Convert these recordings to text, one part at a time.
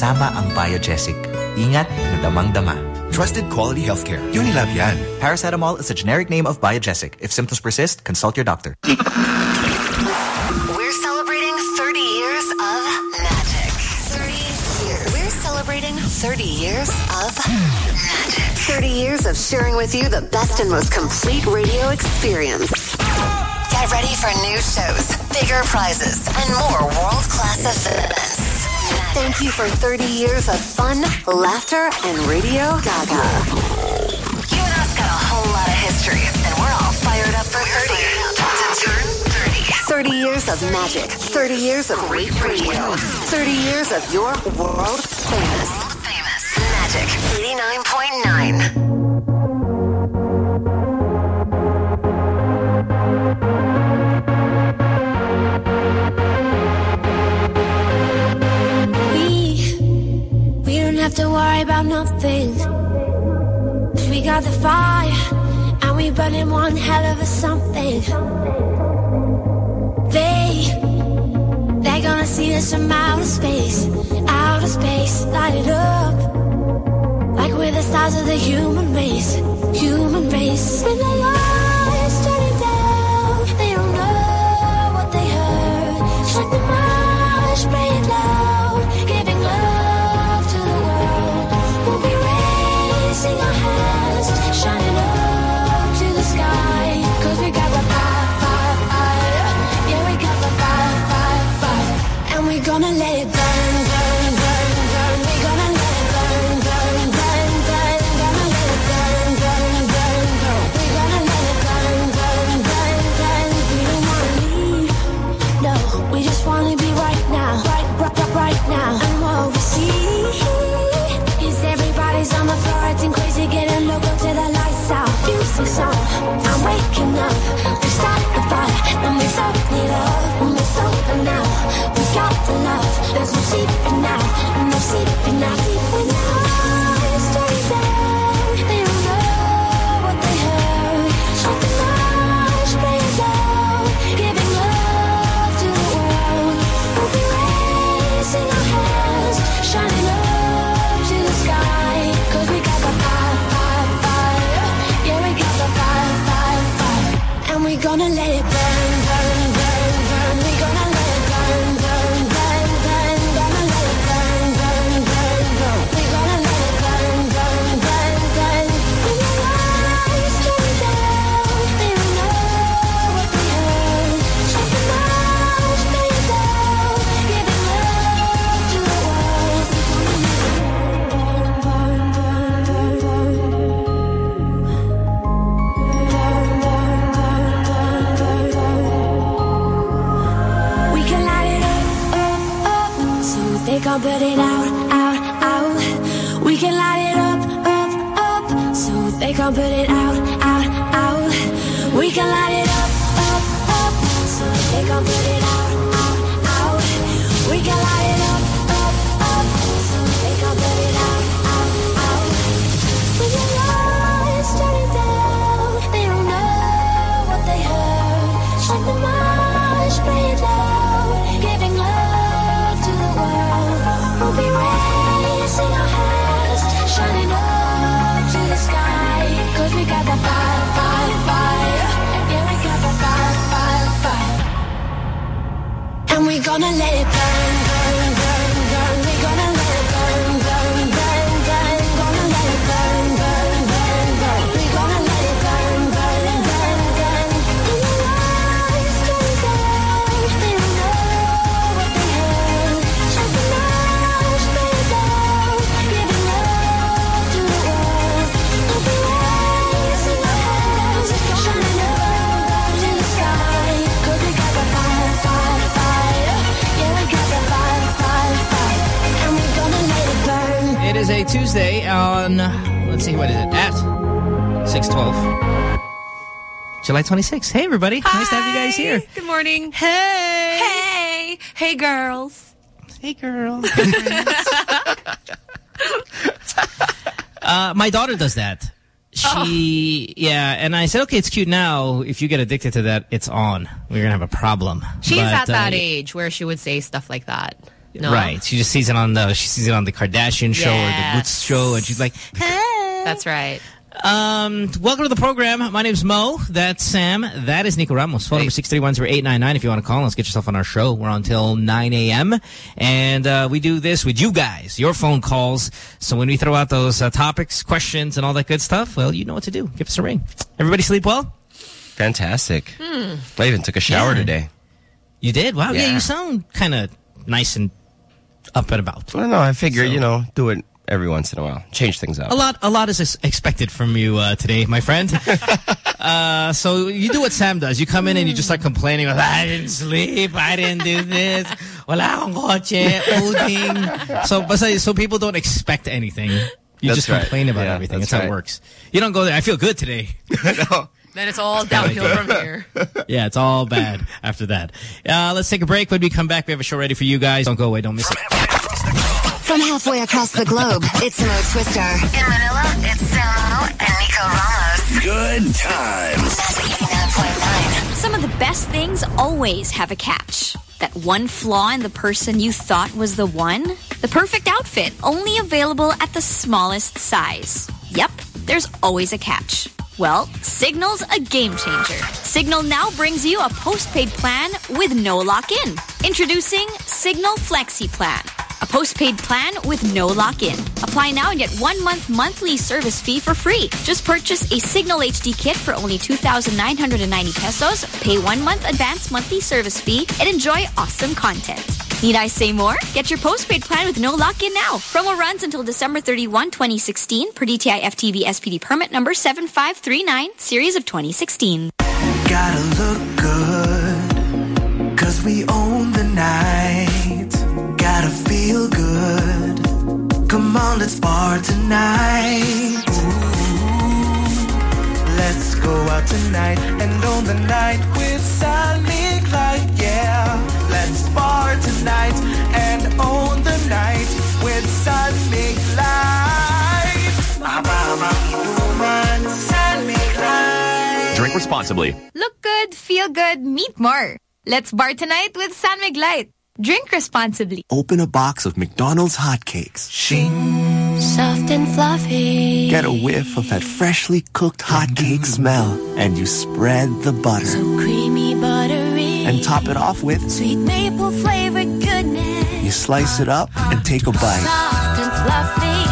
kasama ang Biogesic. Ingat na damang-dama. Trusted quality healthcare. Unilab yan. Paracetamol is a generic name of Biogesic. If symptoms persist, consult your doctor. We're celebrating 30 years of magic. 30 years. We're celebrating 30 years of magic. 30 years of sharing with you the best and most complete radio experience. Get ready for new shows, bigger prizes, and more world-class events. Thank you for 30 years of fun, laughter, and Radio Gaga. You and us got a whole lot of history, and we're all fired up for 30. 30. 30 years of magic, 30 years of great radio, 30 years of your world famous. World famous. Magic 89.9. nothing. We got the fire, and we burning one hell of a something. They, they gonna see us from outer space, outer space, light it up. Like we're the stars of the human race, human race. on, let's see, what is it? At 612. July 26th. Hey, everybody. Hi. Nice to have you guys here. Good morning. Hey. Hey. Hey, girls. Hey, girls. uh, my daughter does that. She, oh. yeah, and I said, okay, it's cute now. If you get addicted to that, it's on. We're going to have a problem. She's but, at that uh, age where she would say stuff like that. No. Right. She just sees it on the she sees it on the Kardashian show or the Yes. Boots show, and she's like, "Hey." That's right. Um, welcome to the program. My name's Mo. That's Sam. That is Nico Ramos. Phone number 631-0899 if you want to call us. Get yourself on our show. We're on until 9 a.m. And uh, we do this with you guys, your phone calls. So when we throw out those uh, topics, questions, and all that good stuff, well, you know what to do. Give us a ring. Everybody sleep well? Fantastic. I even took a shower Yeah. today. You did? Wow. Yeah, Yeah. you sound kind of nice and up and about. Well, no, I figure, So- you know, do it every once in a while. Change things up. A lot, a lot is expected from you uh, today, my friend. uh, so you do what Sam does. You come in and you just start complaining. I didn't sleep. I didn't do this. Wala akong kotse. Uding. So, so people don't expect anything. You That's just right. complain about Yeah, everything. that's That's, how it works. You don't go there. I feel good today. Then it's all downhill from here. yeah, it's all bad after that. Uh, let's take a break. When we come back, we have a show ready for you guys. Don't go away. Don't miss it. From halfway across the globe, it's Mo Twister. In Manila, it's Samo and Nico Ramos. Good times. Some of the best things always have a catch. That one flaw in the person you thought was the one? The perfect outfit, only available at the smallest size. Yep, there's always a catch. Well, Cignal's a game changer. Cignal now brings you a postpaid plan with no lock-in. Introducing Cignal Flexi Plan. A postpaid plan with no lock-in. Apply now and get one month monthly service fee for free. Just purchase a Cignal HD kit for only 2,990 pesos, pay one month advance monthly service fee, and enjoy awesome content. Need I say more? Get your postpaid plan with no lock-in now. Promo runs until December 31, 2016 per DTI FTV SPD permit number 7539, series of 2016. Gotta look good, cause we own the night. Come on, let's bar tonight. Ooh, let's go out tonight and own the night with San Light, yeah. Let's bar tonight and own the night with San Light. Mama, woman, San Light. Drink responsibly. Look good, feel good, meet more. Let's bar tonight with San Mig Light. Drink responsibly. Open a box of McDonald's hotcakes. Shing. Soft and fluffy. Get a whiff of that freshly cooked hotcake smell. And you spread the butter. So creamy, buttery. And top it off with, Sweet maple flavored goodness. you slice it up and take a bite. Soft and fluffy, creamy, buttery.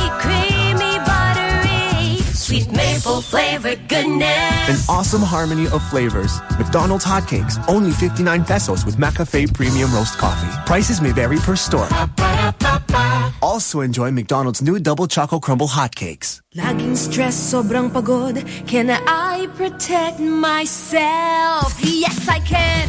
Sweet maple flavored goodness. An awesome harmony of flavors. McDonald's hotcakes, only 59 pesos with McCafe Premium Roast Coffee. Prices may vary per store. Also enjoy McDonald's new Double Choco Crumble hotcakes. Laging stress, sobrang pagod. Can I protect myself? Yes, I can.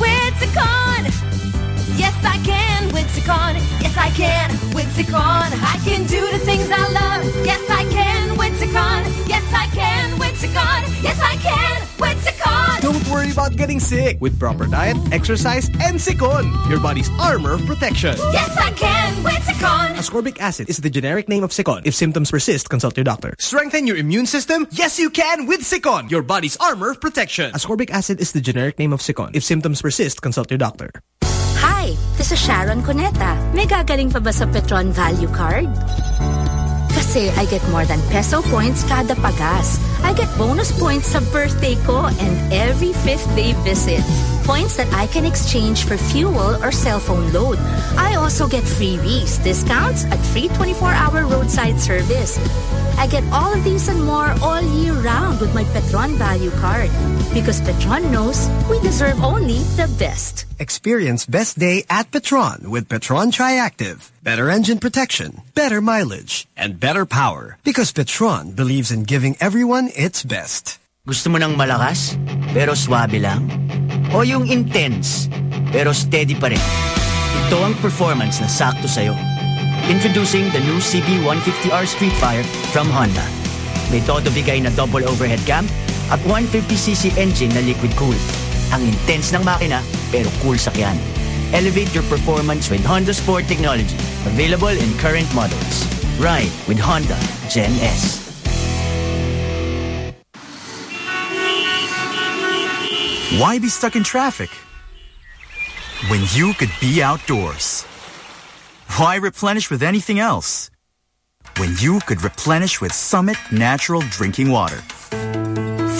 With Cecon. Yes, I can. With Cecon. Yes, I can. With Cecon. I can do the things I love. Yes, I can. With Cecon. Yes, I can. With Cecon. Yes, I can. Don't worry about getting sick with proper diet, exercise, and Cecon, your body's armor of protection. Yes, I can. With Cecon. Ascorbic acid is the generic name of Cecon. If symptoms persist, consult your doctor. Strengthen your immune system? Yes, you can with Cecon, your body's armor of protection. Ascorbic acid is the generic name of Cecon. If symptoms persist, consult your doctor. Hi, this is Sharon Cuneta. May gagaling pa ba sa Petron Value Card? Kasi I get more than peso points kada pagas. I get bonus points sa birthday ko and every fifth day visit. Points that I can exchange for fuel or cell phone load. I also get freebies, discounts at free 24-hour roadside service. I get all of these and more all year round with my Petron Value Card. Because Petron knows we deserve only the best. Experience best day at Petron with Petron Triactive. Better engine protection, better mileage, and better power. Because Petron believes in giving everyone its best. Gusto mo ng malakas, pero swabe lang? O yung intense, pero steady pa rin? Ito ang performance na sakto sa'yo. Introducing the new CB150R Streetfire from Honda. May todo bigay na double overhead cam at 150cc engine na liquid cool. Ang intense ng makina, pero cool sakyan. Elevate your performance with Honda Sport technology. Available in current models. Ride with Honda Gen S. Why be stuck in traffic when you could be outdoors? Why replenish with anything else? When you could replenish with Summit Natural Drinking Water.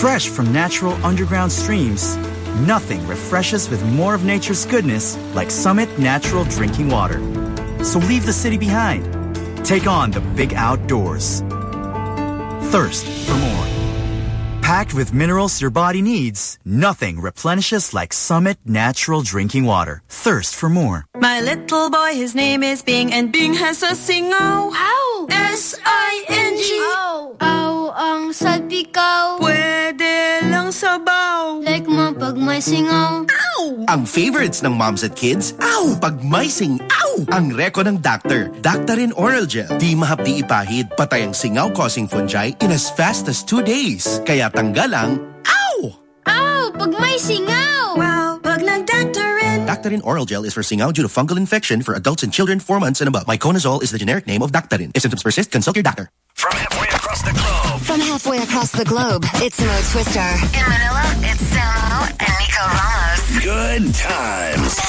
Fresh from natural underground streams, nothing refreshes with more of nature's goodness like Summit Natural Drinking Water. So leave the city behind. Take on the big outdoors. Thirst for more. Packed with minerals your body needs, nothing replenishes like Summit Natural Drinking Water. Thirst for more. My little boy, his name is Bing, and Bing has a singaw. Ow! S-I-N-G. Ow! Ow ang salpikaw. Pwede lang sabaw. Like mo pag may singaw. Ow! Ang favorites ng moms at kids, ow! Pag may sing, ow! Ang reko ng doctor, Daktarin Oral Gel. Di mahapdi ipahid, patay ang singaw-causing fungi in as fast as two days. Kaya tanggal ang, ow! Ow! Pag may singaw. Wow! Pag Oral Gel is for singaw due to fungal infection for adults and children 4 months and above. Miconazole is the generic name of Daktarin. If symptoms persist, consult your doctor. From halfway across the globe. From halfway across the globe, it's Mo Twister. In Manila, it's Samo and Nico Ramos. Good times.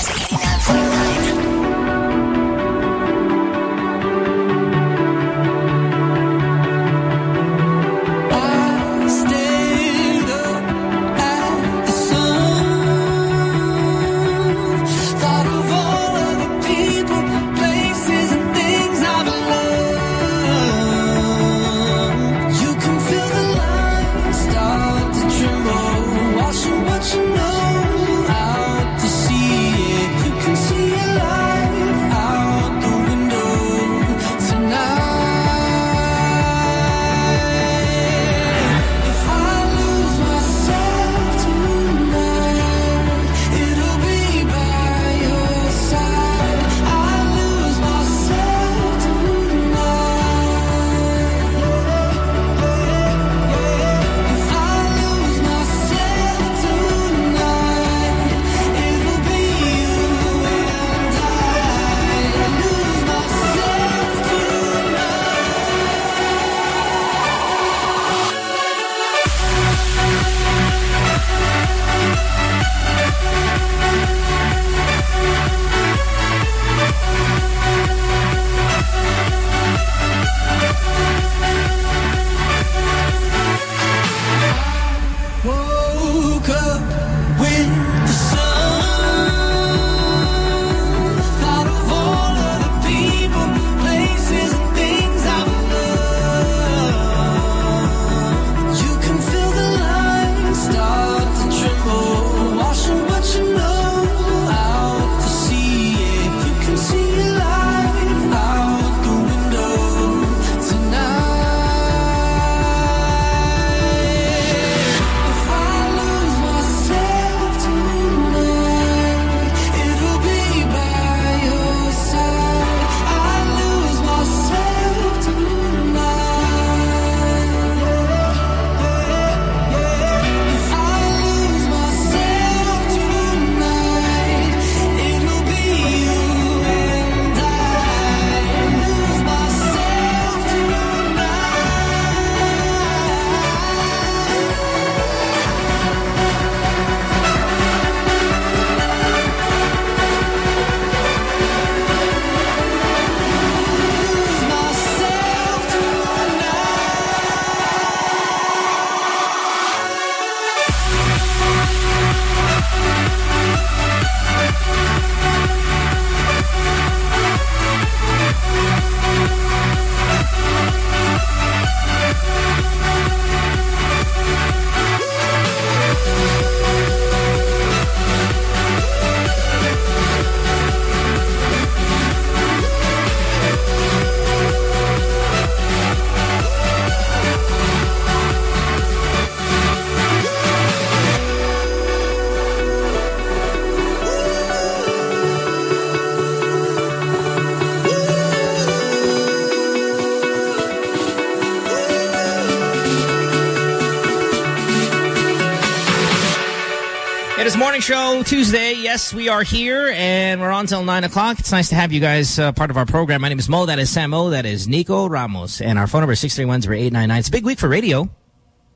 Morning Tuesday. Yes, we are here, and we're on till 9 o'clock. It's nice to have you guys uh, part of our program. My name is Mo. That is Sam Mo. That is Nico Ramos. And our phone number is 631-0899. It's a big week for radio.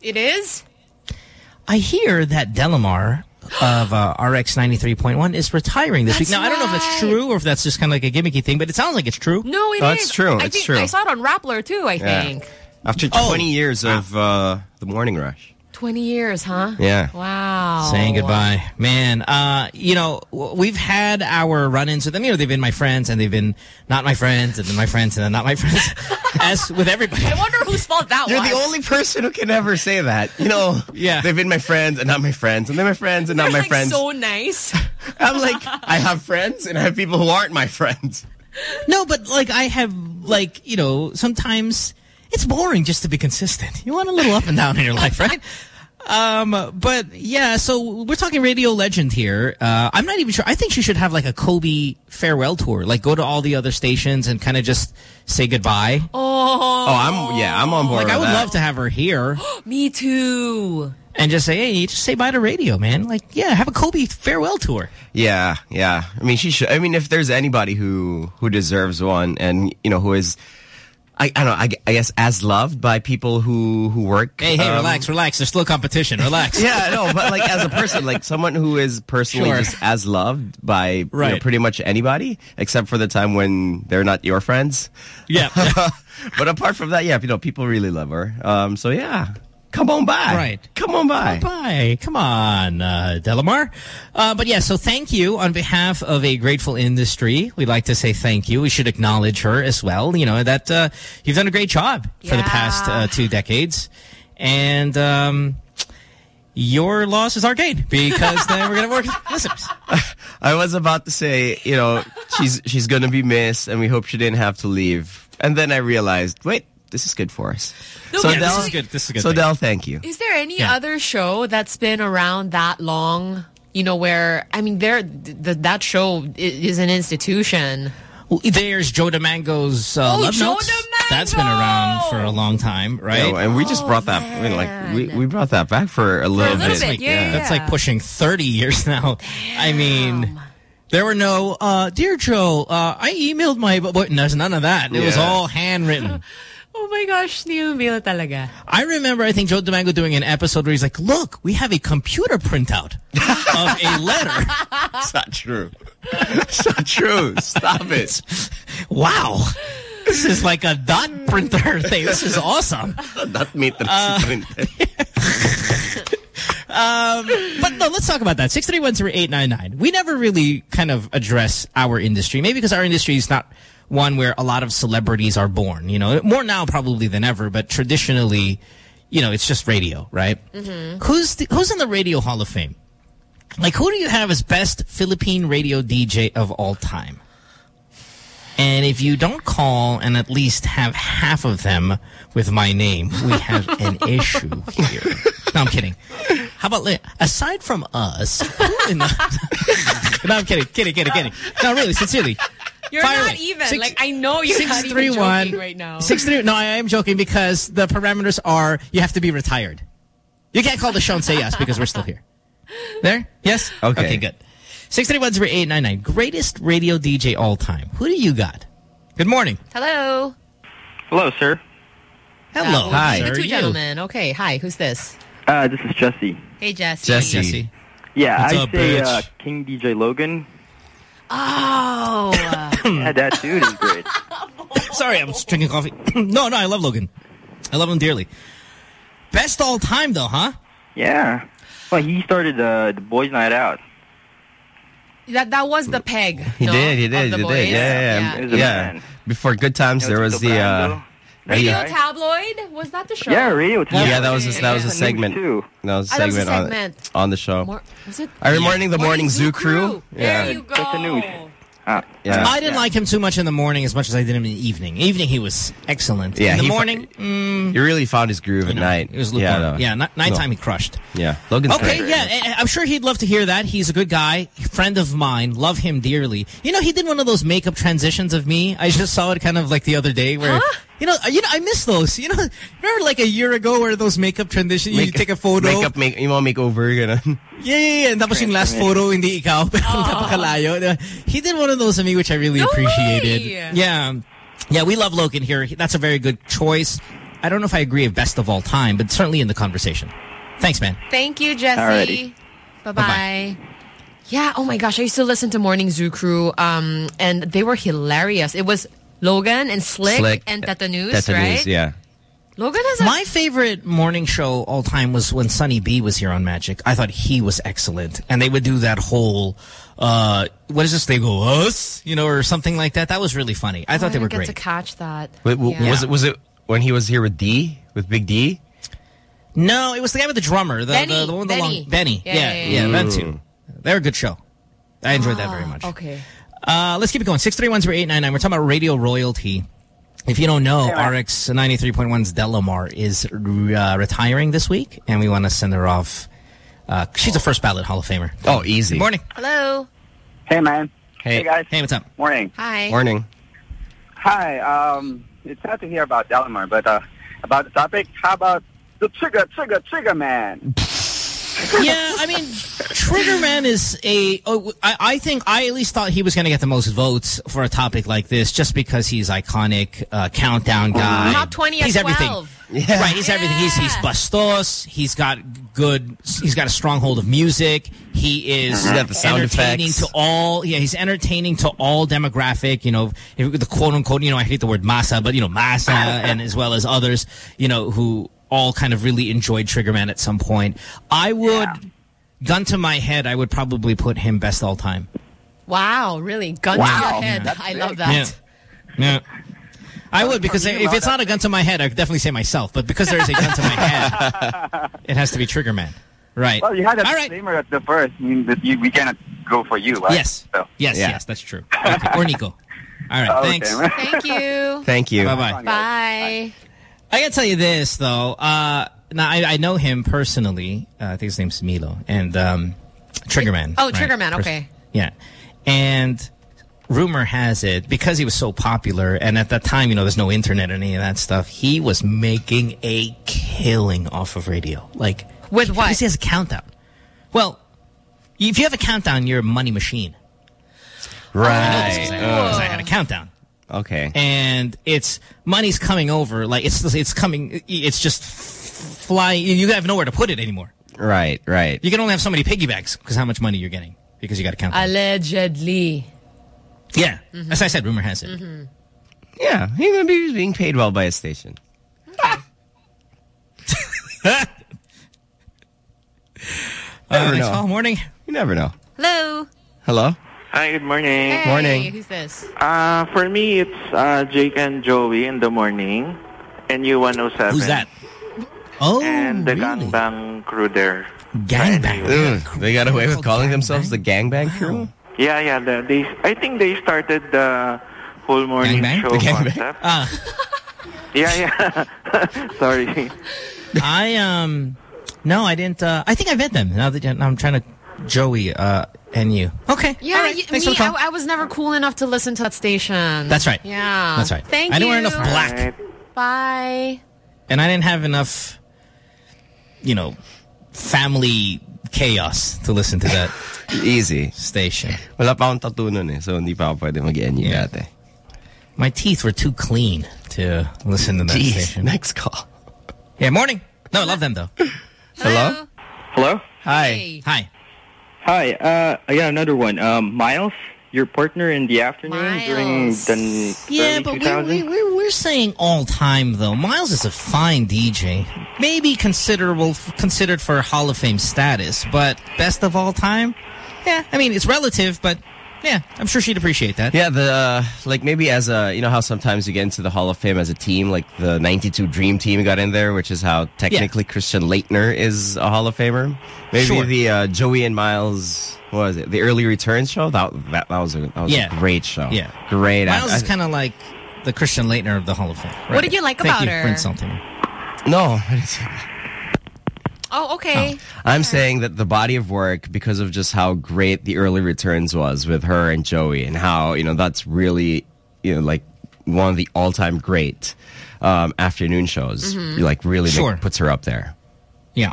It is? I hear that Delamar of uh, RX 93.1 is retiring this That's week. Now, I don't know if that's true or if that's just kind of like a gimmicky thing, but it sounds like it's true. No, it is. Oh, it's true. I It's think true. I saw it on Rappler too. I Yeah. think After Oh. 20 years of uh, the morning rush. Twenty years, huh? Yeah. Wow. Saying goodbye. Man, uh, you know, we've had our run-ins with them. You know, they've been my friends and they've been not my friends and then my friends and then not my friends. As with everybody. I wonder whose fault that You're was. the only person who can ever say that. You know, Yeah. they've been my friends and not my friends, and they're my friends and not You're my like friends. so nice. I'm like, I have friends and I have people who aren't my friends. No, but like I have like, you know, sometimes it's boring just to be consistent. You want a little up and down in your life, right? Um, but yeah, so we're talking radio legend here. Uh, I'm not even sure. I think she should have like a Kobe farewell tour, like go to all the other stations and kind of just say goodbye. Oh, Oh, I'm yeah, I'm on board. Like I would that. love to have her here me too. and just say, hey, just say bye to radio, man. Like, yeah, have a Kobe farewell tour. Yeah, yeah. I mean, she should. I mean, if there's anybody who who deserves one, and you know, who is, I, I don't know. I, I guess as loved by people who who work. Hey, hey, um, relax, relax. There's still competition. Relax. Yeah, no, but like as a person, like someone who is personally Sure. just as loved by you know, Right. pretty much anybody, except for the time when they're not your friends. Yeah. but apart from that, yeah, you know, people really love her. Um, so yeah, come on by. Right. Come on by. Bye. Come on, uh, Delamar. Uh, but yeah, so thank you on behalf of a grateful industry. We'd like to say thank you. We should acknowledge her as well. You know, that uh, you've done a great job for the past uh, two decades. And um, your loss is our gain because then we're going to work with listeners. I was about to say, you know, she's she's gonna be missed, and we hope she didn't have to leave. And then I realized, wait, this is good for us. No, so yeah, this Del, is good. This is good So thing. Del, thank you. Is there any Yeah. other show that's been around that long? You know, where I mean, there th that show is an institution. Well, There's Joe D'Mango's uh, Oh, Love Joe Notes. That's been around for a long time, right? Yeah, and we just brought that. I mean, like we, we brought that back for a little, little bit. bit, yeah, That's like pushing 30 years now. I mean, there were no, uh, dear Joe, uh, I emailed my, but but there's none of that. It was all handwritten. Oh my gosh, Neil Mila talaga. I remember, I think Joe D'Mango doing an episode where he's like, look, we have a computer printout of a letter. It's not true. It's not true. Stop it. Wow. This is like a dot printer thing. This is awesome. Not me. Uh, Um, but no, let's talk about that. 631-0899. We never really kind of address our industry. Maybe because our industry is not one where a lot of celebrities are born. You know, more now probably than ever, but traditionally, you know, it's just radio, right? Mm-hmm. Who's the, who's in the Radio Hall of Fame? Like, who do you have as best Philippine radio DJ of all time? And if you don't call and at least have half of them with my name, we have an issue here. No, I'm kidding. How about, aside from us, who in the... no, I'm kidding, kidding, kidding, kidding. No, really, sincerely. You're Fire not away. even. Six- like I know you're not even 631 joking right now. Six three. No, I am joking because the parameters are you have to be retired. You can't call the show and say yes because we're still here. There? Yes? Okay. Okay, good. 631-0899. Greatest radio DJ all time. Who do you got? Good morning. Hello. Hello, sir. Hello. Uh, Hi. The How are two you? gentlemen. Okay. Hi. Who's this? Uh, this is Jesse. Hey, Jesse. Jesse. Jesse. Yeah, What's I up, say uh, King DJ Logan. Oh. yeah, that dude is great. Sorry, I was drinking coffee. no, no, I love Logan. I love him dearly. Best all time, though, huh? Yeah. Well, he started uh, the Boys Night Out. that that was the peg. He no, did. He did. He boys? did. Yeah, yeah, yeah. yeah. Before Good Times, there was the. Uh, Radio yeah. tabloid was that the show? Yeah, radio tabloid. Yeah, that was a, that was a segment. Too. That was a Oh, was a segment, on, on the show. Mor- was it? I remember morning the morning, zoo crew. There Yeah. you go. That's the news. Ah, Yeah. I didn't like him too much in the morning as much as I did him in the evening. Evening, he was excellent. Yeah, in the morning, mm, He really found his groove at know, night. it was yeah, lukewarm. no. Yeah, night- nighttime No. he crushed. Yeah, Logan's Okay, great. yeah, I- I'm sure he'd love to hear that. He's a good guy, friend of mine, love him dearly. You know, he did one of those makeup transitions of me. I just saw it kind of like the other day where, you know, you know, I miss those. You know, remember like a year ago where those makeup transitions, you take a photo. Makeup, make, you want makeover, ganun. Yeah, yeah, yeah. And tapos yung last photo, hindi ikaw, pero napakalayo. He did one of those of me, which I really appreciated. way! Yeah. Yeah, we love Logan here. That's a very good choice. I don't know if I agree of best of all time, but certainly in the conversation. Thanks, man. Thank you, Jesse. Alrighty. Bye-bye. Yeah, oh my gosh, I used to listen to Morning Zoo Crew, um, and they were hilarious. It was Logan and Slick, Slick, and Tata News, Tata right? News, yeah. Logan has a... My favorite morning show all time was when Sunny B was here on Magic. I thought he was excellent. And they would do that whole, uh, what is this? They go, us? You know, or something like that. That was really funny. I thought they were get great. to catch that. Wait, Yeah. Was it was it when he was here with D with Big D? No, it was the guy with the drummer. The, Benny. the, the one with the long Benny. Yeah, Yeah, yeah, yeah, yeah. that too. They're a good show. I enjoyed that very much. Okay. Uh, let's keep it going. 631-0899. We're talking about radio royalty. If you don't know, RX 93.1's Delamar is uh, retiring this week, and we want to send her off. Uh, she's a first ballot Hall of Famer. Oh, easy. Good morning. Hello. Hey, man. Hey. guys. Hey, what's up? Morning. Hi. Morning. Hi. Um, it's sad to hear about Delamar, but uh, about the topic, how about the Trigger, Trigger, Trigger Man? yeah, I mean, Triggerman is a. Oh, I, I think I at least thought he was going to get the most votes for a topic like this, just because he's iconic, uh, countdown guy. Top 20 at he's 12. everything. Right, he's everything. He's he's bastos. He's got good. He's got a stronghold of music. He is He's got the sound entertaining effects. to all. Yeah, he's entertaining to all demographic. You know, the quote unquote. You know, I hate the word massa, but you know, massa, and as well as others. You know, who all kind of really enjoyed Triggerman at some point. I would, gun to my head, I would probably put him best all time. Wow, really? Gun to Wow. your head. That's I big. love that. Yeah. Yeah. I would because if Mo, it's not a gun to my head, I could definitely say myself. But because there is a gun to my head, it has to be Triggerman. Right. Well, you had a All right. disclaimer at the first. I mean, that you, we cannot go for you, right? Yes. So. Yes, Yeah. yes, that's true. Okay. Or Nico. All right, Okay, thanks. man. Thank you. Thank you. Bye-bye. Bye. I gotta tell you this, though. Uh, now, I, I know him personally. Uh, I think his name's Milo. And um, Triggerman. Oh, right? Triggerman, Pers- okay. Yeah. And rumor has it, because he was so popular, and at that time, you know, there's no internet or any of that stuff, he was making a killing off of radio. Like, With what? Because he has a countdown. Well, if you have a countdown, you're a money machine. Right. Because I, Uh, 'cause I had a countdown. Okay. and it's money's coming over like it's it's coming it's just flying you have nowhere to put it anymore Right, right. you can only have so many piggybacks because how much money you're getting because you got to count them. Allegedly. yeah as I said rumor has it Mm-hmm. Yeah, he's gonna be being paid well by a station. uh, Never next know. call, morning You never know. Hello. Hello. Hi, good morning. Hey, Morning. Who's this? Uh, for me, it's uh, Jake and Joey in the morning, and U107. who's that oh And the really? gangbang crew there. gangbang Ugh, they got away with calling themselves the gangbang crew. Yeah, yeah. The, they, I think they started the whole morning Gangbang? show The concept. uh, Yeah, yeah. Sorry. I um no I didn't uh, I think I met them now that now I'm trying to Joey uh and you okay Yeah, All right. y- Thanks me, for the call. I, I was never cool enough to listen to that station. That's right. Yeah. That's right Thank you. I didn't you. wear enough black Right. Bye. and I didn't have enough, you know, family chaos to listen to that Easy. station. Wala pa akong tattoo nun eh, so hindi pa ako pwede mag-NU Yeah. dati. My teeth were too clean to listen to that Jeez, station. next call. Yeah, morning. No, I love them though. Hello? Hello? Hi. Hi. Hi. Uh, got another one. Um, Miles, your partner in the afternoon during Miles. the Yeah, but we, 2000s? we, we're, we're saying all time though. Miles is a fine DJ. Maybe considerable, considered for Hall of Fame status, but best of all time? Yeah, I mean, it's relative, but yeah, I'm sure she'd appreciate that. Yeah, the uh, like maybe as a you know how sometimes you get into the Hall of Fame as a team, like the '92 Dream Team got in there, which is how technically Christian Laettner is a Hall of Famer. Maybe Sure. the uh, Joey and Miles, what was it? The early returns show. That that, that was a that was Yeah. a great show. Yeah. great. I- Miles is kind of like the Christian Laettner of the Hall of Fame. What did you like Thank about you her? for insulting me. no. Oh, okay. I'm saying that the body of work, because of just how great the early returns was with her and Joey, and how you know that's really you know like one of the all-time great um, afternoon shows. Mhm. Like really make- Sure. puts her up there. Yeah.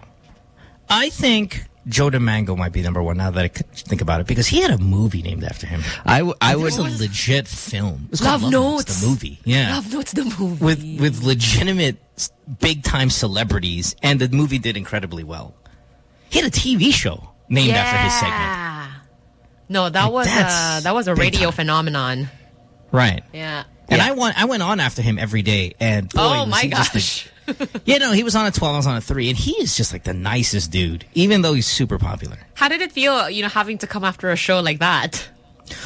I think Joe D'Mango might be number one now that I think about it because he had a movie named after him. I, w- I It would was a legit film. It was called Love Notes. the movie. Yeah. Love Notes the movie. with with legitimate big time celebrities and the movie did incredibly well. He had a TV show named after his segment. Yeah. No, that was that's uh, that was a radio time. phenomenon. Right. Yeah. And I went I went on after him every day and boy, Oh my he just gosh. the- yeah, no, he was on a 12, I was on a 3 and he is just like the nicest dude even though he's super popular. How did it feel, you know, having to come after a show like that?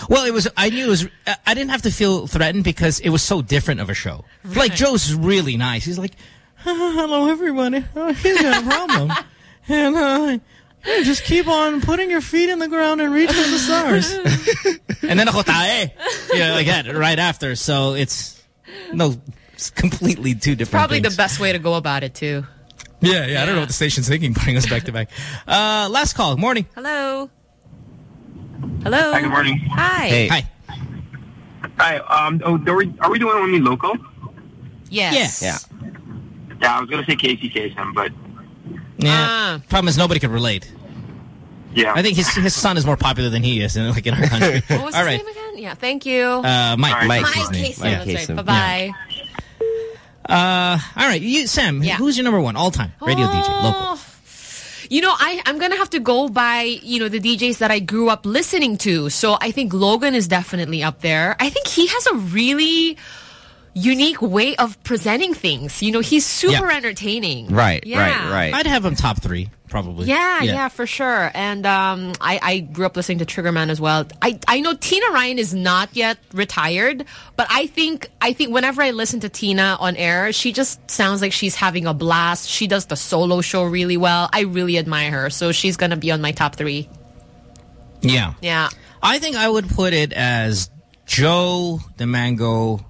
Well, it was I knew it was I didn't have to feel threatened because it was so different of a show. Like Joe's really nice. He's like, "Hello everybody. Uh, here's a problem." and uh you just keep on putting your feet in the ground and reach for the stars. and then ako tae. Yeah, like that right after. So it's no it's completely two different Probably things. the best way to go about it too. Yeah, yeah, I don't know what the station's thinking putting us back to back. Uh last call. Morning. Hello. Hello. Hi, good morning. Hi. Hey. Hi. Hi. Um, oh, are we, are we doing only local? Yes. Yeah. Yeah, I was gonna say Casey Kasem, but Yeah. Problem is nobody could relate. Yeah. I think his his son is more popular than he is in like in our country. What was All his right. name again? Yeah, thank you. Uh, Mike. Mike, Mike's his name. Casey. That's Kasem. right. Bye-bye. Uh, all right, you, Sam. yeah. Who's your number one all time radio DJ local? You know, I, I'm going to have to go by, you know, the DJs that I grew up listening to. So I think Logan is definitely up there. I think he has a really unique way of presenting things. You know, he's super Yeah. entertaining. Right, Yeah. Right, right. I'd have him top three probably. Yeah, yeah, for sure. And um, I, I grew up listening to Triggerman as well. I, I know Tina Ryan is not yet retired, but I think I think whenever I listen to Tina on air, she just sounds like she's having a blast. She does the solo show really well. I really admire her, so she's gonna be on my top three. Yeah. Yeah. I think I would put it as Joe, the Mango,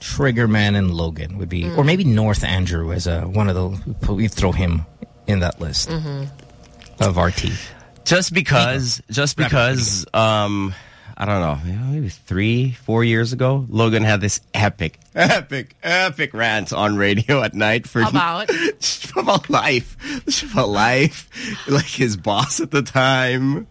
Triggerman, and Logan would be, Mm. or maybe North Andrew as a one of the. We throw him in that list Mm-hmm. of RT. Just because, just because, um, I don't know, maybe three, four years ago, Logan had this epic, epic, epic rant on radio at night for About? just about life, just about life, like his boss at the time.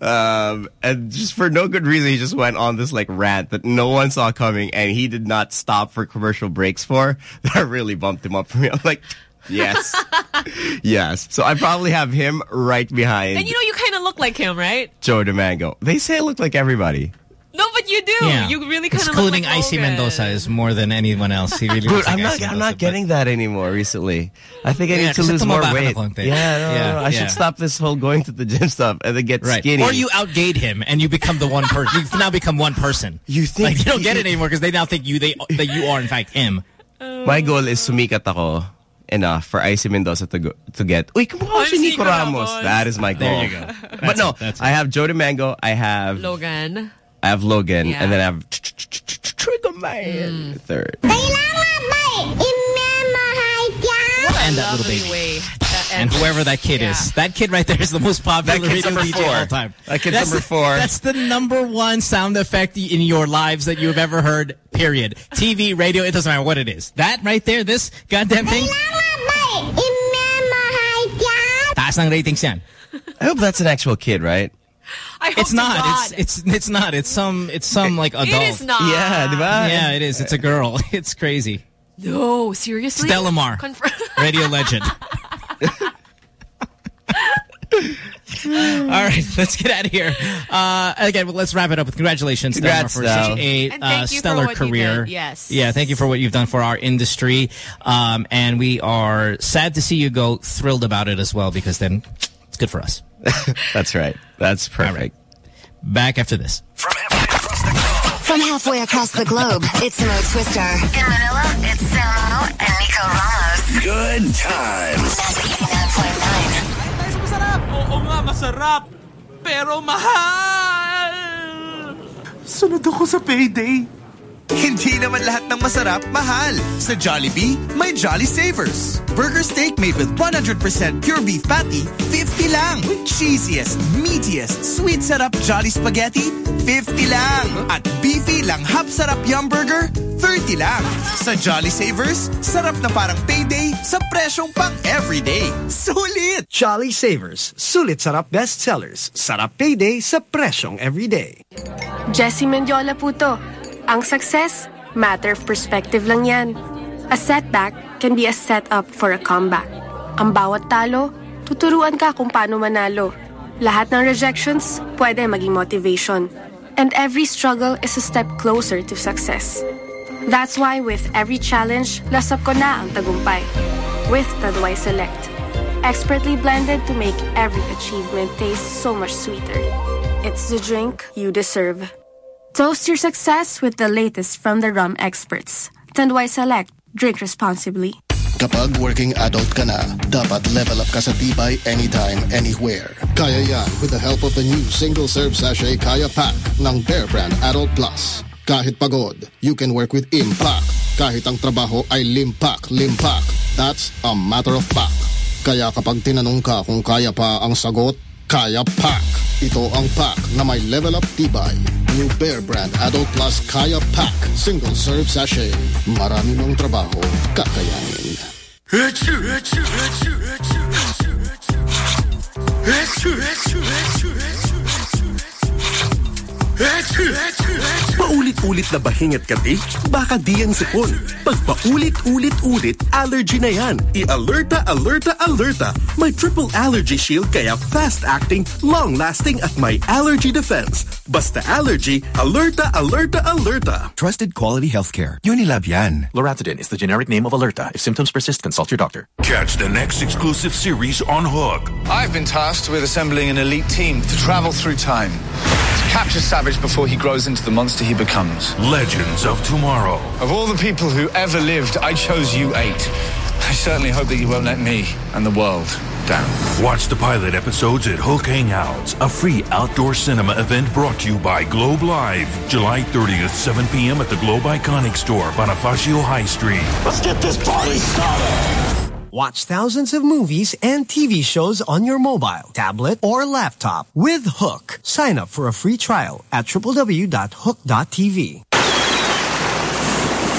Um, and just for no good reason, he just went on this like rant that no one saw coming, and he did not stop for commercial breaks for. That really bumped him up for me. I'm like, yes, yes. So I probably have him right behind And you know, you kind of look like him, right? Joe D'Mango. They say I look like everybody. No, but you do. Yeah. You really kind of look Excluding like Icy Logan. Mendoza is more than anyone else. He really Dude, like I'm not. Icy I'm not getting that anymore recently. I think I Yeah, need to lose more tumaba ka na weight. Yeah, no, no, Yeah, no. I should stop this whole going to the gym stuff and then get Right. skinny. Or you outgate him and you become the one person. You've now become one person. You think like you don't get it anymore because they now think you they that you are in fact him. My goal is sumikat ako enough for Icy Mendoza to go, to get. Uy, kumukha si Nico Ramos. That is my goal. There you go. but no, it, that's it. I have Joe Mango. I have Logan. I have Logan, Yeah. and then I have Trigger Man third. And that little baby. Way And whoever that kid is. That kid right there is the most popular That radio number DJ four. of all time. That kid's That's number the- four. That's the number one sound effect in your lives that you've ever heard, period. TV, radio, it doesn't matter what it is. That right there, this goddamn thing. Taas ng ratings yan. I hope that's an actual kid, right? I hope It's not. God. It's it's it's not. It's some it's some like adult. It is not. Yeah, diba? Yeah, it is. It's a girl. It's crazy. No, seriously? Stella Mar. Confirm. Radio legend. All right, let's get out of here. Uh, again, well, let's wrap it up with congratulations, Congrats, Stella, for Stel. such a uh, thank you for stellar career. yes. Yeah, thank you for what you've done for our industry. Um, and we are sad to see you go, thrilled about it as well, because then it's good for us. That's right. That's perfect. Back after this. From halfway across the globe, it's Mo Twister. In Manila, it's Samo and Nico Ramos. Good times. Masarap! Oo nga, masarap. Pero mahal! Sunod ako sa payday. Hindi naman lahat ng masarap, mahal. Sa Jollibee, may Jolly Savers. Burger steak made with 100% pure beef patty, 50 lang. Cheesiest, meatiest, sweet sarap Jolly Spaghetti, 50 lang. At beefy lang hap sarap yum burger, 30 lang. Sa Jolly Savers, sarap na parang payday sa presyong pang everyday. Sulit! Jolly Savers, sulit sarap bestsellers. Sarap payday sa presyong everyday. Jessy Mendiola po to. Ang success, matter of perspective lang yan. A setback can be a setup for a comeback. Ang bawat talo, tuturuan ka kung paano manalo. Lahat ng rejections pwede maging motivation. And every struggle is a step closer to success. That's why with every challenge, lasap ko na ang tagumpay. With Tanduay Select. Expertly blended to make every achievement taste so much sweeter. It's the drink you deserve. Toast your success with the latest from the rum experts. Tanduay Select. Drink responsibly. Kapag working adult ka na, dapat level up ka sa tibay anytime, anywhere. Kaya yan with the help of the new single-serve sachet Kaya Pack ng Bear Brand Adult Plus. Kahit pagod, you can work with impact. Kahit ang trabaho ay limpak, limpak. That's a matter of fact. Kaya kapag tinanong ka kung kaya pa ang sagot, Kaya Pack. Ito ang pack na may level up tibay. New Bear Brand Adult Plus Kaya Pack. Single serve sachet. Marami mong trabaho, kakayanin. Achoo, achoo, achoo, achoo, achoo, achoo. Achoo, achoo, achoo, achoo, achoo. Achoo, achoo, achoo. Paulit-ulit na bahing at kati? Baka di yan sipon. Pag paulit-ulit-ulit, allergy na yan. I-alerta, alerta, alerta. May triple allergy shield kaya fast-acting, long-lasting at may allergy defense. Basta allergy, alerta, alerta, alerta. Trusted quality healthcare. Unilab yan. Loratadine is the generic name of Alerta. If symptoms persist, consult your doctor. Catch the next exclusive series on HOOQ. I've been tasked with assembling an elite team to travel through time. To capture Savage before he grows into the monster he becomes. Legends of Tomorrow. Of all the people who ever lived, I chose you eight. I certainly hope that you won't let me and the world down. Watch the pilot episodes at HOOQ Hangouts, a free outdoor cinema event brought to you by Globe Live, July 30th, 7 p.m. at the Globe Iconic Store, Bonifacio High Street. Let's get this party started. Watch thousands of movies and TV shows on your mobile, tablet, or laptop with HOOQ. Sign up for a free trial at www.hooq.tv.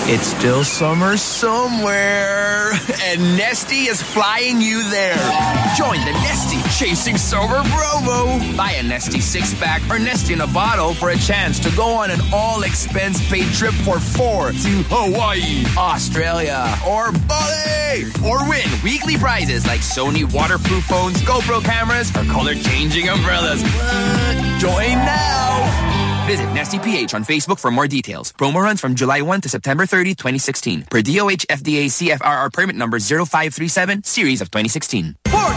It's still summer somewhere, and Nestea is flying you there. Join the Nestea Chasing Summer Promo. Buy a Nestea six pack or Nestea in a bottle for a chance to go on an all expense paid trip for four to Hawaii, Australia, or Bali, or win weekly prizes like Sony waterproof phones, GoPro cameras, or color changing umbrellas. Join now. Visit Nestea PH on Facebook for more details. Promo runs from July 1 to September 30, 2016. Per DOH FDA CFRR permit number 0537, series of 2016. Forecast for today!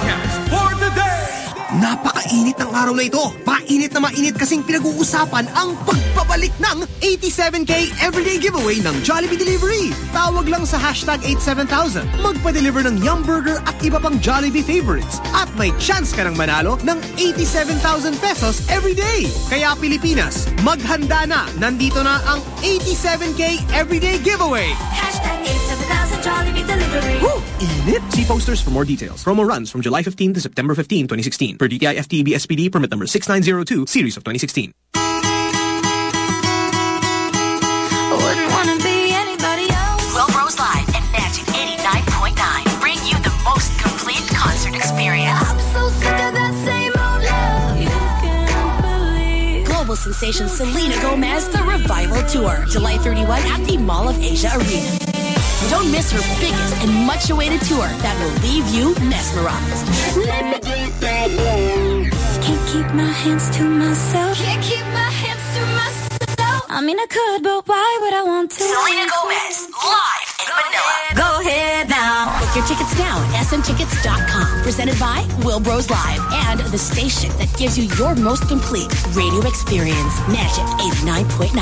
Napakainit ng araw na ito. Mainit na mainit kasing pinag-uusapan ang pagpabalik ng 87K Everyday Giveaway ng Jollibee Delivery. Tawag lang sa hashtag 87000. Magpa-deliver ng Yum Burger at iba pang Jollibee favorites. At may chance ka ng manalo ng 87,000 pesos everyday. Kaya Pilipinas, maghanda na. Nandito na ang 87K Everyday Giveaway. Hashtag 87000 Jollibee Delivery. Woo! Init! See posters for more details. Promo runs from July 15 to September 15, 2016. Per DTI FTEB SPD permit number 6902, series of 2016. Wouldn't wanna be anybody else. Wilbros Live and Magic 89.9 bring you the most complete concert experience. I'm so sick of that same old love. You can't believe. Global sensation Selena Gomez, the Revival Tour, July 31 at the Mall of Asia Arena. Don't miss her biggest and much awaited tour that will leave you mesmerized. Can't keep my hands to myself. Can't keep my hands to myself. I mean, I could, but why would I want to? Selena Gomez, live in Manila. Go ahead now. Book your tickets now at smtickets.com. Presented by Wilbros Live and the station that gives you your most complete radio experience. Magic 89.9.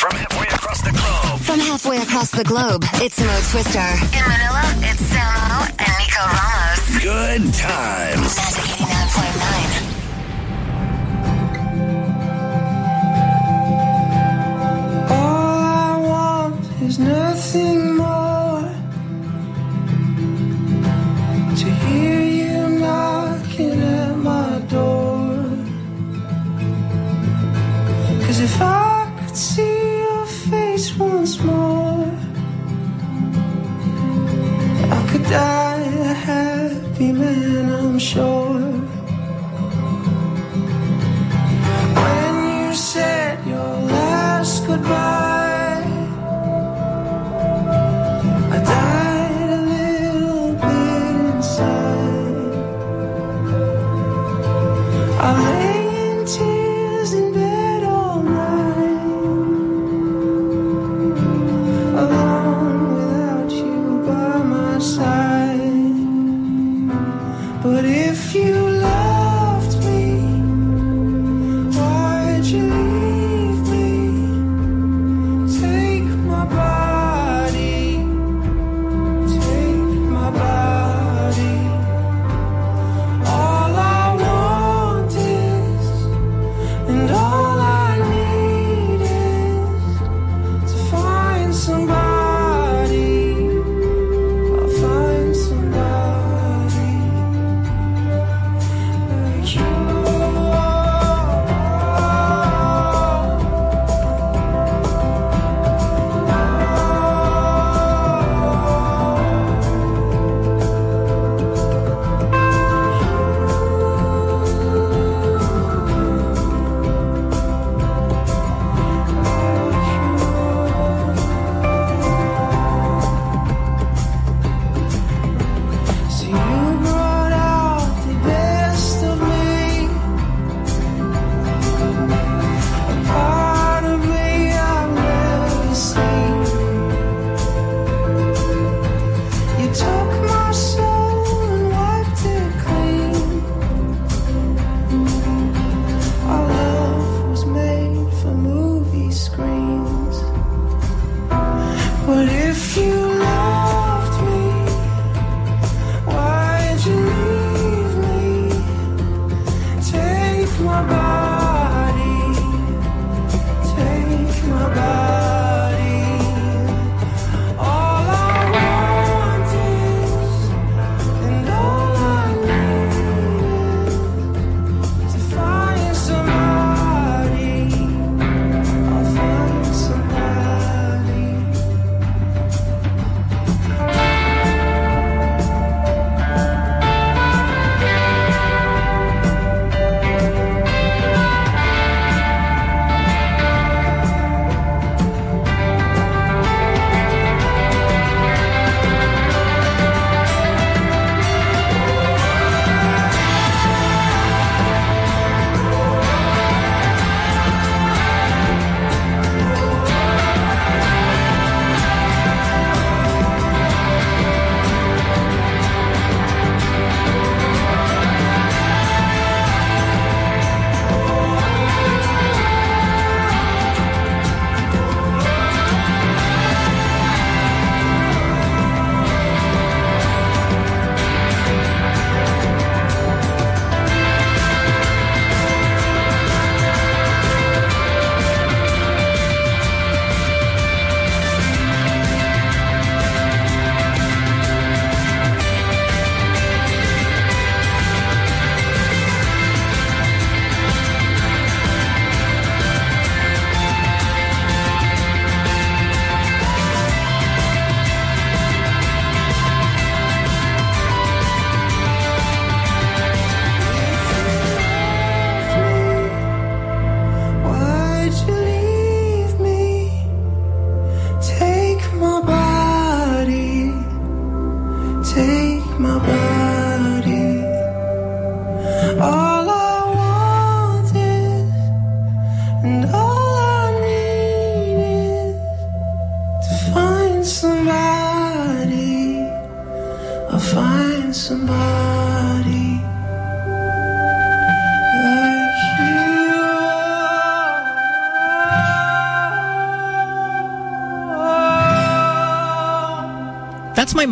From halfway across the globe. From halfway across the globe, it's Mo Twister. In Manila, it's Samo and Nico Ramos. Good times. Magic 89.9. All I want is nothing more to hear you knocking at my door. Cause if I could see your face once more, I could die a happy man, I'm sure. When you said your last goodbye,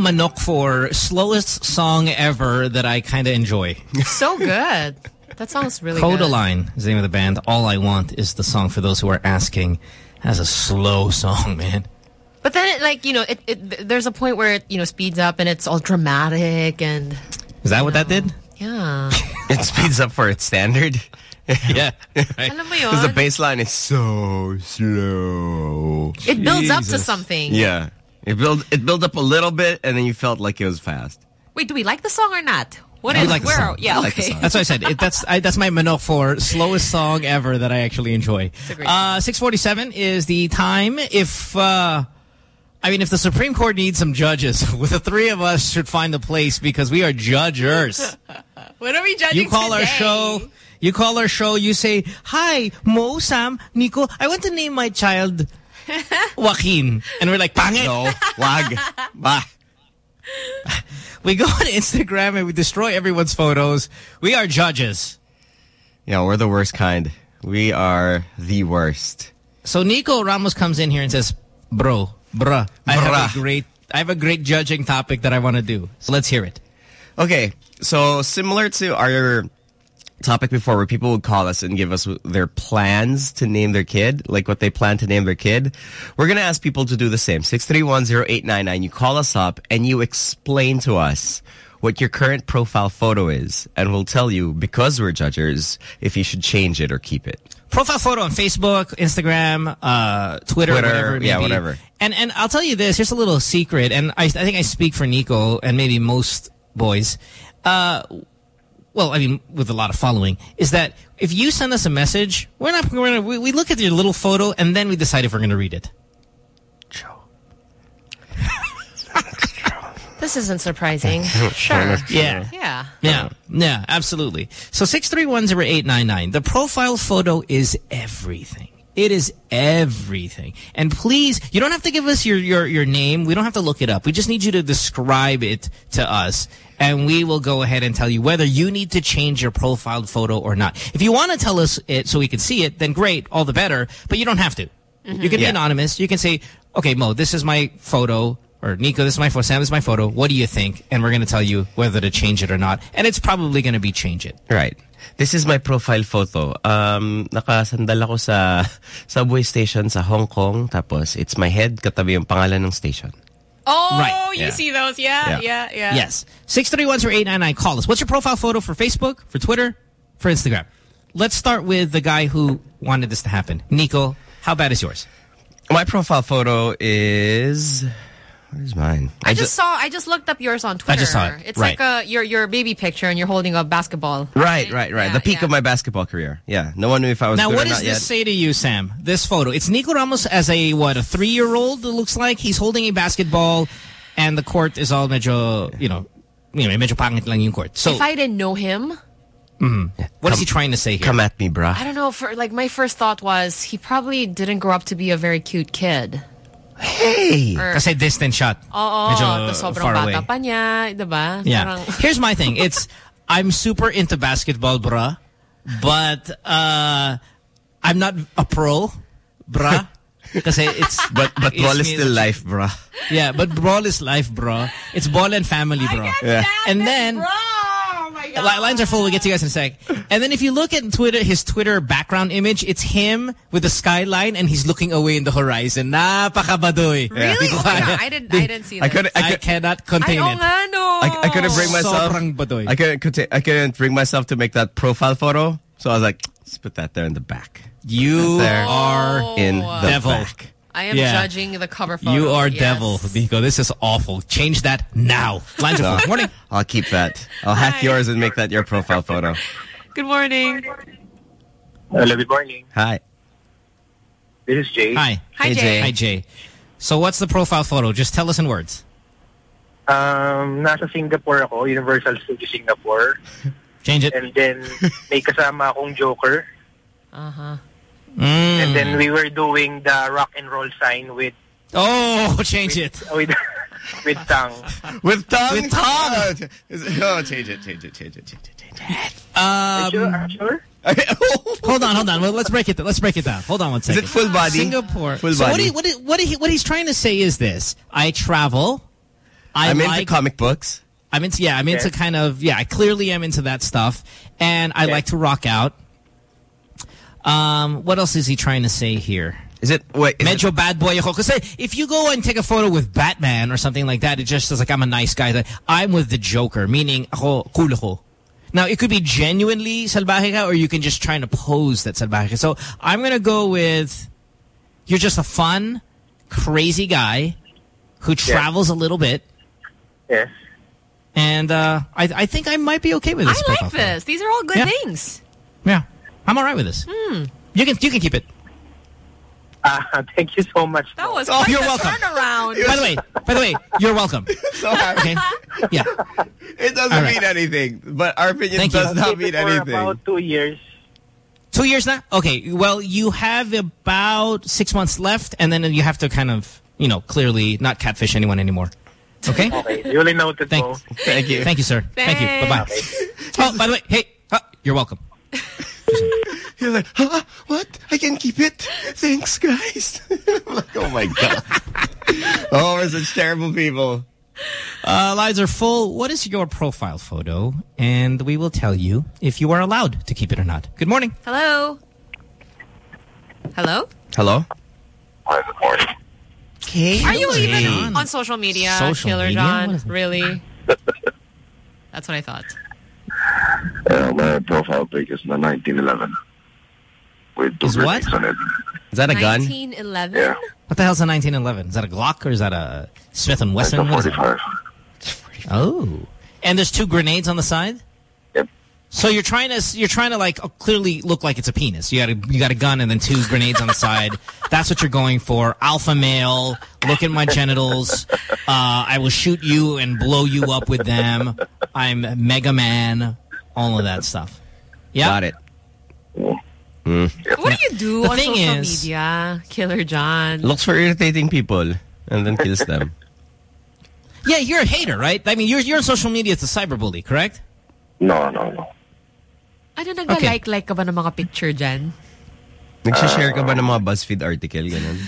manok for slowest song ever that I kind of enjoy. So good. That sounds really Kodaline is the name of the band. All I Want is the song for those who are asking. That's a slow song, man. But then, it, like, you know, it, it, there's a point where it, you know, speeds up and it's all dramatic and, Is that what that did? yeah. It speeds up for its standard. yeah. Alam mo? Because the bass line is so slow. It builds up to something. Yeah. It build it built up a little bit and then you felt like it was fast. Wait, do we like the song or not? What I is like the where? Yeah, I like okay. song. That's what I said. It, that's I, that's my manok for slowest song ever that I actually enjoy. Uh, 647 is the time. If uh, I mean, if the Supreme Court needs some judges, with the three of us should find a place because we are judgers. what are we judging You call our show. You call our show. You say, "Hi, Mo, Sam, Nico. I want to name my child Joaquin," and we're like, "Pangit." No, wag, bah. We go on Instagram and we destroy everyone's photos. We are judges. Yeah, we're the worst kind. We are the worst. So Nico Ramos comes in here and says, "Bro, bruh, I have a great, I have a great judging topic that I want to do. So let's hear it." Okay, so similar to our topic before where people would call us and give us their plans to name their kid, like what they plan to name their kid, we're going to ask people to do the same. 6310899, you call us up and you explain to us what your current profile photo is, and we'll tell you, because we're judges, if you should change it or keep it. Profile photo on Facebook, Instagram, uh, Twitter, Twitter, whatever yeah, be. whatever. And and I'll tell you this. Here's a little secret, and I I think I speak for Nico and maybe most boys. Uh, well, I mean, with a lot of following, is that if you send us a message, we're not we're gonna, we, we look at your little photo and then we decide if we're going to read it. Joe. This isn't surprising. sure. Yeah. Yeah. Yeah, yeah, absolutely. So 6310899, the profile photo is everything. It is everything. And please, you don't have to give us your, your, your name. We don't have to look it up. We just need you to describe it to us. And we will go ahead and tell you whether you need to change your profile photo or not. If you want to tell us it so we can see it, then great, all the better. But you don't have to. Mm-hmm. You can be anonymous. You can say, okay, Mo, this is my photo. Or Nico, this is my photo. Sam, this is my photo. What do you think? And we're going to tell you whether to change it or not. And it's probably going to be change it. Right. This is my profile photo. Um, nakasandal ako sa subway station sa Hong Kong. Tapos, it's my head, katabi yung pangalan ng station. Oh, Right. you Yeah. see those? Yeah, Yeah. yeah, yeah. Yes. 631-0899. Call us. What's your profile photo for Facebook, for Twitter, for Instagram? Let's start with the guy who wanted this to happen. Nico, how bad is yours? My profile photo is... Where's mine? I just saw. I just looked up yours on Twitter. I just saw it. It's Right. like a your your baby picture, and you're holding a basketball. Right, right, right. the peak of my basketball career. Yeah. No one knew if I was Now, what does this yet. say to you, Sam? This photo. It's Nico Ramos as a, what, a three-year-old, it looks like. He's holding a basketball, and the court is all medyo, you know, you know, medyo pangit lang yung court. So, if I didn't know him, mhm. what is he trying to say here? Come at me, bruh. I don't know. For like, my first thought was he probably didn't grow up to be a very cute kid. Hey! Or- Kasi distant shot. Oo, Medyo tapos sobrang far bata away. pa niya, diba? Yeah. Parang- Here's my thing. It's I'm super into basketball, bruh, but uh, I'm not a pro, bruh. Kasi it's But but it's ball is still life, bruh. Yeah, but ball is life, bro. It's ball and family, bro. Yeah. And then li- lines are full. We'll get to you guys in a sec. And then if you look at Twitter, his Twitter background image, it's him with the skyline and he's looking away in the horizon. Napakabadoy. Really? Oh, yeah, I didn't. I didn't see that. I that. could I I could cannot contain Ay, oo it. nga, no. I, I couldn't bring myself. Badoy. I couldn't couldn't- I couldn't bring myself to make that profile photo. So I was like, let's put that there in the back. You are in the devil. back. I am Yeah. judging the cover photo. You are yes. devil, Nico. This is awful. Change that now. Lines No. are. Morning. I'll keep that. I'll hack yours and make that your profile photo. Good morning. Hello, good morning. Hi. This is Jay. Hi. Hi, Jay. Hi, Jay. So what's the profile photo? Just tell us in words. Um, nasa Singapore ako, Universal Studios Singapore. Change it. And then, may kasama akong Joker. Uh-huh. And Mm. then we were doing the rock and roll sign with Oh, change it. with With tongue. With tongue? With tongue. Oh, change it, change it, change it, change it, change it. Um, sure? hold on, hold on. Well, let's break it. Let's break it down. Hold on one second. it full body? Singapore. Full so what he, what, he, what, he, what he's trying to say is this: I travel. I I'm like, into comic books. I'm into yeah. I'm into kind of yeah. I clearly am into that stuff, and I like to rock out. Um, what else is he trying to say here? Is it wait? Is Medyo bad boy ako. Because if you go and take a photo with Batman or something like that, it just says like I'm a nice guy. I'm with the Joker, meaning ako cool ako. Now it could be genuinely salvaje ka, or you can just try to pose that salvaje. So I'm gonna go with you're just a fun, crazy guy who travels a little bit. Yes. And uh, I, I think I might be okay with this. I like profile photo. this. These are all good Yeah. things. Yeah, I'm all right with this. Hmm. You can you can keep it. Uh, thank you so much. That was Oh, quite you're the welcome. turnaround. By the way, by the way, you're welcome. so happy. Okay. Yeah. It doesn't All right. mean anything, but our opinion Thank you. does not Keep mean it for anything. about two years. Two years now? Okay. Well, you have about six months left, and then you have to kind of, you know, clearly not catfish anyone anymore. Okay? Okay, duly noted Thank, po. thank you. Thank you, sir. Thank you. Bye-bye. Oh, by the way, hey, uh, you're welcome. You're like, huh? What? I can keep it? Thanks, guys. I'm like, oh my god. oh, we're such terrible people. Uh, lines are full. What is your profile photo? And we will tell you if you are allowed to keep it or not. Good morning. Hello? Hello? Hello? Hi, good morning. Okay. Are you even on social media, Social Killer media? John? Really? That's what I thought. Uh, my profile pic is the 1911 with two Is what? on it. Is that a gun? 1911? Yeah, What the hell's a 1911? Is that a Glock or is that a Smith and that's Wesson? a What is it? 45. Oh, and there's two grenades on the side. Yep. So you're trying to you're trying to like clearly look like it's a penis. You got a you got a gun and then two grenades on the side. That's what you're going for. Alpha male. Look at my genitals. Uh, I will shoot you and blow you up with them. I'm Mega Man. All of that stuff. Yeah. Got it. Mm. What do you do The on thing social is- media, Killer John? Looks for irritating people and then kills them. Yeah, you're a hater, right? I mean, you're you're on social media. It's a cyberbully, correct? No, no, no. Ano nag-like-like ka ba ng mga picture dyan? Nagsishare ka ba ng mga BuzzFeed article? Ganun?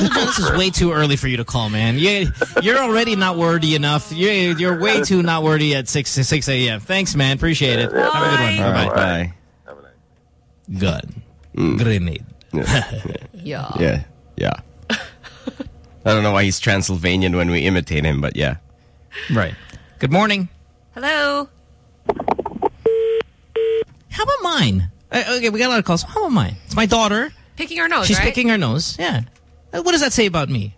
this is way too early for you to call, man. You, you're already not wordy enough. You're, you're way too not wordy at 6, 6 a.m. Thanks, man. Appreciate it. Have a good one. All right, Bye-bye. bye. Gun. Mm. Grenade. Yeah. Yeah, yeah. I don't know why he's Transylvanian when we imitate him, but yeah. Right. Good morning. Hello? How about mine? Uh, okay, we got a lot of calls. How about mine? It's my daughter. Picking her nose, She's right? picking her nose. Yeah. Uh, What does that say about me?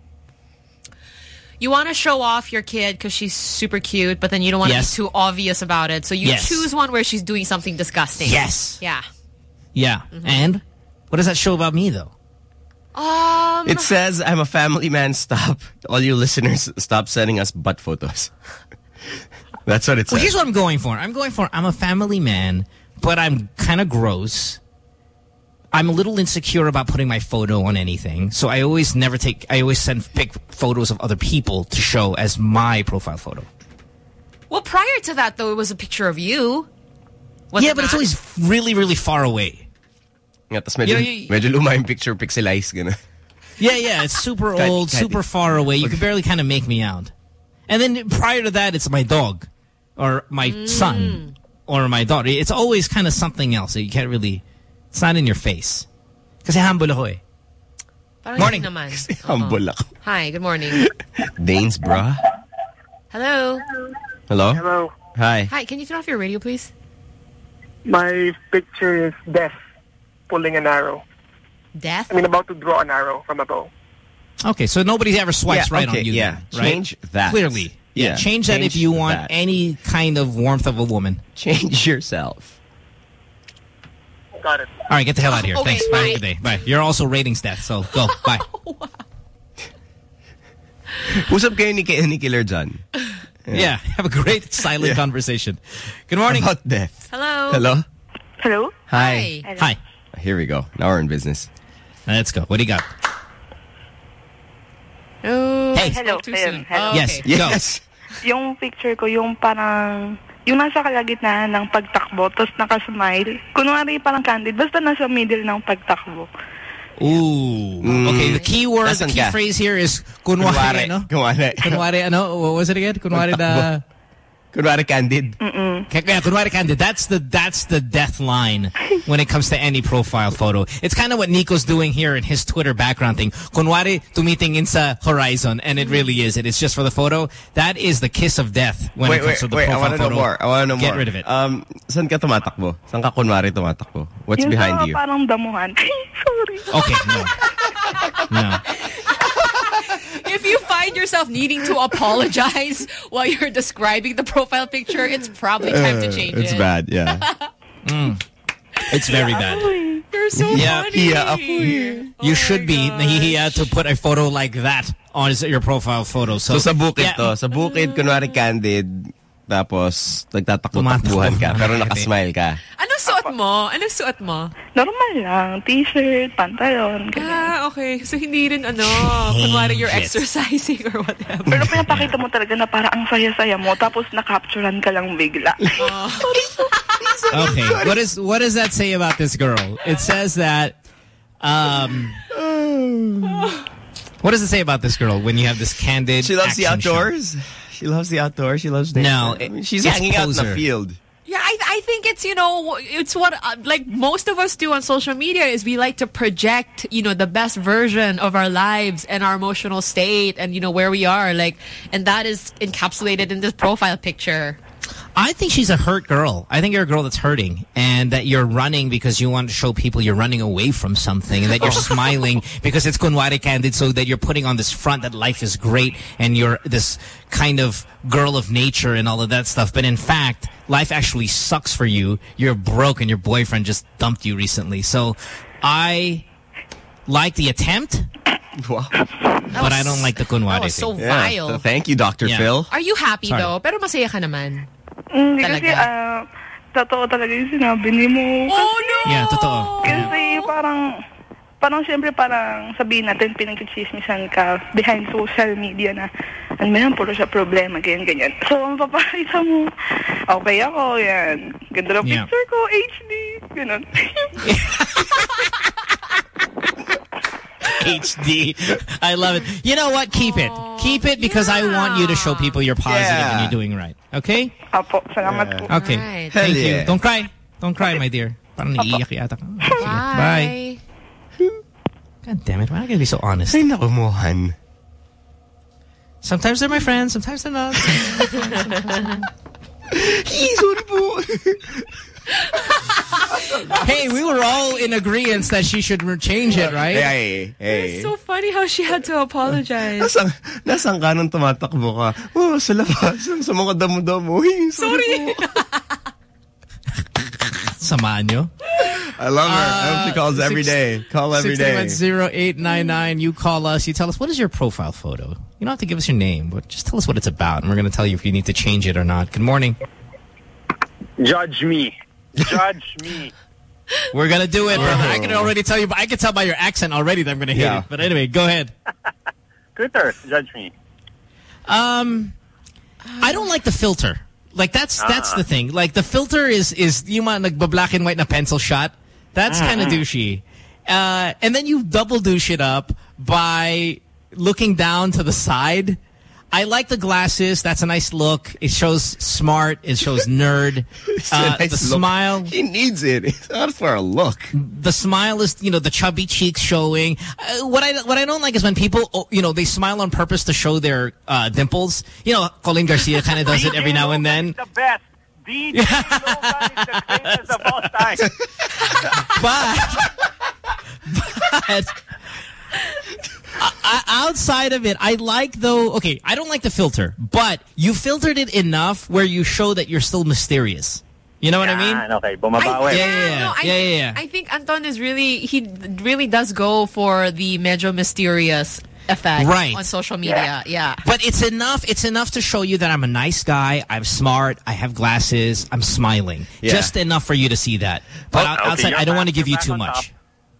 You want to show off your kid because she's super cute, but then you don't want to Yes. be too obvious about it. So you Yes. choose one where she's doing something disgusting. Yes. Yeah. Yeah. And what does that show about me, though? Um, It says, I'm a family man, stop. All you listeners, stop sending us butt photos. That's what it's. Well, says. here's what I'm going for. I'm going for I'm a family man, but I'm kind of gross. I'm a little insecure about putting my photo on anything, so I always never take. I always send pick photos of other people to show as my profile photo. well, prior to that, though, it was a picture of you. Was yeah, it but it's always really, really far away. Nga, tas medyo, You know, medyo luma yung picture, pixelized. Gana. Yeah, yeah, it's super old, super far away. You can barely kind of make me out. And then prior to that, it's my dog, or my Mm. son, or my daughter. It's always kind of something else that you can't really. It's not in your face. Kasi humble ako eh. Parang Morning. hindi naman. Humble ako. Hi, good morning. Danes, bra. Hello? Hello? Hello. Hi. Hi, can you turn off your radio, please? My picture is death pulling an arrow. Death? I mean, about to draw an arrow from a bow. Okay, so nobody ever swipes Yeah, right okay, on you. yeah. then, right? Change that. Clearly. Yeah, Change that if you want that. any kind of warmth of a woman. Change yourself. Got it. All right, get the hell out of here. Okay, Thanks. Bye. bye. Good day. Bye. You're also ratings death, so go. Bye. Usap kayo ni, ni Killer John. yeah. Have a great silent Yeah. conversation. Good morning. About death. Hello? Hello? Hello? Hi. Hi. Here we go. Now we're in business. Let's go. What do you got? Okay. hello. Too Ayun, soon. hello. Oh, Yes. okay. Go. Yung picture ko, yung parang, yung nasa kalagitnaan ng pagtakbo, tapos nakasmile. Kunwari parang candid, basta nasa middle ng pagtakbo. Ooh. Mm. Okay, the key word, the key ka? phrase here is kunwari, Kunwari. no? Kunwari. Kunwari, ano? What was it again? Kunwari na... Kunwari candid. Mm-mm. Yeah, kunwari candid. That's the that's the death line when it comes to any profile photo. It's kind of what Nico's doing here in his Twitter background thing. Kunwari tumitingin sa horizon, and it really is. It is just for the photo. That is the kiss of death when wait, it comes wait, to the wait. I profile want to know photo. more. I want to know Get more. rid of it. Um, saan ka tumatakbo? Saan ka kunwari tumatakbo? What's yung behind sa you? parang damuhan. Sorry. Okay, no. No. If you find yourself needing to apologize while you're describing the profile picture, it's probably time to Uh, change It's it. bad, yeah. Mm. It's very bad. You're so Yeah, funny. yeah, You should be nahihiya to put a photo like that on his- your profile photo. So, So sa bukid Yeah. to, sa bukid, kunwari candid, tapos nagtatakbo-takbuhan ka, pero nakasmile ka. Anong suot mo? Anong suot mo? Normal lang. T-shirt, pantalon. ganyan. Ah, okay. So hindi rin ano, kunwari you're exercising or whatever. Pero pinapakita mo talaga na parang ang saya-saya mo, tapos nakapturan ka lang bigla. Okay. What is what does that say about this girl? It says that um What does it say about this girl when you have this candid She loves the action shot? Outdoors. She loves the outdoors. She loves nature. No, I mean, she's it's hanging out in the field. Yeah, I, I think it's, you know, it's what, uh, like, most of us do on social media is we like to project, you know, the best version of our lives and our emotional state and, you know, where we are. Like, and that is encapsulated in this profile picture. I think she's a hurt girl. I think you're a girl that's hurting and that you're running because you want to show people you're running away from something and that you're smiling because it's kunwari candid so that you're putting on this front that life is great and you're this kind of girl of nature and all of that stuff. But in fact, life actually sucks for you. You're broke and your boyfriend just dumped you recently. So I like the attempt, Wow. but I don't like the kunwari that was so thing. vile. So thank you, Dr. Yeah. Phil. Are you happy Sorry. though? Pero masaya ka naman. Hindi kasi, Talaga? ah, totoo talaga yung sinabi ni mo. Oh no! Yeah, totoo. Kasi parang, parang siyempre parang sabihin natin pinagchichismisan ka behind social media na ano ba yan, puro siya problema, ganyan, ganyan. So, ang papakita mo, okay ako, yan. Ganda ng Yeah. picture ko, HD, ganun. HD. I love it. You know what? Keep it. Keep it because I want you to show people you're positive and Yeah. you're doing right. Okay? Apo, salamat po. Okay. Alright. Thank Hell you. Don't cry. Don't cry, my dear. Parang naiiyak yata ka. Bye. God damn it. Why am I going to be so honest? Ay, naku, Mohan. Sometimes they're my friends. Sometimes they're not. Sorry po. hey, we were all in agreement that she should change it, right? Hey, hey. It's so funny how she had to apologize. Nasaan, nasaan ka nung tumatakbo ka? Oh, sa labas. Sa mga damo-damo. Sorry. po. Samaan nyo. I love her. I hope she uh, calls every day. Call every day. 6310899. You call us. You tell us, what is your profile photo? You don't have to give us your name, but just tell us what it's about, and we're going to tell you if you need to change it or not. Good morning. Judge me. Judge me. We're going to do it, brother. I can already tell you, but I can tell by your accent already that I'm going to hit Yeah. it. But anyway, go ahead. Twitter, judge me. Um, I don't like the filter. Like that's that's the thing. Like the filter is is you want like black and white na pencil shot. That's kind of douchey. Uh, and then you double douche it up by looking down to the side. I like the glasses. That's a nice look. It shows smart. It shows nerd. Uh, nice the look. smile. He needs it. It's not for a look. The smile is, you know, the chubby cheeks showing. Uh, what I what I don't like is when people, oh, you know, they smile on purpose to show their uh, dimples. You know, Coleen Garcia kind of does it every now and then. The best. DJ Logan is the greatest of all time. but but uh, uh, outside of it, I like though. Okay, I don't like the filter, but you filtered it enough where you show that you're still mysterious. You know what I mean? Yan, okay, bumabawi. Yeah, yeah, yeah. No, I, yeah, think, yeah, yeah. I think Anton is really, he really does go for the medyo mysterious effect Right. on social media. Yeah. But it's enough. It's enough to show you that I'm a nice guy. I'm smart. I have glasses. I'm smiling. Yeah. Just enough for you to see that. But Oh, okay, outside, I don't want to give you too back on much.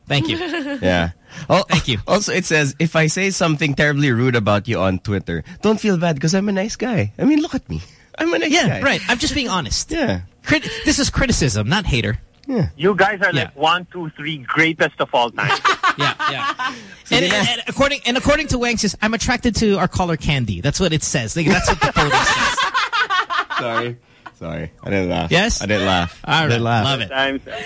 Thank you. Yeah. Oh, Thank you. Also, it says, if I say something terribly rude about you on Twitter, don't feel bad because I'm a nice guy. I mean, look at me. I'm a nice yeah, guy. Yeah, right. I'm just being honest. Yeah. Crit this is criticism, not hater. Yeah. You guys are like one, two, three greatest of all time. yeah, yeah. And, and, and according and according to Wang says, I'm attracted to our caller Candy. That's what it says. Like, that's what the photo says. Sorry. Sorry. I didn't laugh. Yes? I didn't laugh. All I right. didn't laugh. Love it.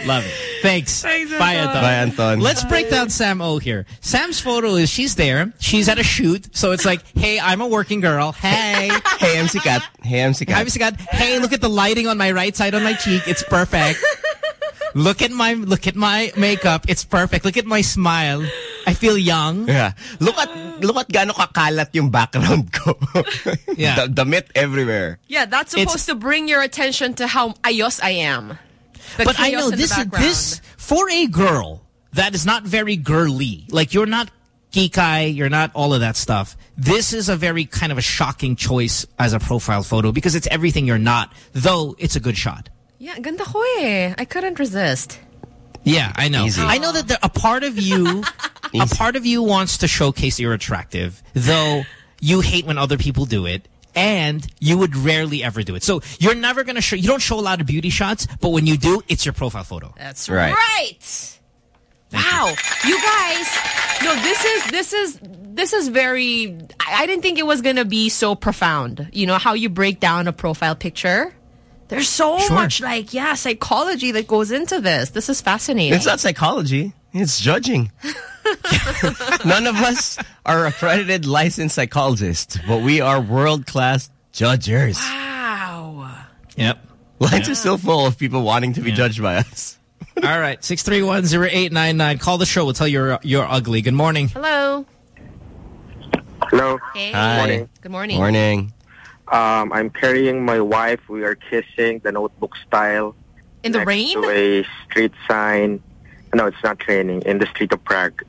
Love it. Thanks. Thanks, Bye, Anton. Anton. Bye, Anton. Let's break down Sam O here. Sam's photo is she's there. She's at a shoot. So it's like, hey, I'm a working girl. Hey. hey, I'm Sikat. Hey, I'm Sikat. Hey, I'm Sikat. Hey, look at the lighting on my right side on my cheek. It's perfect. look at my look at my makeup. It's perfect. Look at my smile. I feel young. Yeah. Look at look at gaano kakalat yung background ko. Yeah. The, damit everywhere. Yeah, that's supposed to bring your attention to how ayos I am. The but I know this this for a girl that is not very girly. Like you're not geeky, you're not all of that stuff. This is a very kind of a shocking choice as a profile photo because it's everything you're not, though it's a good shot. Yeah, ganda ko eh. I couldn't resist. Yeah, I know. Easy. I know that there, a part of you, a part of you wants to showcase you're attractive, though you hate when other people do it. And you would rarely ever do it. So you're never going to show, you don't show a lot of beauty shots, but when you do, it's your profile photo. That's Right. right. Wow, you. guys. No, this is this is this is very. I, I didn't think it was gonna be so profound. You know how you break down a profile picture. There's so Sure. much like yeah psychology that goes into this. This is fascinating. It's not psychology. It's judging. None of us are accredited licensed psychologists, but we are world-class judgers. Wow. Yep. Lines are still full of people wanting to be judged by us. All right, 631-0899. Call the show. We'll tell you you're, you're ugly. Good morning. Hello. Hello. Hey. Hi. Morning. Good morning. Morning. Um, I'm carrying my wife. We are kissing the notebook style. In the next rain? To a street sign. No, it's not raining. In the street of Prague.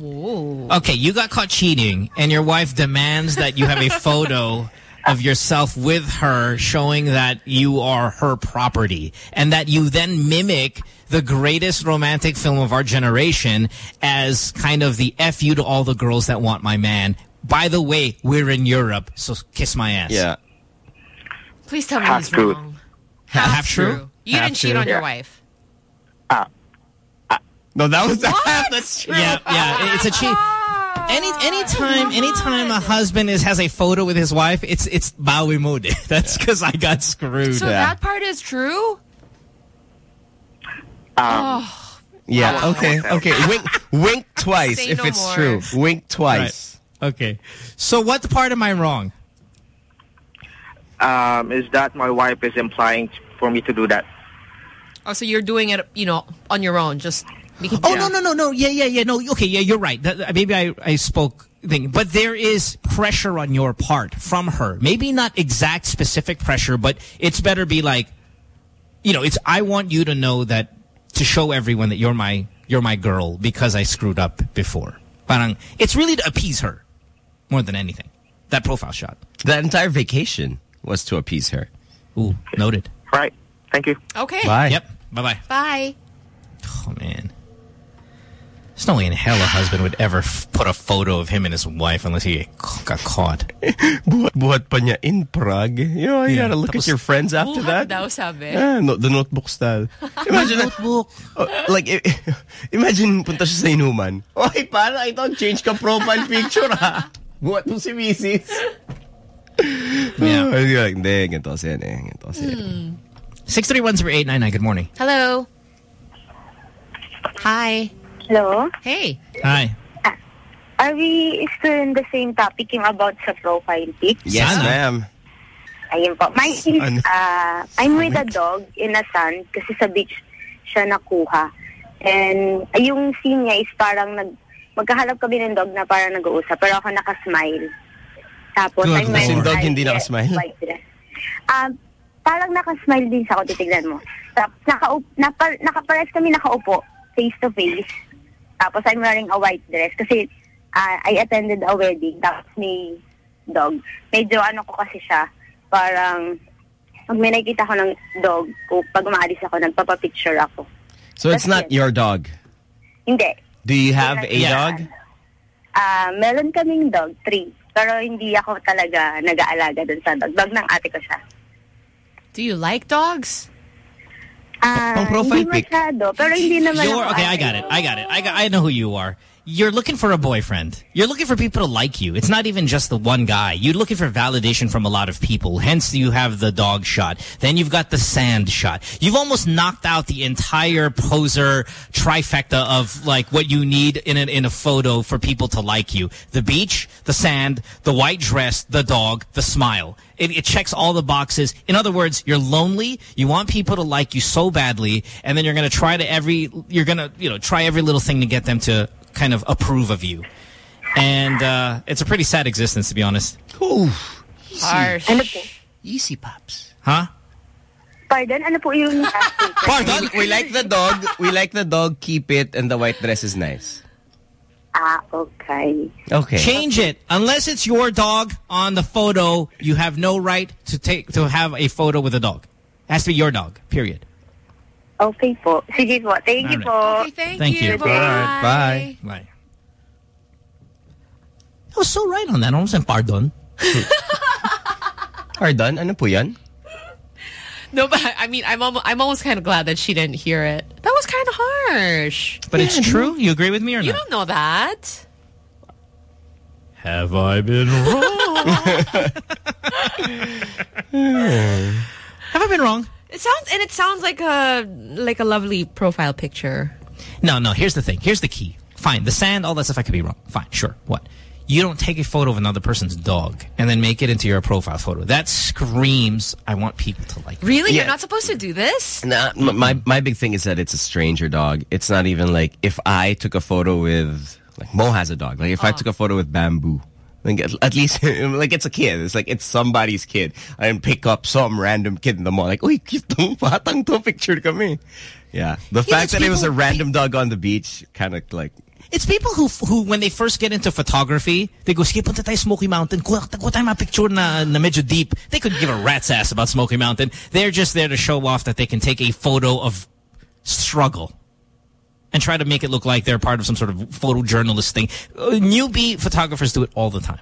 Okay, you got caught cheating, and your wife demands that you have a photo of yourself with her showing that you are her property, and that you then mimic the greatest romantic film of our generation as kind of the F you to all the girls that want my man. By the way, we're in Europe, so kiss my ass. Yeah. Please tell me Half he's truth. wrong. Half, true? You Half didn't cheat true. on your Yeah. wife. No, that was What? that's true. Yeah, yeah, it's a cheat. Ah. Any anytime anytime a husband is has a photo with his wife, it's it's Bowie mode. That's because I got screwed. So that part is true. oh, Yeah, Wow. okay, okay. Wink, wink twice Say if no it's more. true. Wink twice. Okay. So what part am I wrong? Um, is that my wife is implying for me to do that? oh, so you're doing it, you know, on your own, just making. Oh no no no no. Yeah yeah yeah. No okay yeah you're right. That, maybe I I spoke thing. But there is pressure on your part from her. Maybe not exact specific pressure but it's better be like you know it's I want you to know that to show everyone that you're my you're my girl because I screwed up before. Parang it's really to appease her more than anything. That profile shot. That entire vacation was to appease her. Ooh, noted. Right. Thank you. Okay. Bye. Yep. Bye bye. Bye. Oh man. There's no way in hell a husband would ever f put a photo of him and his wife unless he got caught. Buhat-buhat pa niya in Prague. You know, you Yeah. gotta look at your friends after Buhat that. daw sabi. Yeah, no, the notebook style. Imagine that. notebook. Oh, like, imagine punta siya sa inuman. Oy, para ito, change ka profile picture ha. Buhat mo si Mrs. Yeah. Oh, you're like, hindi, ganito kasi yan eh. Ganito kasi yan. Hmm. 631-0899, good morning. Hello. Hi. Hello? Hey. Hi. Are we still in the same topic yung about sa profile pic? Yes, ma'am. Ayun po. Mine is, Ano? uh, I'm with a dog in a sand kasi sa beach siya nakuha. And uh, yung scene niya is parang nag, magkahalap kami ng dog na parang nag-uusap pero ako nakasmile. Tapos Good wearing Yung dog hindi nakasmile? white dress. Um, parang nakasmile din siya ako, titignan mo. Tapos naka, napa, nakapares kami nakaupo, face to face. Tapos I'm wearing a white dress kasi uh, I attended a wedding tapos may dog. Medyo ano ko kasi siya, parang pag may nakikita ko ng dog, ko pag umaalis ako, nagpapapicture ako. So it's not your dog. Hindi. Do you have a dog? Ah, meron kaming dog, three. Pero hindi ako talaga nag-aalaga dun sa dog. Dog ng ate ko siya. Do you like dogs? Ah, Pang profile hindi pic. masyado. Pero hindi naman You're ako okay. I got it. I got it. I got. I know who you are. You're looking for a boyfriend. You're looking for people to like you. It's not even just the one guy. You're looking for validation from a lot of people. Hence, you have the dog shot. Then you've got the sand shot. You've almost knocked out the entire poser trifecta of like what you need in a, in a photo for people to like you. The beach, the sand, the white dress, the dog, the smile. It, it checks all the boxes. In other words, you're lonely. You want people to like you so badly, and then you're going to try to every you're going to you know try every little thing to get them to kind of approve of you. And uh, it's a pretty sad existence, to be honest. Ooh, Harsh. Ano po? Easy pops. Huh? Pardon? Ano po yung Pardon? We like the dog. We like the dog. Keep it, and the white dress is nice. Ah, okay. Okay. Change it. Unless it's your dog on the photo, you have no right to take to have a photo with a dog. It has to be your dog. Period. Okay po. Sige po. Thank you po. Okay, thank, Thank you. Good day. Bye. Bye. I was so right on that. I almost said pardon. Pardon? Ano po yan? No, but I mean, I'm almost, I'm almost kind of glad that she didn't hear it. That was kind of harsh. But it's true. You agree with me or You not? You don't know that. Have I been wrong? Have I been wrong? It sounds and it sounds like a like a lovely profile picture. No, no. Here's the thing. Here's the key. Fine. The sand, all that stuff, I could be wrong. Fine. Sure. What? You don't take a photo of another person's dog and then make it into your profile photo. That screams, I want people to like. Really, Yeah. you're not supposed to do this. Nah, m- my my big thing is that it's a stranger dog. It's not even like if I took a photo with like Mo has a dog. Like if I oh. took a photo with Bamboo, like at, least like it's a kid. It's like it's somebody's kid. I didn't pick up some random kid in the mall. Like, uy, cute tong batang to picture kami. Yeah, the fact it's that it was a random dog on the beach kind of like It's people who, who when they first get into photography, they go, sige, punta tayo Smoky Mountain. Kuha, kuha tayo mga picture na, na medyo deep. They could give a rat's ass about Smoky Mountain. They're just there to show off that they can take a photo of struggle and try to make it look like they're part of some sort of photojournalist thing. Uh, newbie photographers do it all the time.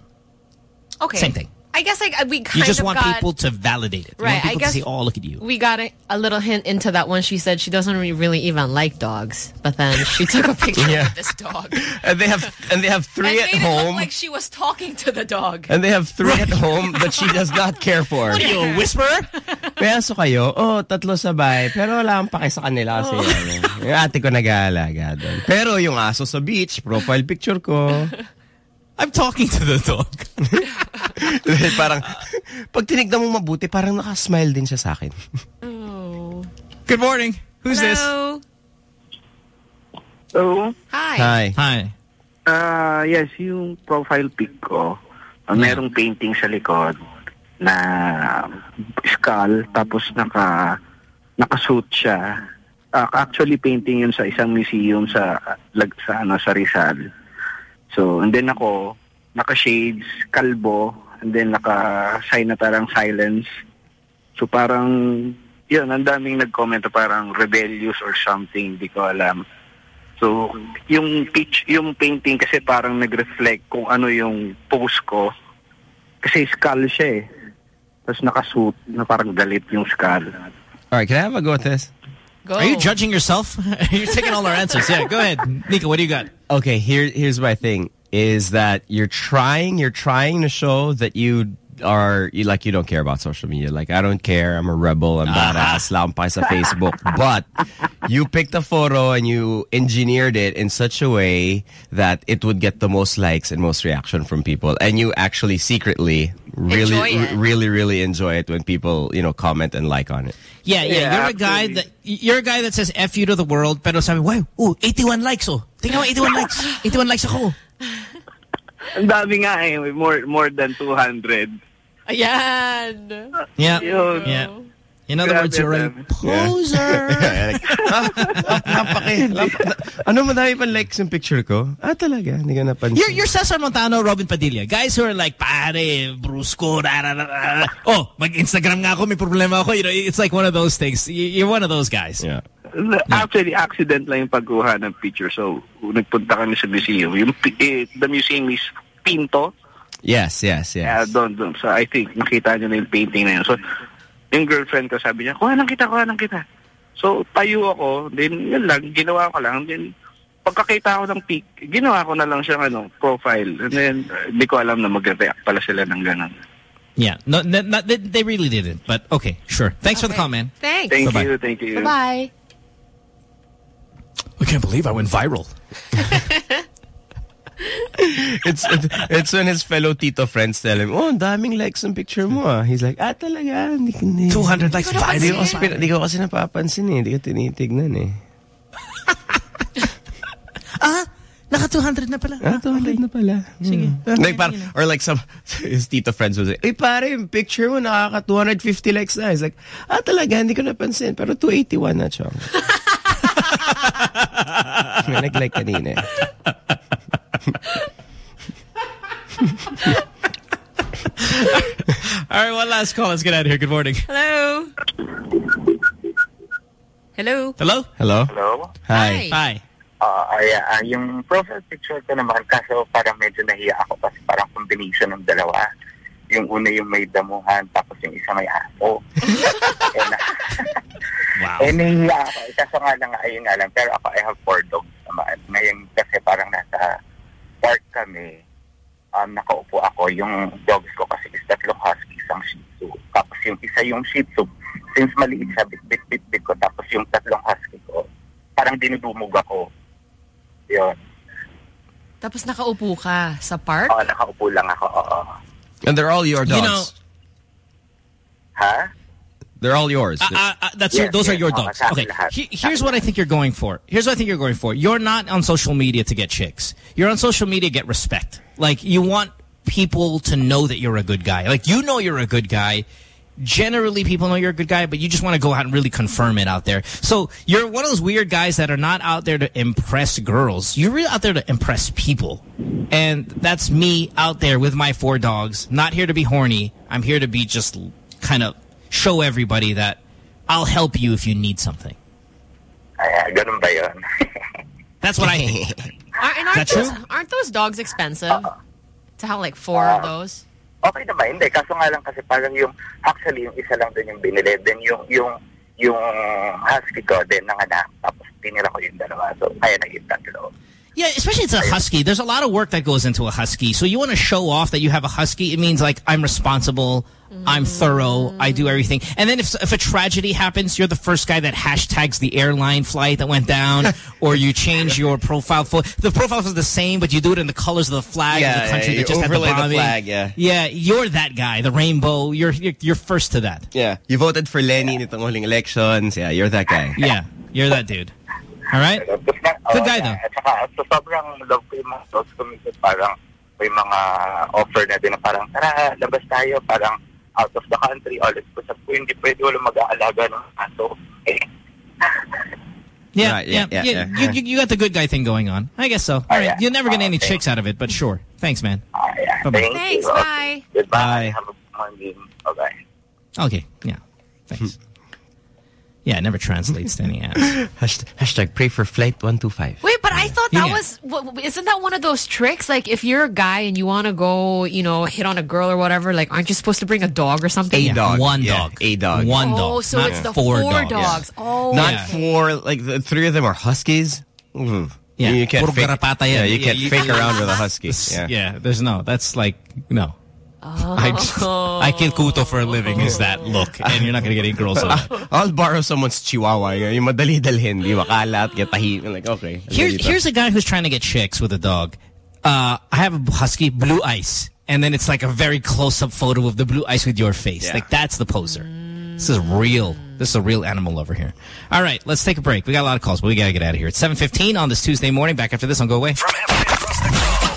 Okay, Same thing. I guess like we kind You just of want got, people to validate it. You Right, want I guess to say, oh, look at you. We got a, a little hint into that when she said she doesn't really even like dogs, but then she took a picture Yeah. with this dog. and they have and they have three and at made it look home. like she was talking to the dog. and they have three at home that she does not care for. What are you, a whisperer? Peso kayo? Oh, tatlo sabay. Pero wala akong pake sa kanila kasi Oh. Eh. yung ate ko nag-aalaga doon. Pero yung aso sa beach, profile picture ko. I'm talking to the dog. parang, pag tinignan mo mabuti, parang nakasmile din siya sa akin. Oh. Good morning. Who's Hello. So, Hi. Hi. Hi. ah yes, yung profile pic ko, ah, merong painting sa likod na skull, tapos naka, nakasuit siya. Ah, actually, painting yun sa isang museum sa, lag, sa, ano, sa Rizal. So, and then ako, naka-shades, kalbo, and then naka-sign na parang silence. So parang, yun, ang daming nag-comment na parang rebellious or something, di ko alam. So, yung pitch, yung painting kasi parang nag-reflect kung ano yung pose ko. Kasi skull siya eh. Tapos nakasuit na parang galit yung skull. All right, can I have a go at this? Go. Are you judging yourself? You're taking all our answers. Yeah, go ahead. Nico, what do you got? Okay, here here's my thing is that you're trying you're trying to show that you are you like you don't care about social media. Like I don't care. I'm a rebel. I'm badass. Lampay sa Facebook. But you picked a photo and you engineered it in such a way that it would get the most likes and most reaction from people. And you actually secretly really Enjoy it. r- really really enjoy it when people, you know, comment and like on it. Yeah, yeah, Yeah, you're a guy that you're a guy that says F you to the world, pero sabi, wow, ooh, 81 likes oh. Tingnan mo, 81 likes. 81 likes ako. Ang dami nga eh, more, more than 200. Ayan. Yeah. Yun. Yeah. In other Grabe, words, you're a man. poser. Like, ah, napaki. Lamp- ano madami pang likes yung picture ko? Ah, talaga? Hindi ko napansin. You're, you're Cesar Montano, Robin Padilla. Guys who are like, pare, brusco, da, da, da, da. Oh, mag-Instagram nga ako, may problema ako. You know, it's like one of those things. You're one of those guys. Yeah. Actually, accident lang yung pagkuha ng picture. So, nagpunta kami sa museum. Yung, eh, the museum is Pinto. Yes, yes, yes. Kaya doon, doon. So, I think, nakita niyo na yung painting na yun. So, yung girlfriend ko sabi niya, kuha lang kita, kuha lang kita. So, tayo ako. Then, yun lang, ginawa ko lang. Then, pagkakita ko ng pic, ginawa ko na lang siyang ano, profile. And then, uh, hindi ko alam na mag-react pala sila ng ganun. Yeah, no, no, not, they, really didn't. But okay, sure. Thanks for the man. Thanks. Thank Bye-bye. you, thank you. Bye. I can't believe I went viral. it's it's when his fellow Tito friends tell him, oh, ang daming likes ng picture mo ah. He's like, ah, talaga? Hindi, hindi. 200 likes, Hindi ko viral. kasi, hindi ko kasi napapansin eh. Hindi ko tinitignan eh. ah, naka 200 na pala. Ah, 200 na pala. Sige. Like, parang, or like some, his Tito friends will say, eh pare, yung picture mo nakaka 250 likes na. He's like, ah, talaga, hindi ko napansin. Pero 281 na, chong. May nag-like kanina eh. All right, one last call. Let's get out of here. Good morning. Hello. Hello. Hello? Hello? Hello? Hi. Hi. Ah, ay, ah, yung profile picture ko naman, kaso parang medyo nahiya ako kasi parang combination ng dalawa. Yung una yung may damuhan, tapos yung isa may aso. eh, na, wow. eh, nahiya ako. Eh, kaso nga lang, ayun nga lang. Pero ako, I have four dogs naman. Ngayon kasi parang nasa park kami, um, nakaupo ako. Yung dogs ko kasi is tatlong husky, isang shih tzu. Tapos yung isa yung shih tzu, since maliit siya, bit-bit-bit ko. Tapos yung tatlong husky ko, parang dinudumog ako. Yun. Tapos nakaupo ka sa park? Oo, nakaupo lang ako. Oo. And they're all your dogs. You know, Huh? they're all yours. Uh, uh, that's your, Yes, those are your Oh, dogs. Okay. He- here's what I think you're going for. Here's what I think you're going for. You're not on social media to get chicks. You're on social media to get respect. Like you want people to know that you're a good guy. Like you know you're a good guy. Generally, people know you're a good guy, but you just want to go out and really confirm it out there. So you're one of those weird guys that are not out there to impress girls. You're really out there to impress people. And that's me out there with my four dogs. Not here to be horny. I'm here to be just kind of show everybody that I'll help you if you need something. Ay, ganun ba yun? That's what I think. Are, and aren't that those, true? aren't those dogs expensive? to have like four of those? Okay naman, hindi. Kaso nga lang kasi parang yung, actually yung isa lang din yung binili. Then yung, yung, yung husky ko din nanganak. Tapos tinira ko yung dalawa. So, kaya naging tatlo. Yeah, especially it's a husky. There's a lot of work that goes into a husky. So you want to show off that you have a husky. It means like I'm responsible, I'm mm. thorough, I do everything. And then if if a tragedy happens, you're the first guy that hashtags the airline flight that went down, or you change your profile photo. The profile is the same, but you do it in the colors of the flag Yeah, of the country yeah, that just had the overlay the bombing. flag, yeah. yeah, you're that guy, the rainbow. You're you're, you're first to that. Yeah. You voted for Leni nitong huling elections. Yeah, you're that guy. Yeah, you're that dude. All right. Good guy though. At saka, so sobrang love ko yung mga dogs ko. Minsan parang may mga offer na din na parang, tara, labas tayo. Parang out of the country. Always ko sa po, hindi pwede wala mag-aalaga ng aso. Eh, Yeah, Right, yeah, yeah, yeah. yeah, you, yeah. you, you got the good guy thing going on. I guess so. All right. yeah. You'll never get Oh, any okay. chicks out of it, but sure. Thanks, man. yeah, Bye-bye. Thanks, bye. Goodbye. Have a good morning. Bye-bye. Okay, yeah. Thanks. Yeah, it never translates to any ass. Hashtag, hashtag pray for flight 125. Wait, but I thought that Yeah. was w- w- isn't that one of those tricks? Like if you're a guy and you want to go, you know, hit on a girl or whatever, like aren't you supposed to bring a dog or something? A dog. One Yeah, dog. A dog. One Oh, dog. so not it's the four, four dogs. dogs. Oh, Not Yeah. four, like the three of them are huskies. Mm. Yeah, You can't fake, yeah, you can't fake around with a husky. Yeah. Yeah. there's no. That's like, no. Oh. I, just- I kill Kuto for a living is that look. And you're not going to get any girls out of. I'll borrow someone's chihuahua. Yung yung madali dalhin. Di makalat, get tahi. Like, okay. Here's, here's a guy who's trying to get chicks with a dog. Uh, I have a husky, blue ice. And then it's like a very close-up photo of the blue ice with your face. Yeah. Like, that's the poser. This is real. This is a real animal over here. All right, let's take a break. We got a lot of calls, but we got to get out of here. It's 7.15 on this Tuesday morning. Back after this on Go Away.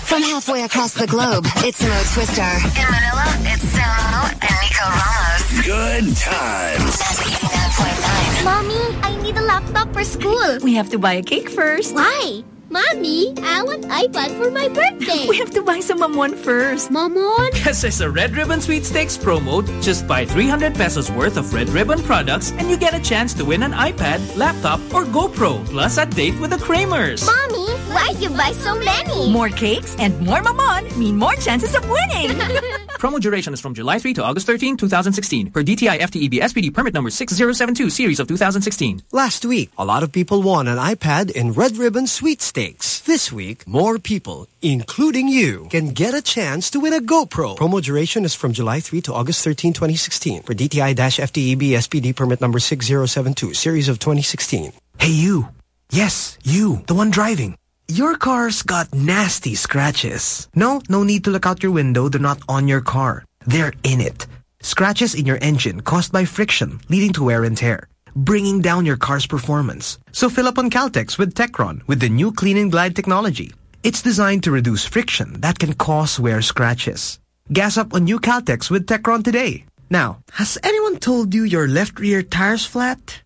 From halfway across the globe, it's Mo Twister. In Manila, it's Samo and Nico Ramos. Good times. Magic 89.9. Mommy, I need a laptop for school. We have to buy a cake first. Why? Mommy, I want iPad for my birthday. We have to buy some Mamon first. Mamon? Kasi a Red Ribbon Sweepstakes promo, just buy 300 pesos worth of Red Ribbon products and you get a chance to win an iPad, laptop, or GoPro, plus a date with the Kramers. Mommy, why'd you buy so many? More cakes and more Mamon mean more chances of winning. Promo duration is from July 3 to August 13, 2016. Per DTI FTEB SPD permit number 6072 series of 2016. Last week, a lot of people won an iPad in Red Ribbon Sweepstakes. This week, more people, including you, can get a chance to win a GoPro. Promo duration is from July 3 to August 13, 2016. For DTI-FTEB SPD permit number 6072, series of 2016. Hey, you. Yes, you, the one driving. Your car's got nasty scratches. No, no need to look out your window. They're not on your car. They're in it. Scratches in your engine caused by friction, leading to wear and tear, bringing down your car's performance. So fill up on Caltex with Techron with the new Clean and Glide technology. It's designed to reduce friction that can cause wear scratches. Gas up on new Caltex with Techron today. Now, has anyone told you your left rear tire's flat?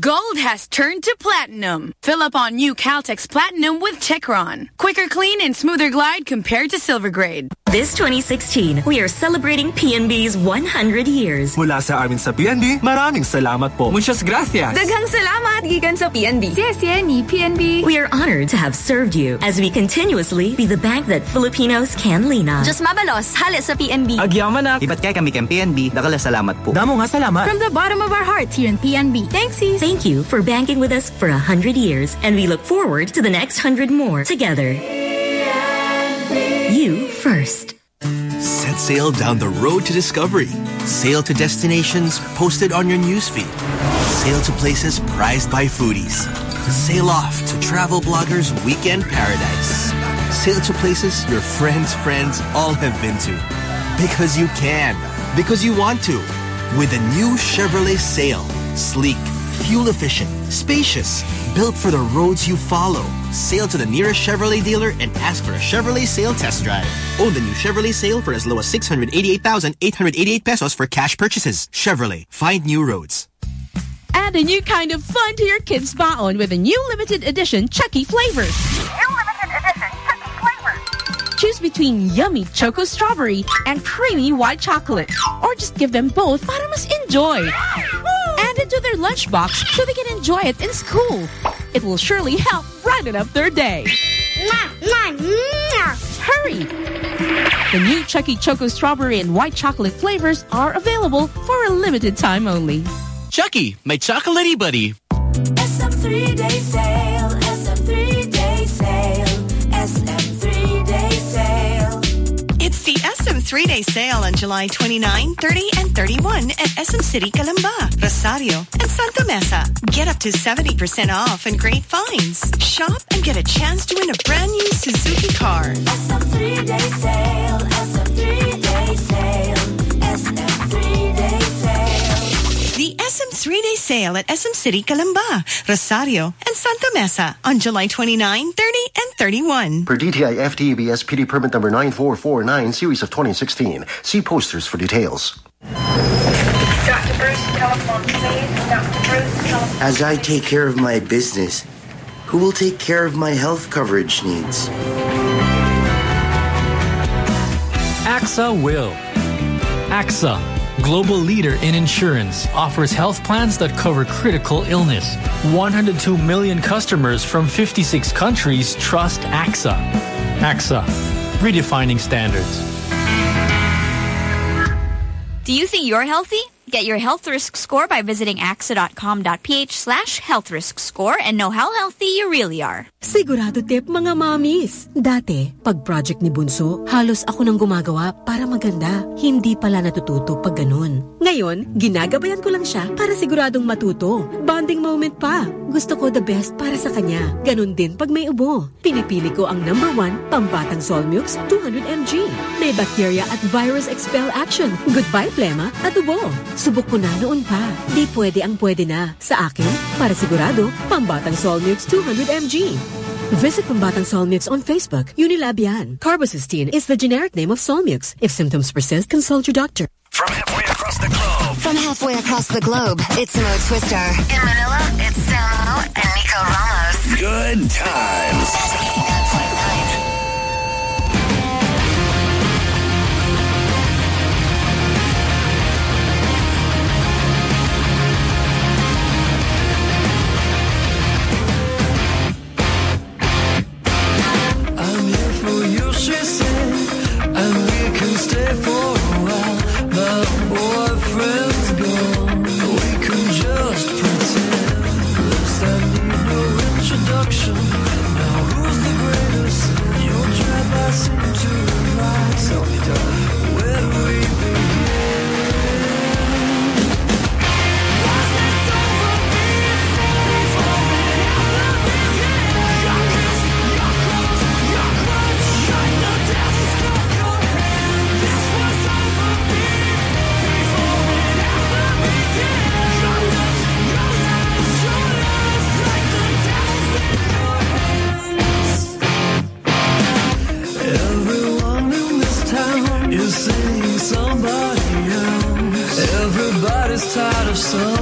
Gold has turned to platinum. Fill up on new Caltex Platinum with Techron. Quicker clean and smoother glide compared to silver grade. This 2016, we are celebrating PNB's 100 years. Mula sa amin sa PNB, maraming salamat po. Muchas gracias. Daghang salamat gikan sa PNB. Siyempre ni PNB. We are honored to have served you as we continuously be the bank that Filipinos can lean on. Just mabalos, halit sa PNB. Agyaman na. Iba't kay kami kang PNB, dakala salamat po. Damo nga salamat. From the bottom of our hearts here in PNB. Thanks, sis. Thank you for banking with us for 100 years, and we look forward to the next 100 more together. You first. Set sail down the road to discovery. Sail to destinations posted on your newsfeed. Sail to places prized by foodies. Sail off to travel bloggers' weekend paradise. Sail to places your friends' friends all have been to. Because you can. Because you want to. With a new Chevrolet Sail. Sleek, fuel efficient, spacious, built for the roads you follow. Sail to the nearest Chevrolet dealer and ask for a Chevrolet Sail test drive. Own the new Chevrolet Sail for as low as 688,888 pesos for cash purchases. Chevrolet, find new roads. Add a new kind of fun to your kids' baon with a new limited edition Chuckie flavors. New limited edition Chuckie flavors. Choose between yummy choco strawberry and creamy white chocolate. Or just give them both para mas enjoy. Add it to their lunchbox so they can enjoy it in school. It will surely help brighten up their day. Hurry! The new Chuckie Choco Strawberry and White Chocolate flavors are available for a limited time only. Chuckie, my chocolatey buddy. The SM three-day sale on July 29, 30, and 31 at SM City, Calamba, Rosario, and Santa Mesa. Get up to 70% off and great finds. Shop and get a chance to win a brand new Suzuki car. SM three-day sale, SM three-day sale, The SM three-day sale at SM City, Calamba, Rosario, and Santa Mesa on July 29, 30, and 31. Per DTI FTEB SPD permit number 9449, series of 2016. See posters for details. Dr. Bruce, telephone, please. Dr. Bruce, telephone. As I take care of my business, who will take care of my health coverage needs? AXA will. AXA, global leader in insurance, offers health plans that cover critical illness. 102 million customers from 56 countries trust AXA. AXA, redefining standards. Do you think you're healthy? Get your health risk score by visiting axa.com.ph slash health risk score and know how healthy you really are. Sigurado tip mga mamis. Dati, pag project ni Bunso, halos ako nang gumagawa para maganda. Hindi pala natututo pag ganun. Ngayon, ginagabayan ko lang siya para siguradong matuto. Bonding moment pa. Gusto ko the best para sa kanya. Ganun din pag may ubo. Pinipili ko ang number one, pambatang Solmux 200mg. May bacteria at virus expel action. Goodbye plema at ubo. Subok ko na noon pa. Di pwede ang pwede na. Sa akin, para sigurado, pambatang Solmux 200mg. Visit Pambatang Solmux on Facebook. Unilab yan. Carbocisteine is the generic name of Solmux. If symptoms persist, consult your doctor. From halfway across across the globe. From halfway across the globe, it's Mo Twister. In Manila, it's Samo and Nico Ramos. Good times. Now who's the greatest? Your drive I seem to ride. Tell me, darling, Tired of someone.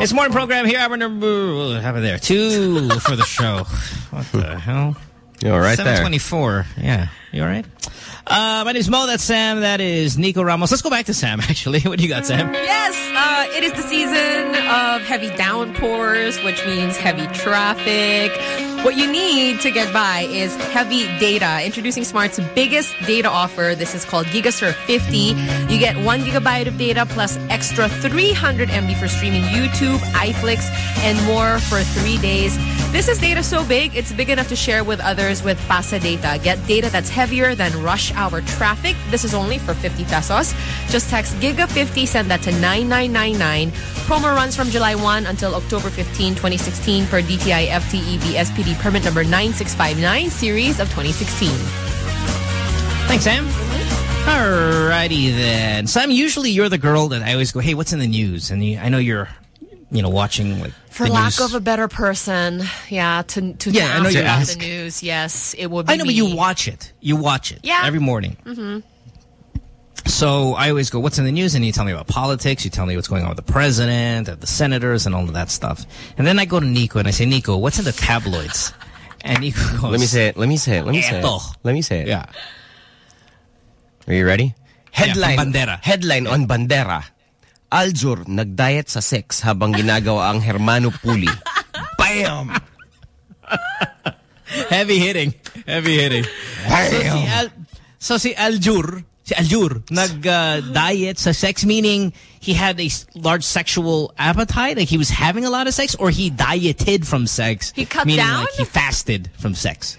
It's morning program here. Hour number what happened there two for the show. What the hell? You're all right there. Seven twenty-four. Yeah, you all right? Uh, my name's Mo. That's Sam. That is Nico Ramos. Let's go back to Sam. Actually, what do you got, Sam? Yes, uh, it is the season of heavy downpours, which means heavy traffic. What you need to get by is heavy data. Introducing Smart's biggest data offer. This is called GigaSurf 50. You get one gigabyte of data plus extra 300 MB for streaming YouTube, iFlix, and more for three days. This is data so big, it's big enough to share with others with Pasa Data. Get data that's heavier than rush hour traffic. This is only for 50 pesos. Just text Giga50, send that to 9999. Promo runs from July 1 until October 15, 2016 per DTI FTEB Permit number 9659 series of 2016. Thanks, Sam. Alrighty then. Sam, usually you're the girl that I always go, hey, what's in the news? And you, I know you're, you know, watching like, For lack news. of a better person, yeah, to to Yeah, I know you ask. the news, yes, it would be I know, but you watch it. You watch it Yeah. every morning. hmm So I always go, what's in the news? And you tell me about politics. You tell me what's going on with the president, and the senators, and all of that stuff. And then I go to Nico and I say, Nico, what's in the tabloids? And Nico goes, Let me say it. Let me say it. Let me say it. Let me say it. Yeah. Are you ready? Headline. from Bandera. Headline on Bandera. Aljur nag-diet sa sex habang ginagawa ang Hermano Puli. Bam! Heavy hitting. Heavy hitting. So si, Al, so si Aljur, si Aljur, nag-diet sa sex, meaning he had a large sexual appetite, like he was having a lot of sex, or he dieted from sex. He cut meaning down? like he fasted from sex.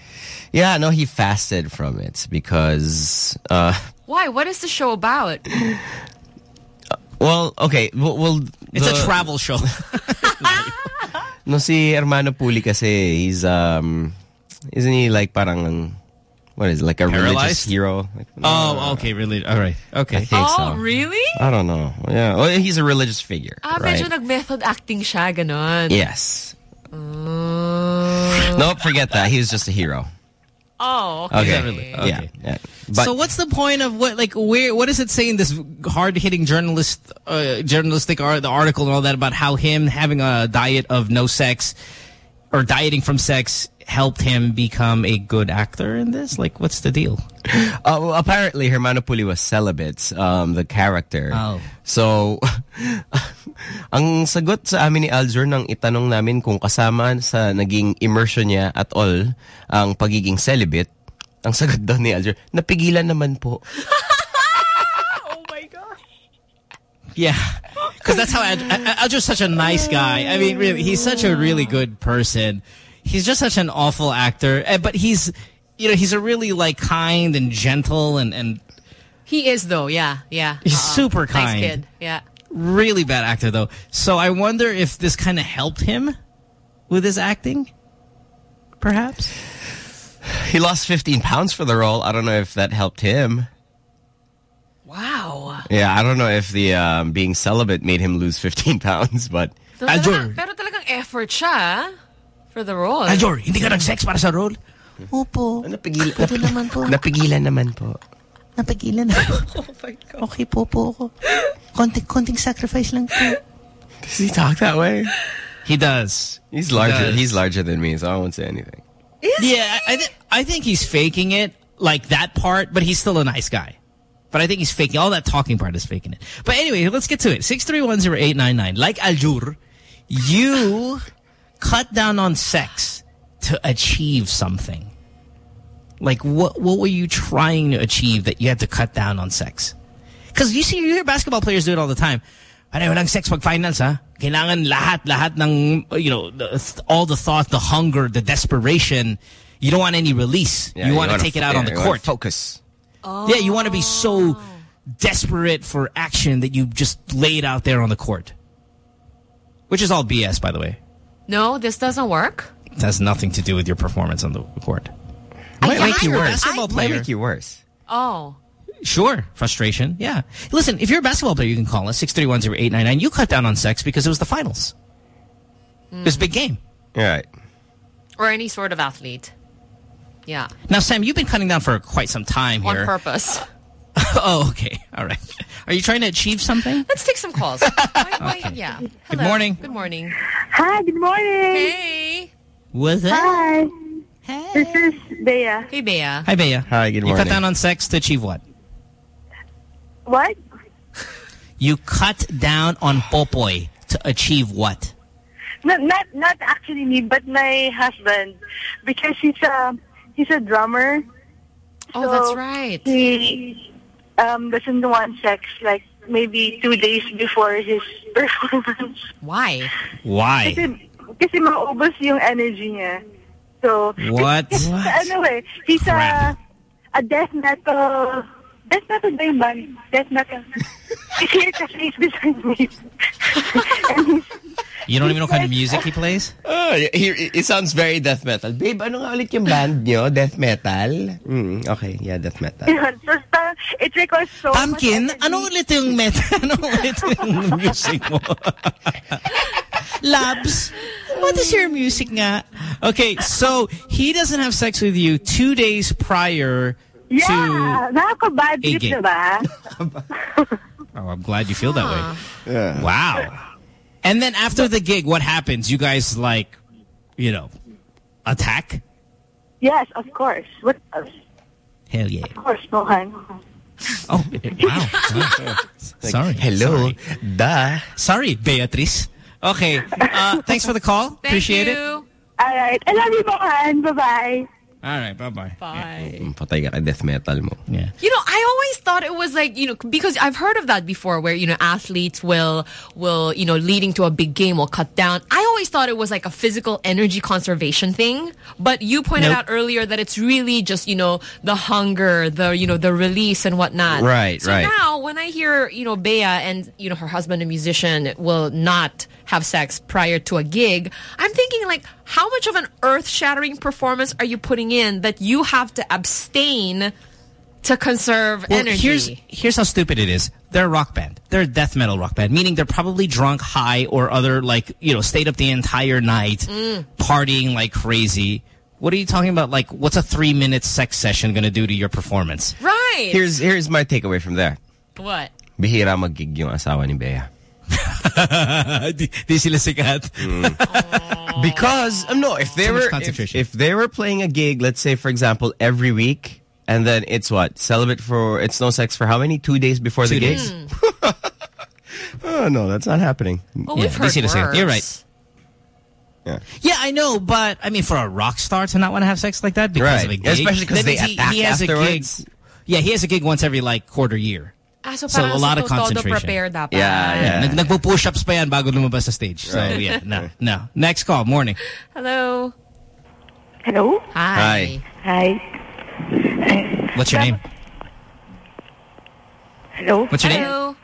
Yeah, no, he fasted from it because, uh, Why? What is the show about? well, okay, well, well It's the- a travel show. No, si Hermano Puli kasi, he's, um, isn't he like parang, what is it, like a religious hero? Like, oh, okay, really? All right. Okay. I think oh, so. really? I don't know. Yeah, well, he's a religious figure, Ah, right? medyo nag-method acting siya, ganon. Yes. Mm. Nope, forget that. He was just a hero. Oh, okay. Okay. really? Yeah, yeah. But so what's the point of what like where what does it say in this hard hitting journalist uh, journalistic art the article and all that about how him having a diet of no sex or dieting from sex helped him become a good actor in this like what's the deal Uh, well, apparently, Hermano Puli was celibate, um, the character. Oh. So, ang sagot sa amin ni Aljur nang itanong namin kung kasama sa naging immersion niya at all ang pagiging celibate, ang sagot daw ni Aljur, napigilan naman po. yeah because that's how Ad- Ad- Adjo's such a nice guy I mean really he's such a really good person he's just such an awful actor eh, but he's you know he's a really like kind and gentle and and He is though, yeah, yeah. He's Uh-uh. super Nice kind. kid, yeah. really bad actor though. So I wonder if this kind of helped him with his acting, perhaps. He lost 15 pounds for the role. I don't know if that helped him. Wow. Yeah, I don't know if the um, being celibate made him lose 15 pounds, but Pero, talagang, pero talagang effort siya ah, for the role. Aljur, hindi ka nag-sex para sa role? Opo. Napigil, nap- naman po. Napigilan naman po. Napigilan na. oh my God. Okay po po ako. Konting, konting sacrifice lang po. Does he talk that way? He does. He's larger. does. He's larger than me, so I won't say anything. Yeah, I, th I think he's faking it, like that part, but he's still a nice guy. But I think he's faking, all that talking part is faking it. But anyway, let's get to it. 6310899. Like Aljur, you cut down on sex to achieve something. Like, what what were you trying to achieve that you had to cut down on sex? Because you see, you hear basketball players do it all the time. Pareho lang sex pag finals, ha? Kailangan lahat, lahat ng, you know, the, all the thought, the hunger, the desperation. You don't want any release. Yeah, you want to take it out on the you court. Focus. Yeah, you want to be so desperate for action that you just lay it out there on the court. Which is all BS, by the way. No, this doesn't work. It has nothing to do with your performance on the court. Might I- make you worse. basketball Might player. make you worse. Oh. Sure, frustration. Yeah. Listen, if you're a basketball player, you can call us 6310899. You cut down on sex because it was the finals. It was a big hmm. game. Right. Or any sort of athlete. Yeah. Now, Sam, you've been cutting down for quite some time On here. On purpose. oh, okay. All right. Are you trying to achieve something? Let's take some calls. Why- why- Yeah. Good morning. Good morning. Hi, good morning. Hey. Was it? Hi. Hey. This is Bea. Hey, Bea. Hi, Bea. Hi, good morning. You cut down on sex to achieve what? What? You cut down on popoy to achieve what? Not, not not actually me, but my husband, because he's a he's a drummer. Oh, So that's right. He um doesn't want sex like maybe two days before his performance. Why? Why? Kasi, kasi maubos yung energy niya. So, What? Kasi, ano eh, he's a, a death metal, death metal ba yung band? Death metal. He's here kasi he's beside me. You don't even know what kind of music he plays? Oh, here it sounds very death metal. Babe, ano nga ulit yung band nyo? Death metal? Mm, okay, yeah, death metal. yun. So, parang it requires so Pumpkin, much energy. ano ulit yung meta? Ano ulit yung music mo? Labs, what is your music nga? Okay, so he doesn't have sex with you two days prior Yeah, to... nakaka-bad a trip, gig. diba? Oh, I'm glad you feel that way. Yeah. Wow. And then after the gig, what happens? You guys, like, you know, attack? Yes, of course. What else? Hell yeah. Of course, no, hun. Oh, wow. Sorry. hello. Sorry. Duh. Sorry, Beatrice. Okay. Uh, thanks for the call. Appreciate it. All right. I love you, Mohan. Bye-bye. All right. Bye-bye. Bye. Mm, Patay ka kay death metal mo. Yeah. You know, I always thought it was like, you know, because I've heard of that before where, you know, athletes will, will, you know, leading to a big game will cut down. I always thought it was like a physical energy conservation thing. But you pointed Nope. out earlier that it's really just, you know, the hunger, the, you know, the release and whatnot. Right, right. so right. now when I hear, you know, Bea and, you know, her husband, a musician, will not have sex prior to a gig, I'm thinking like, how much of an earth-shattering performance are you putting in that you have to abstain to conserve Well, energy? here's here's how stupid it is. They're a rock band. They're a death metal rock band, meaning they're probably drunk, high, or other like you know stayed up the entire night, Mm. partying like crazy. What are you talking about? Like, what's a three minute sex session going to do to your performance? Right. Here's here's my takeaway from there. what? Bihira mag-gig yung asawa ni Bea. di, di sila sikat. Because um, no, if they Too much were if, if they were playing a gig, let's say for example, every week, and then it's what celibate for it's no sex for how many two days before the Two gig. days. oh no, that's not happening. Well, Yeah, we've di heard sila sikat. You're right. Yeah. Yeah, I know, but I mean, for a rock star to not want to have sex like that because Right. of a gig, Especially 'cause that they he, attack he has a gig. Yeah, he has a gig once every like quarter year. Ah, so, So a lot sa of todo concentration. prepared dapat. Yeah, yeah. Nag nagpo-push-ups pa yan bago lumabas sa stage. So Right. yeah, no, no. Next call, morning. Hello. Hello? Hi. Hi. What's your name? Hello? What's your name? Hello.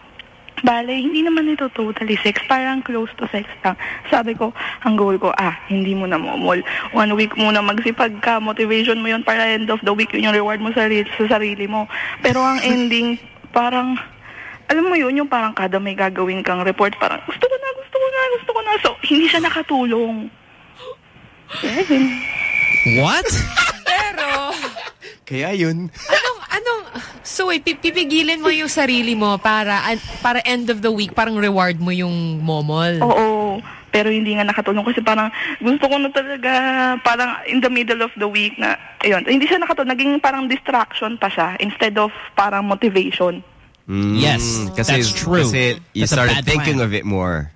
Bale, hindi naman ito totally sex. Parang close to sex lang. Sabi ko, ang goal ko, ah, hindi mo na momol. One week muna magsipag ka. Motivation mo yun para end of the week yun yung reward mo sa, sa sarili mo. Pero ang ending, parang, alam mo yun, yung parang kada may gagawin kang report, parang gusto ko na, gusto ko na, gusto ko na. So, hindi siya nakatulong. What? Pero, Kaya yun. anong, anong, so wait, pi- pipigilin mo yung sarili mo para, para end of the week, parang reward mo yung momol. Oo. Pero hindi nga nakatulong kasi parang gusto ko na talaga parang in the middle of the week na ayun, hindi siya nakatulong, naging parang distraction pa siya instead of parang motivation. Mm, Yes, kasi, that's true. Kasi you That's a started bad thinking plan. of it more.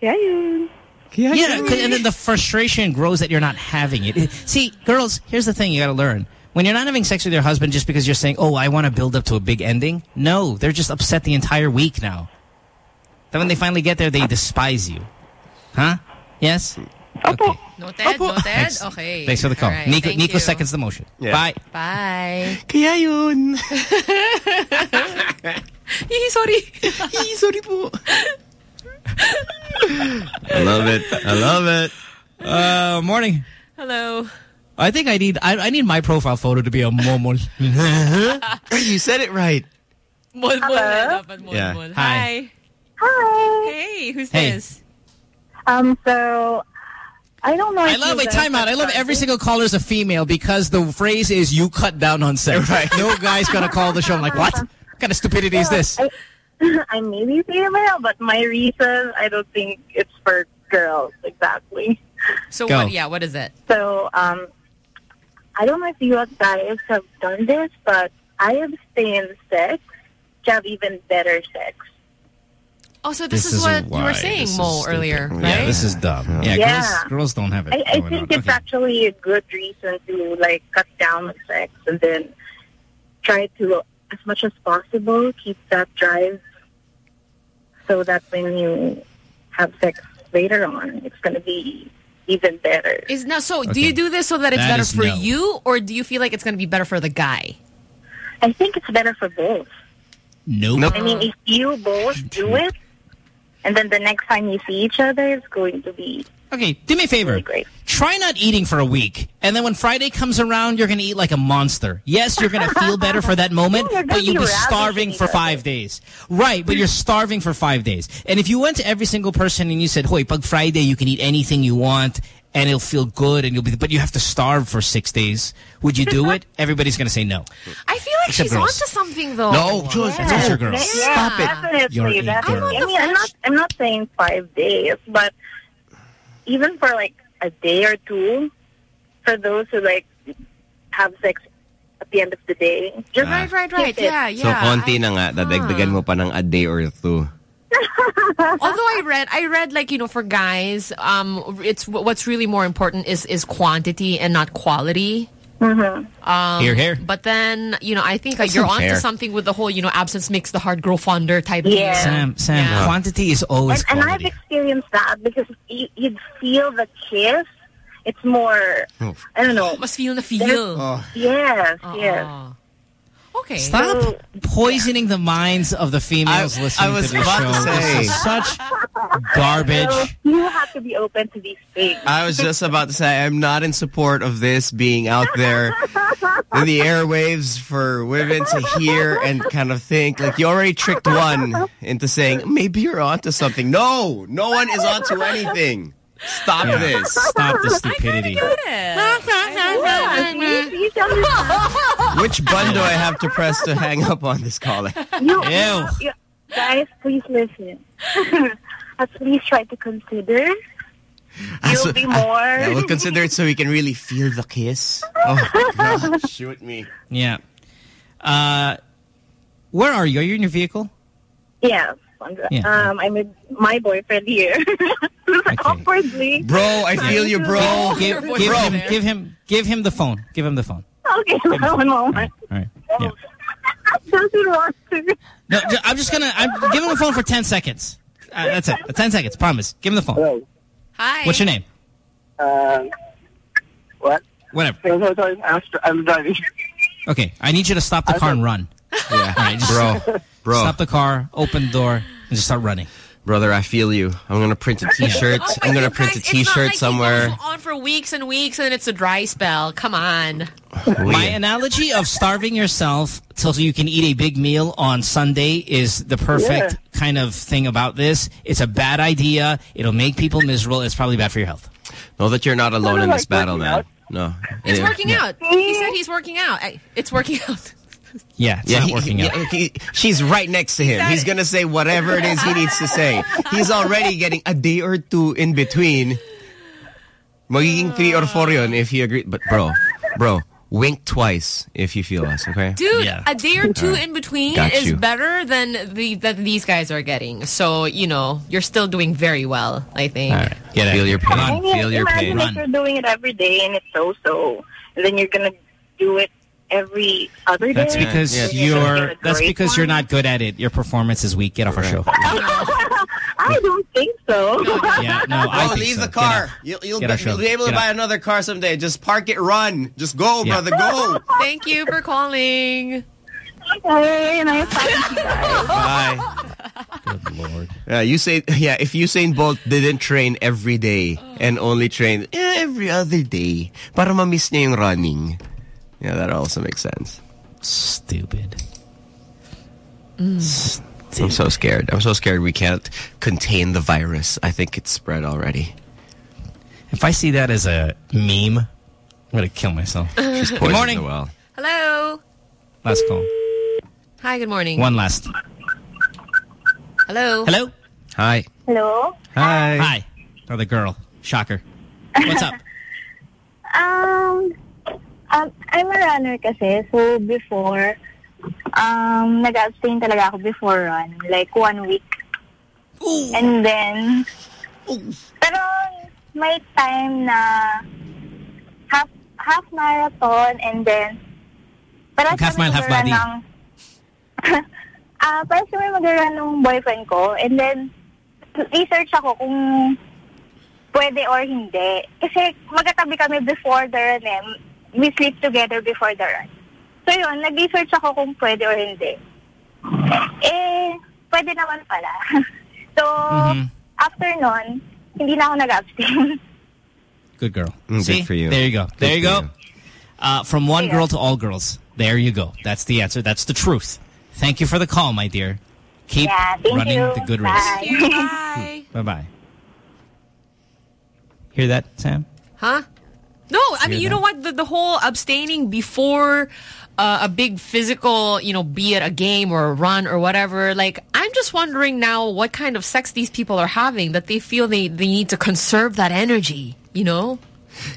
Kaya yun. Yeah, 'cause- and then the frustration grows that you're not having it. It- See, girls, here's the thing you got to learn. When you're not having sex with your husband just because you're saying, "Oh, I want to build up to a big ending," no, they're just upset the entire week now. Then when they finally get there, they despise you. Huh? Yes. Opo. Noted, noted. Thanks. Okay. Thanks for the call. All right, Nico, Nico you. seconds the motion. Yeah. Bye. Bye. Kaya yun. Hi, sorry. Sorry po. I love it. I love it. Uh, morning. Hello. I think I need I, I need my profile photo to be a momol. you said it right. Mol, mol, na mol, Yeah. mol. Hi. Hi. Hi. Hey, who's Hey. this? Um, so, I don't know I love a timeout. I love every single caller is a female because the phrase is you cut down on sex. Right. No guy's gonna call the show. I'm like, what? What kind of stupidity is this? I, I may be female, but my reason, I don't think it's for girls exactly. So Go. what? Yeah, what is it? So, um, I don't know if you guys have done this, but I abstain sex to have even better sex. Oh, so this, is, what you were saying, this Mo, earlier, right? Yeah, this is dumb. Yeah, Yeah. Girls, girls don't have it. I, I think on. it's Okay. actually a good reason to like cut down on sex and then try to, as much as possible, keep that drive so that when you have sex later on, it's going to be even better. Is now so? Do you do this so that it's That better for no. you, or do you feel like it's going to be better for the guy? I think it's better for both. Nope. I mean, if you both do it, and then the next time you see each other, it's going to be Okay, do me a favor. really great. Try not eating for a week. And then when Friday comes around, you're going to eat like a monster. Yes, you're going to feel better for that moment, Yeah, but you'll be starving for five days. Right, but you're starving for five days. And if you went to every single person and you said, Hoy, pag Friday, you can eat anything you want and it'll feel good and you'll be, but you have to starve for six days. Would you do it? Everybody's going to say no. I feel like Except she's girls. onto something, though. No, just That's also girls. Stop it. Definitely, You're a definitely. girl. I mean, I'm not. I'm not saying five days, but even for like a day or two, for those who like have sex at the end of the day. Just Ah. Right, right, right. Yeah, yeah. So, konti I- na nga, dadagdagan mo pa ng a day or two. Although I read, I read like you know, for guys, um, it's what's really more important is is quantity and not quality. Mm-hmm. Um, Here, here. But then you know, I think uh, That's you're not onto fair. something with the whole you know absence makes the heart grow fonder type. Yeah. Thing. Sam, Sam, quantity is always And, and I've experienced that because you, you'd feel the kiss. It's more, I don't know. Must feel the feel. Yes, yes. Okay. Stop poisoning the minds of the females I- listening I was to this about show. to This is such garbage. You have to be open to these things. I was just about to say, I'm not in support of this being out there in the airwaves for women to hear and kind of think. Like, you already tricked one into saying, maybe you're onto something. No, no one is onto anything. Stop Yeah. this. Stop the stupidity. Which button do I have to press to hang up on this caller? You, Ew. you- guys, please listen. At least try to consider. You'll so- be ah, more. yeah, we'll consider it so we can really feel the kiss. Oh, God. Shoot me. Yeah. Uh, where are you? Are you in your vehicle? Yeah. Sandra. Yeah. Um, I'm with my boyfriend here. Awkwardly. Bro, I feel you, bro. Give, Bro. give him, give him, give him the phone. Give him the phone. Okay, one moment. All right. Doesn't want to. No, I'm just gonna. I'm give him the phone for ten seconds. Uh, that's it. Ten seconds. Promise. Give him the phone. Hi. What's your name? Uh, what? Whatever. Sorry, sorry, I'm, I'm driving. Okay. I need you to stop the car and run. Yeah. All right, just Bro, bro. Stop the car. Open the door and just start running. Brother, I feel you. I'm going to print a t-shirt. Oh I'm going to print a Guys, it's not t-shirt like somewhere. on for weeks and weeks and it's a dry spell. Come on. Oh, My analogy of starving yourself till you can eat a big meal on Sunday is the perfect kind of thing about this. It's a bad idea. It'll make people miserable. It's probably bad for your health. Know that you're not alone in this like battle, man. out. No. It's Yeah. working out. He said he's working out. It's working out. Yeah, it's Yeah, not he- working he- out. yeah, he- she's right next to him. He's going to say whatever it is he needs to say. He's already getting a day or two in between. Magiging three or four yun if he agreed. But bro, bro, wink twice if you feel us, okay? Dude, a day or two Alright. in between Got is you. better than the than these guys are getting. So, you know, you're still doing very well, I think. All right. Get out. Feel your pain. I mean, Feel your imagine pain. if you're doing it every day and it's so-so, and then you're going to do it every other day. That's because and you're you're. That's great because you're not good at it. Your performance is weak. Get off our show. I don't think so. Yeah, no, I Oh, think leave so. the car. You'll, you'll, Get be, you'll be able to Get buy out. another car someday. Just park it, run. Just go, Yeah. brother, go. Thank you for calling. Okay, nice talking to you guys. Bye. Good lord. Yeah, you say yeah. If Usain Bolt didn't train every day and only trained eh, every other day para ma-miss niya yung running, yeah, that also makes sense. Stupid. I'm so scared. I'm so scared we can't contain the virus. I think it's spread already. If I see that as a meme, I'm gonna kill myself. She's Good morning. the well. Hello. Last call. Hi, good morning. One last. Hello. Hello. Hi. Hello? Hi. Hi. Another girl. Shocker. What's up? Um, um, I'm a runner kasi. So, before, um, nag-abstain talaga ako before run. Like, one week. And then, pero may time na half half marathon and then para Half mile, half body. Ng, ah, para sa may mag-run ng boyfriend ko. And then, research ako kung pwede or hindi. Kasi magkatabi kami before the run eh. We sleep together before the run. So yun, nag-research ako kung pwede or hindi. Eh, pwede naman pala. so, Mhm. after nun, hindi na ako nag-abstain. Good girl. Mm, good for you. There you go. Good there you for go. Uh, from one girl to all girls. There you go. That's the answer. That's the truth. Thank you for the call, my dear. Keep Yeah, running you. the good Bye. race. Bye. Bye-bye. Hear that, Sam? Huh? No, I mean, you that? know what? The, the whole abstaining before uh, a big physical, you know, be it a game or a run or whatever, like, I'm just wondering now what kind of sex these people are having that they feel they, they need to conserve that energy, you know?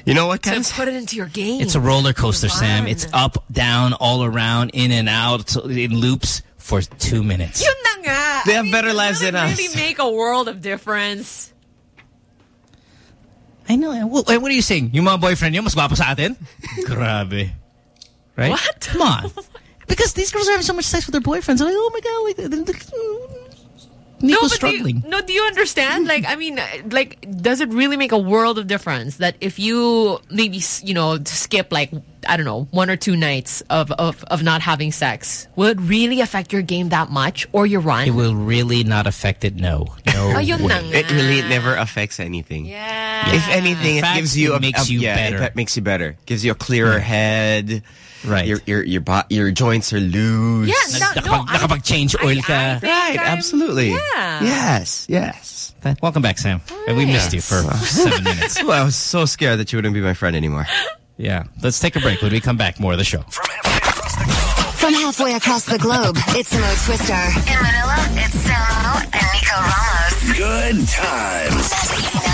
You know what, to Kaz? put it into your game. It's a roller coaster, Sam. It's up, down, all around, in and out, in loops for two minutes. Yun na nga. They I have mean, better lives it than us. really make a world of difference. I know. Well, what are you saying? Yung mga boyfriend niyo, mas guwapo sa atin? Grabe. Right? What? Come on. Because these girls are having so much sex with their boyfriends. I'm like, oh my God. Like, Nico's no, but struggling. Do you, no, do you understand? Like, I mean, uh, like, does it really make a world of difference that if you maybe, you know, skip like, I don't know, one or two nights of, of, of not having sex, will it really affect your game that much or your run? It will really not affect it, no. No oh, Ayun na way. It really never affects anything. Yeah. If anything, In it gives you it a, makes a- you yeah, better. It makes you better. Gives you a clearer head. Right. Your your your bo- your joints are loose. Yeah, no, no, I- Nakapag-change oil ka. think Right, I'm- absolutely. Yeah. Yes, yes. Welcome back, Sam. And we missed you for seven minutes. Well, I was so scared that you wouldn't be my friend anymore. Yeah. Let's take a break. When we come back, more of the show. From halfway across the globe, it's Mo Twister. In Manila, it's Samo and Nico Ramos. Good times.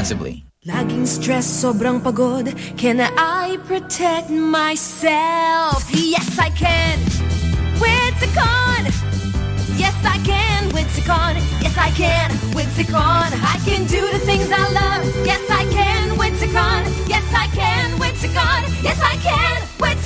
Laging stress, sobrang pagod. Can I protect myself? Yes, I can. With Cecon Yes, I can. With Cecon Yes, I can. With Cecon I can do the things I love. Yes, I can. With Cecon Yes, I can. With Cecon Yes, I can. With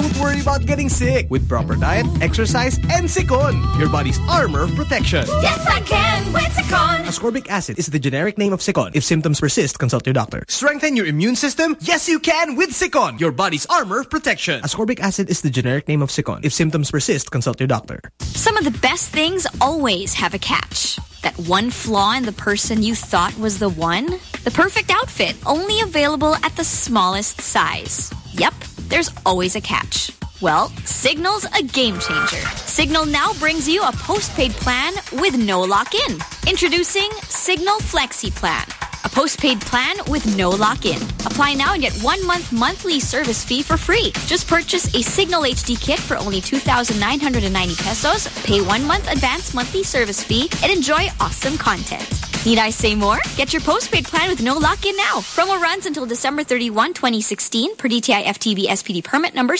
Don't worry about getting sick with proper diet, exercise, and Cecon, your body's armor of protection. Yes, I can with Cecon Ascorbic acid is the generic name of Cecon. If symptoms persist, consult your doctor. Strengthen your immune system? Yes, you can with Cecon, your body's armor of protection. Ascorbic acid is the generic name of Cecon. If symptoms persist, consult your doctor. Some of the best things always have a catch. That one flaw in the person you thought was the one? The perfect outfit, only available at the smallest size. Yep, there's always a catch. Well, Cignal's a game changer. Cignal now brings you a postpaid plan with no lock-in. Introducing Cignal Flexi Plan. A postpaid plan with no lock-in. Apply now and get one month monthly service fee for free. Just purchase a Cignal HD kit for only 2,990 pesos, pay one month advance monthly service fee, and enjoy awesome content. Need I say more? Get your postpaid plan with no lock-in now. Promo runs until December 31, 2016 per DTI FTB SPD permit number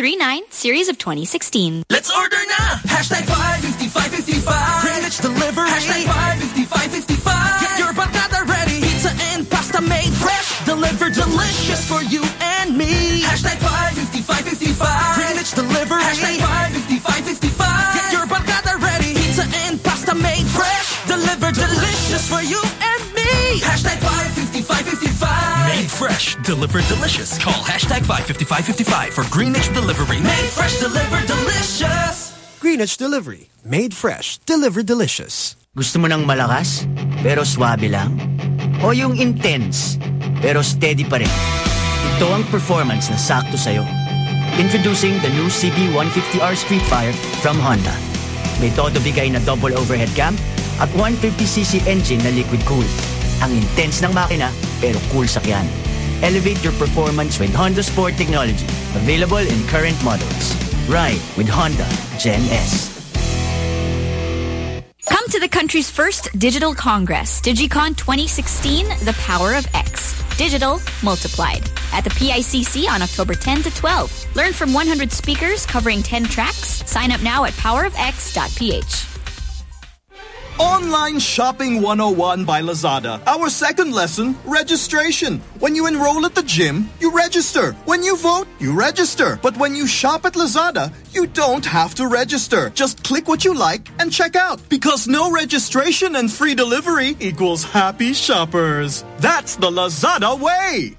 7539, series of 2016. Let's order now! Hashtag 55555. Greenwich delivery. Hashtag 55555. Get your barcada ready. Pizza and pasta made fresh. Delivered delicious for you and me. Hashtag 55555. Greenwich delivery. Hashtag 55555. Get your barcada ready. Pizza and pasta made fresh. Delivered delicious for you and me. Hashtag 55555. Made fresh, delivered delicious. Call hashtag 55555 for Greenwich Delivery. Made fresh, delivered delicious. Greenwich Delivery. Made fresh. Delivered delicious. Gusto mo ng malakas, pero swabe lang? O yung intense, pero steady pa rin? Ito ang performance na sakto sa'yo. Introducing the new CB150R Street Fire from Honda. May todo bigay na double overhead cam at 150cc engine na liquid cool. Ang intense ng makina, pero cool sakyan. Elevate your performance with Honda Sport technology. Available in current models. Ride with Honda Gen S. Come to the country's first digital congress, DigiCon 2016, The Power of X. Digital multiplied. At the PICC on October 10 to 12. Learn from 100 speakers covering 10 tracks. Sign up now at powerofx.ph. Online Shopping 101 by Lazada. Our second lesson, registration. When you enroll at the gym, you register. When you vote, you register. But when you shop at Lazada, you don't have to register. Just click what you like and check out. Because no registration and free delivery equals happy shoppers. That's the Lazada way.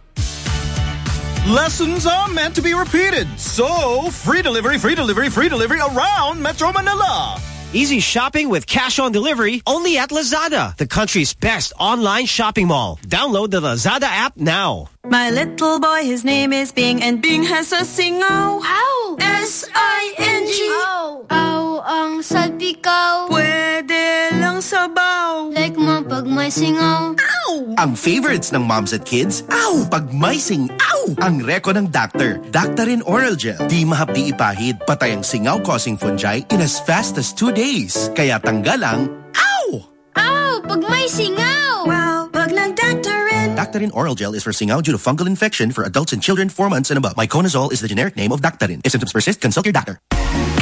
Lessons are meant to be repeated. So, free delivery, free delivery, free delivery around Metro Manila. Easy shopping with cash on delivery only at Lazada, the country's best online shopping mall. Download the Lazada app now. My little boy, his name is Bing, and Bing has a singaw. Ow! S-I-N-G. Ow! Ow ang salpikaw. Pwede lang sabaw. Like mo pag may singaw. Ow! Ang favorites ng moms at kids, ow! Pag may sing, ow! Ang reko ng doctor, Daktarin Oral Gel. Di mahapdi ipahid, patay ang singaw-causing fungi in as fast as two days. Kaya tanggal ang, ow! Ow! Pag may singaw. Wow, pag nag-Daktarin. Daktarin Oral Gel is for singaw due to fungal infection for adults and children 4 months and above. Miconazole is the generic name of Daktarin. If symptoms persist, consult your doctor.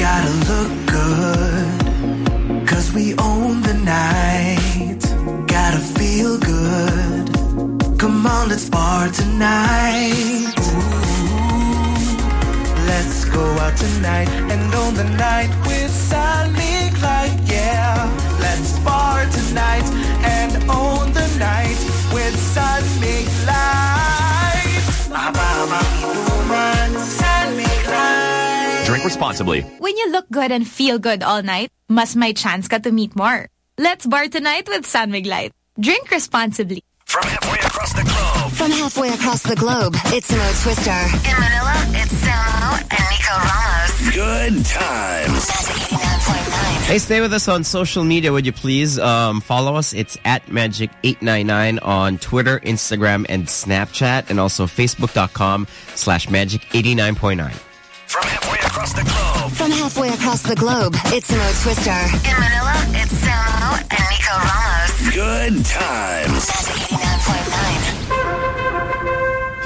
Gotta look good, cause we own the night. Come on, let's bar tonight. Let's go out tonight and own the night with San Mig Light, yeah. Let's bar tonight and own the night with San Mig Light. Mahaba inuman, San Mig Light. Drink responsibly. When you look good and feel good all night, mas may chance ka to meet more. Let's bar tonight with San Mig Light. Drink responsibly. From halfway across the globe. From halfway across the globe, it's Mo Twister. In Manila, it's Samo and Nico Ramos. Good times. Hey, stay with us on social media, would you please? Um, follow us. It's at Magic899 on Twitter, Instagram, and Snapchat, and also Facebook.com slash Magic89.9. From halfway across the globe. From halfway across the globe, it's Mo Twister. In Manila, it's Samo and Nico Ramos. Good times.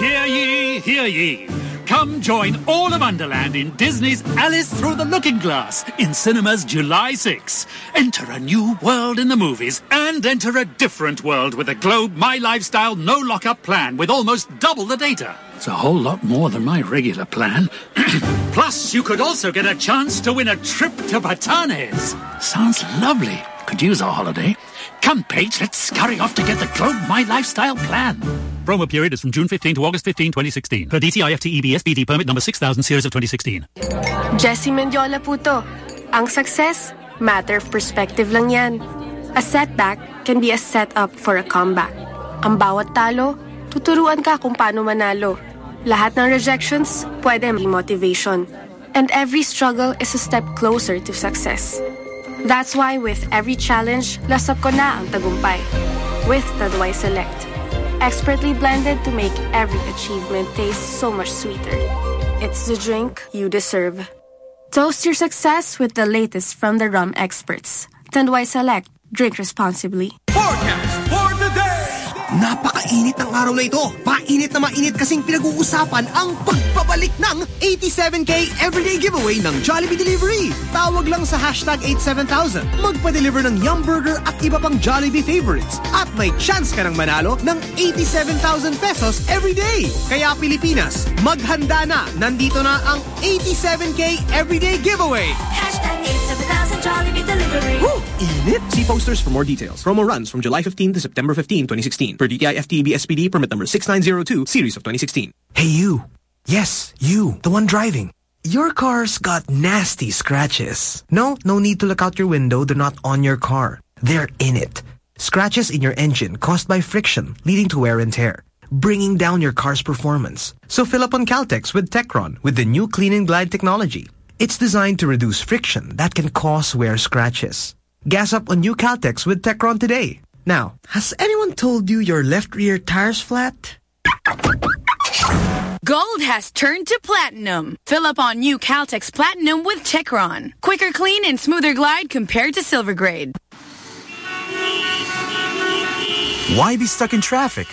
Hear ye, hear ye. Come join all of Underland in Disney's Alice Through the Looking Glass in cinemas July 6. Enter a new world in the movies and enter a different world with the Globe My Lifestyle No Lockup plan with almost double the data. It's a whole lot more than my regular plan. Plus, you could also get a chance to win a trip to Batanes. Sounds lovely. Could use a holiday. Come, Paige, let's scurry off to get the Globe My Lifestyle plan. Promo period is from June 15 to August 15, 2016. Per DTI FTEB SBD permit number 6000 series of 2016. Jessy Mendiola po to. Ang success, matter of perspective lang yan. A setback can be a setup for a comeback. Ang bawat talo, tuturuan ka kung paano manalo. Lahat ng rejections, pwede be motivation. And every struggle is a step closer to success. That's why with every challenge, lasap ko na ang tagumpay. With Tanduay Select. Expertly blended to make every achievement taste so much sweeter. It's the drink you deserve. Toast your success with the latest from the rum experts. Tanduay Select. Drink responsibly. Napakainit ng araw na ito. Painit na mainit kasing pinag-uusapan ang pagbabalik ng 87K Everyday Giveaway ng Jollibee Delivery. Tawag lang sa hashtag 87000. Magpa-deliver ng Yum Burger at iba pang Jollibee favorites. At may chance ka ng manalo ng 87,000 pesos everyday. Kaya Pilipinas, maghanda na. Nandito na ang 87K Everyday Giveaway. Hashtag 87000 Jollibee Delivery. Woo! Init! See posters for more details. Promo runs from July 15 to September 15, 2016. Per DTI SPD permit number 6902, series of 2016. Hey, you. Yes, you. The one driving. Your car's got nasty scratches. No, no need to look out your window. They're not on your car. They're in it. Scratches in your engine caused by friction, leading to wear and tear, bringing down your car's performance. So fill up on Caltex with Techron with the new Clean and Glide technology. It's designed to reduce friction that can cause wear scratches. Gas up on new Caltex with Techron today. Now, has anyone told you your left rear tire's flat? Gold has turned to platinum. Fill up on new Caltex Platinum with Techron. Quicker clean and smoother glide compared to silver grade. Why be stuck in traffic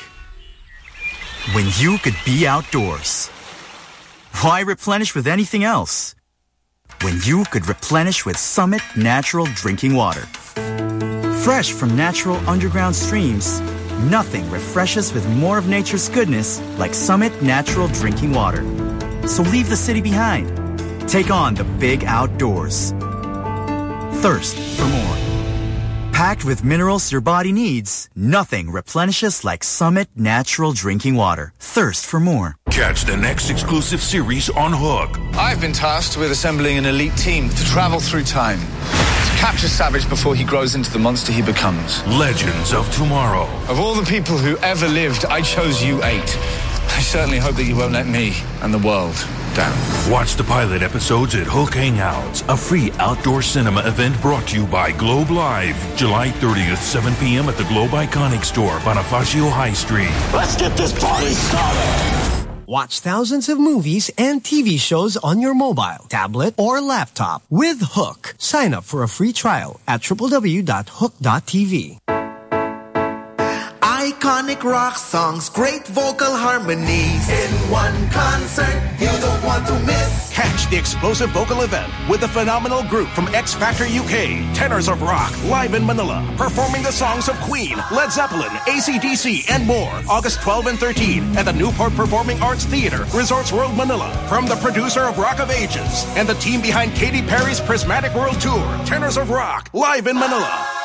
when you could be outdoors? Why replenish with anything else when you could replenish with Summit Natural Drinking Water? Fresh from natural underground streams, nothing refreshes with more of nature's goodness like Summit Natural Drinking Water. So leave the city behind. Take on the big outdoors. Thirst for more. Packed with minerals your body needs, nothing replenishes like Summit Natural Drinking Water. Thirst for more. Catch the next exclusive series on HOOQ. I've been tasked with assembling an elite team to travel through time to Capture Savage before he grows into the monster he becomes. Legends of Tomorrow. Of all the people who ever lived, I chose you eight. I certainly hope that you won't let me and the world down. Watch the pilot episodes at HOOQ Hangouts, a free outdoor cinema event brought to you by Globe Live, July 30th, 7 p.m. at the Globe Iconic Store, Bonifacio High Street. Let's get this party started! Watch thousands of movies and TV shows on your mobile, tablet, or laptop with HOOQ. Sign up for a free trial at www.hooq.tv. Iconic rock songs, great vocal harmonies. In one concert, you don't want to miss. Catch the explosive vocal event with a phenomenal group from X Factor UK, Tenors of Rock, live in Manila, performing the songs of Queen, Led Zeppelin, ACDC, and more. August 12 and 13 at the Newport Performing Arts Theater, Resorts World Manila. From the producer of Rock of Ages and the team behind Katy Perry's Prismatic World Tour, Tenors of Rock, live in Manila.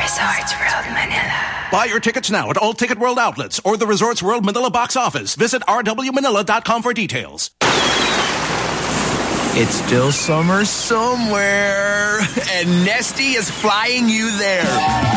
Resorts World Manila. Buy your tickets now at all Ticket World outlets or the Resorts World Manila box office. Visit rwmanila.com for details. It's still summer somewhere, and Nestea is flying you there.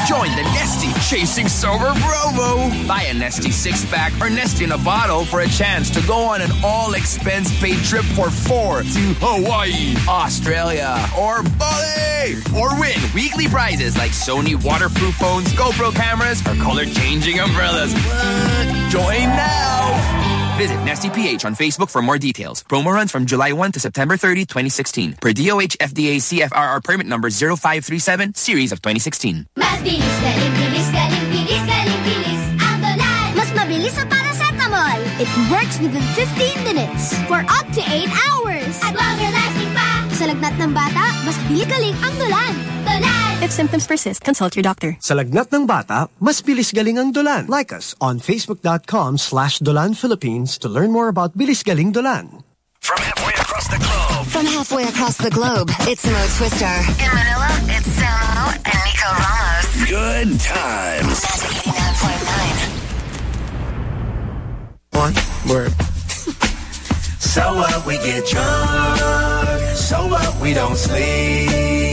Join the Nestea Chasing Summer Promo. Buy a Nestea six pack or Nestea in a bottle for a chance to go on an all expense paid trip for four to Hawaii, Australia, or Bali, or win weekly prizes like Sony waterproof phones, GoPro cameras, or color changing umbrellas. What? Join now. Visit Nestea PH on Facebook for more details. Promo runs from July 1 to September 30, 2016. Per DOH FDA CFRR permit number 0537, series of 2016. Mas bilis, galing, bilis, galing, bilis, galing, bilis, ang Dolan. Mas mabilis sa paracetamol. It works within 15 minutes for up to 8 hours. At longer lasting pa. Sa lagnat ng bata, mas bilis galing ang Dolan. Dolan! If symptoms persist, consult your doctor. Sa lagnat ng bata, mas bilis galing ang Dolan. Like us on facebook.com slash Dolan Philippines to learn more about Bilis Galing Dolan. From halfway across the globe. From halfway across the globe, it's Mo Twister. In Manila, it's Samo and Nico Ramos. Good times. One word. so what? We get drunk. So what? We don't sleep.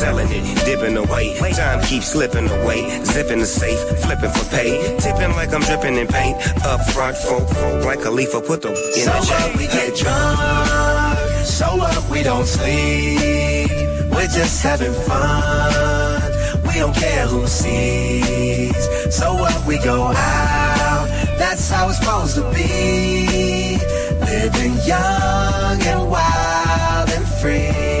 selling it, dipping away. Time keeps slipping away. Zipping the safe, flipping for pay. Tipping like I'm dripping in paint. Up front, folk, folk, like Khalifa put them in so the what? We get drunk. So what? We don't sleep. We're just having fun. We don't care who sees. So what? We go out. That's how it's supposed to be. Living young and wild and free.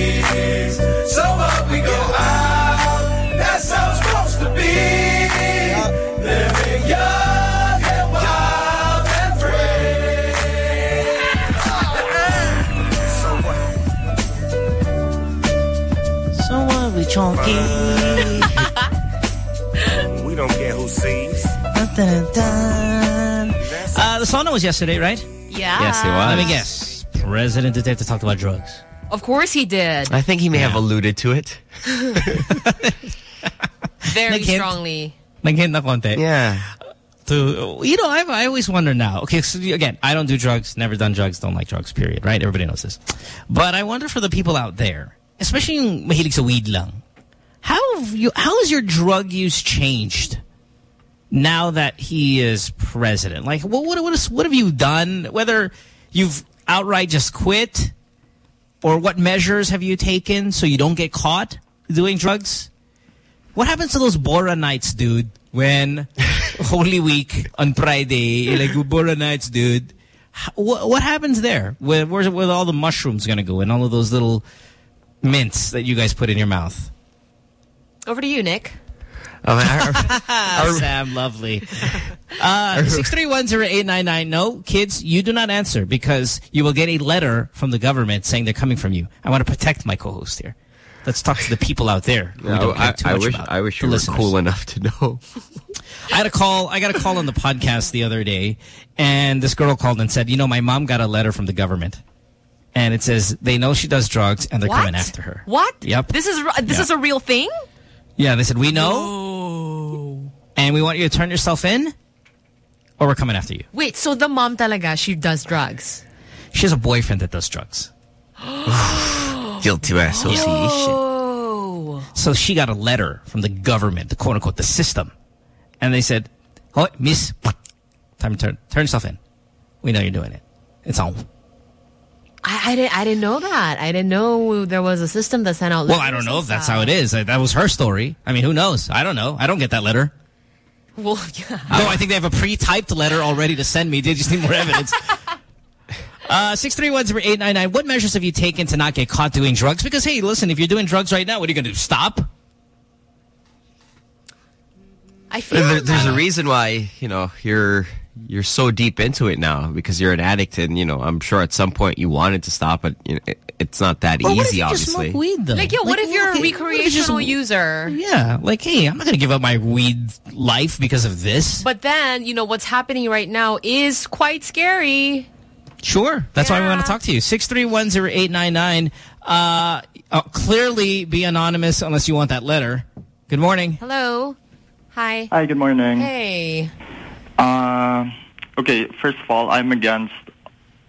Chunky. We don't care who sees. Uh, the SONA was yesterday, right? Yeah. Yes, it was. Let me guess. President Duterte talked about drugs. Of course he did. I think he may have alluded to it. Very Nag-hint. strongly. Nag-hint na konti. Yeah. To, you know, I, I always wonder now. Okay, so again, I don't do drugs, never done drugs, don't like drugs, period, right? Everybody knows this. But I wonder for the people out there, especially yung mahilig sa weed lang, how have you, how has your drug use changed now that he is president? Like, what, what, what, is, what have you done? Whether you've outright just quit or what measures have you taken so you don't get caught doing drugs? What happens to those Bora nights, dude? When Holy Week on Friday, like Bora nights, dude. What, what happens there? Where, where's where all the mushrooms gonna go and all of those little mints that you guys put in your mouth? Over to you, Nick. Oh, our- Sam, lovely. Uh, 6310899. No, kids, you do not answer because you will get a letter from the government saying they're coming from you. I want to protect my co-host here. Let's talk to the people out there. who No, don't care I, too I much wish about, I wish the you were listeners. cool enough to know. I had a call. I got a call on the podcast the other day, and this girl called and said, "You know, my mom got a letter from the government, and it says they know she does drugs and they're What? coming after her." What? Yep. This is this Yeah. is a real thing? Yeah, they said we know, and we want you to turn yourself in, or we're coming after you. Wait, so the mom talaga, she does drugs. She has a boyfriend that does drugs. Guilty by association. So she got a letter from the government, the quote unquote, the system. And they said, Oh, miss, time to turn, turn yourself in. We know you're doing it. It's on. I, I didn't I didn't know that. I didn't know there was a system that sent out Well, I don't know if that's how it is. That was her story. I mean, who knows? I don't know. I don't get that letter. Well, yeah. No, I think they have a pre-typed letter already to send me. They just need more evidence. Uh, 631-0899. What measures have you taken to not get caught doing drugs? Because, hey, listen, if you're doing drugs right now, what are you going to do? Stop? I feel There, there's a reason why you know you're you're so deep into it now because you're an addict, and you know I'm sure at some point you wanted to stop, but you know, it, it's not that But what if easy. you just obviously, smoke weed, though? Like, yeah, what if you're a okay, you recreational just- user? Yeah, like, hey, I'm not going to give up my weed life because of this. But then, you know, what's happening right now is quite scary. Sure. That's why we want to talk to you. 6310899. Uh, uh, clearly be anonymous unless you want that letter. Good morning. Hello. Hi. Hi, good morning. Hey. Uh, okay, first of all, I'm against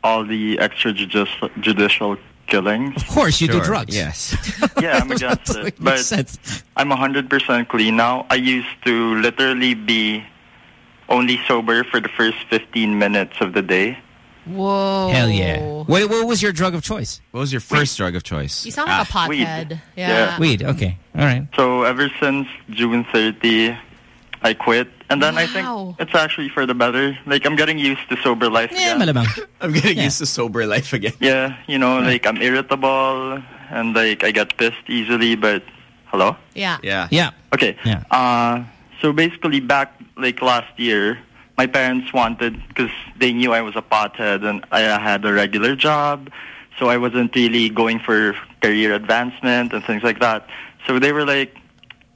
all the extrajudicial judicial killings. Of course, you do drugs. Yes. Yeah, I'm against it. But I'm 100% clean now. I used to literally be only sober for the first 15 minutes of the day. Whoa. Hell yeah. What, what was your drug of choice? What was your first drug of choice? You sound like a Ah, weed. pothead. Yeah. Yeah. Weed. Okay. All right. So ever since June 30, I quit. And then I think it's actually for the better. Like, I'm getting used to sober life Yeah, again. malamang. I'm getting Yeah. used to sober life again. Yeah, you know, like I'm irritable and like I get pissed easily, but hello? Yeah. Yeah. Yeah. Okay. Yeah. Uh, so basically back like last year, my parents wanted, because they knew I was a pothead and I had a regular job, so I wasn't really going for career advancement and things like that. So they were like,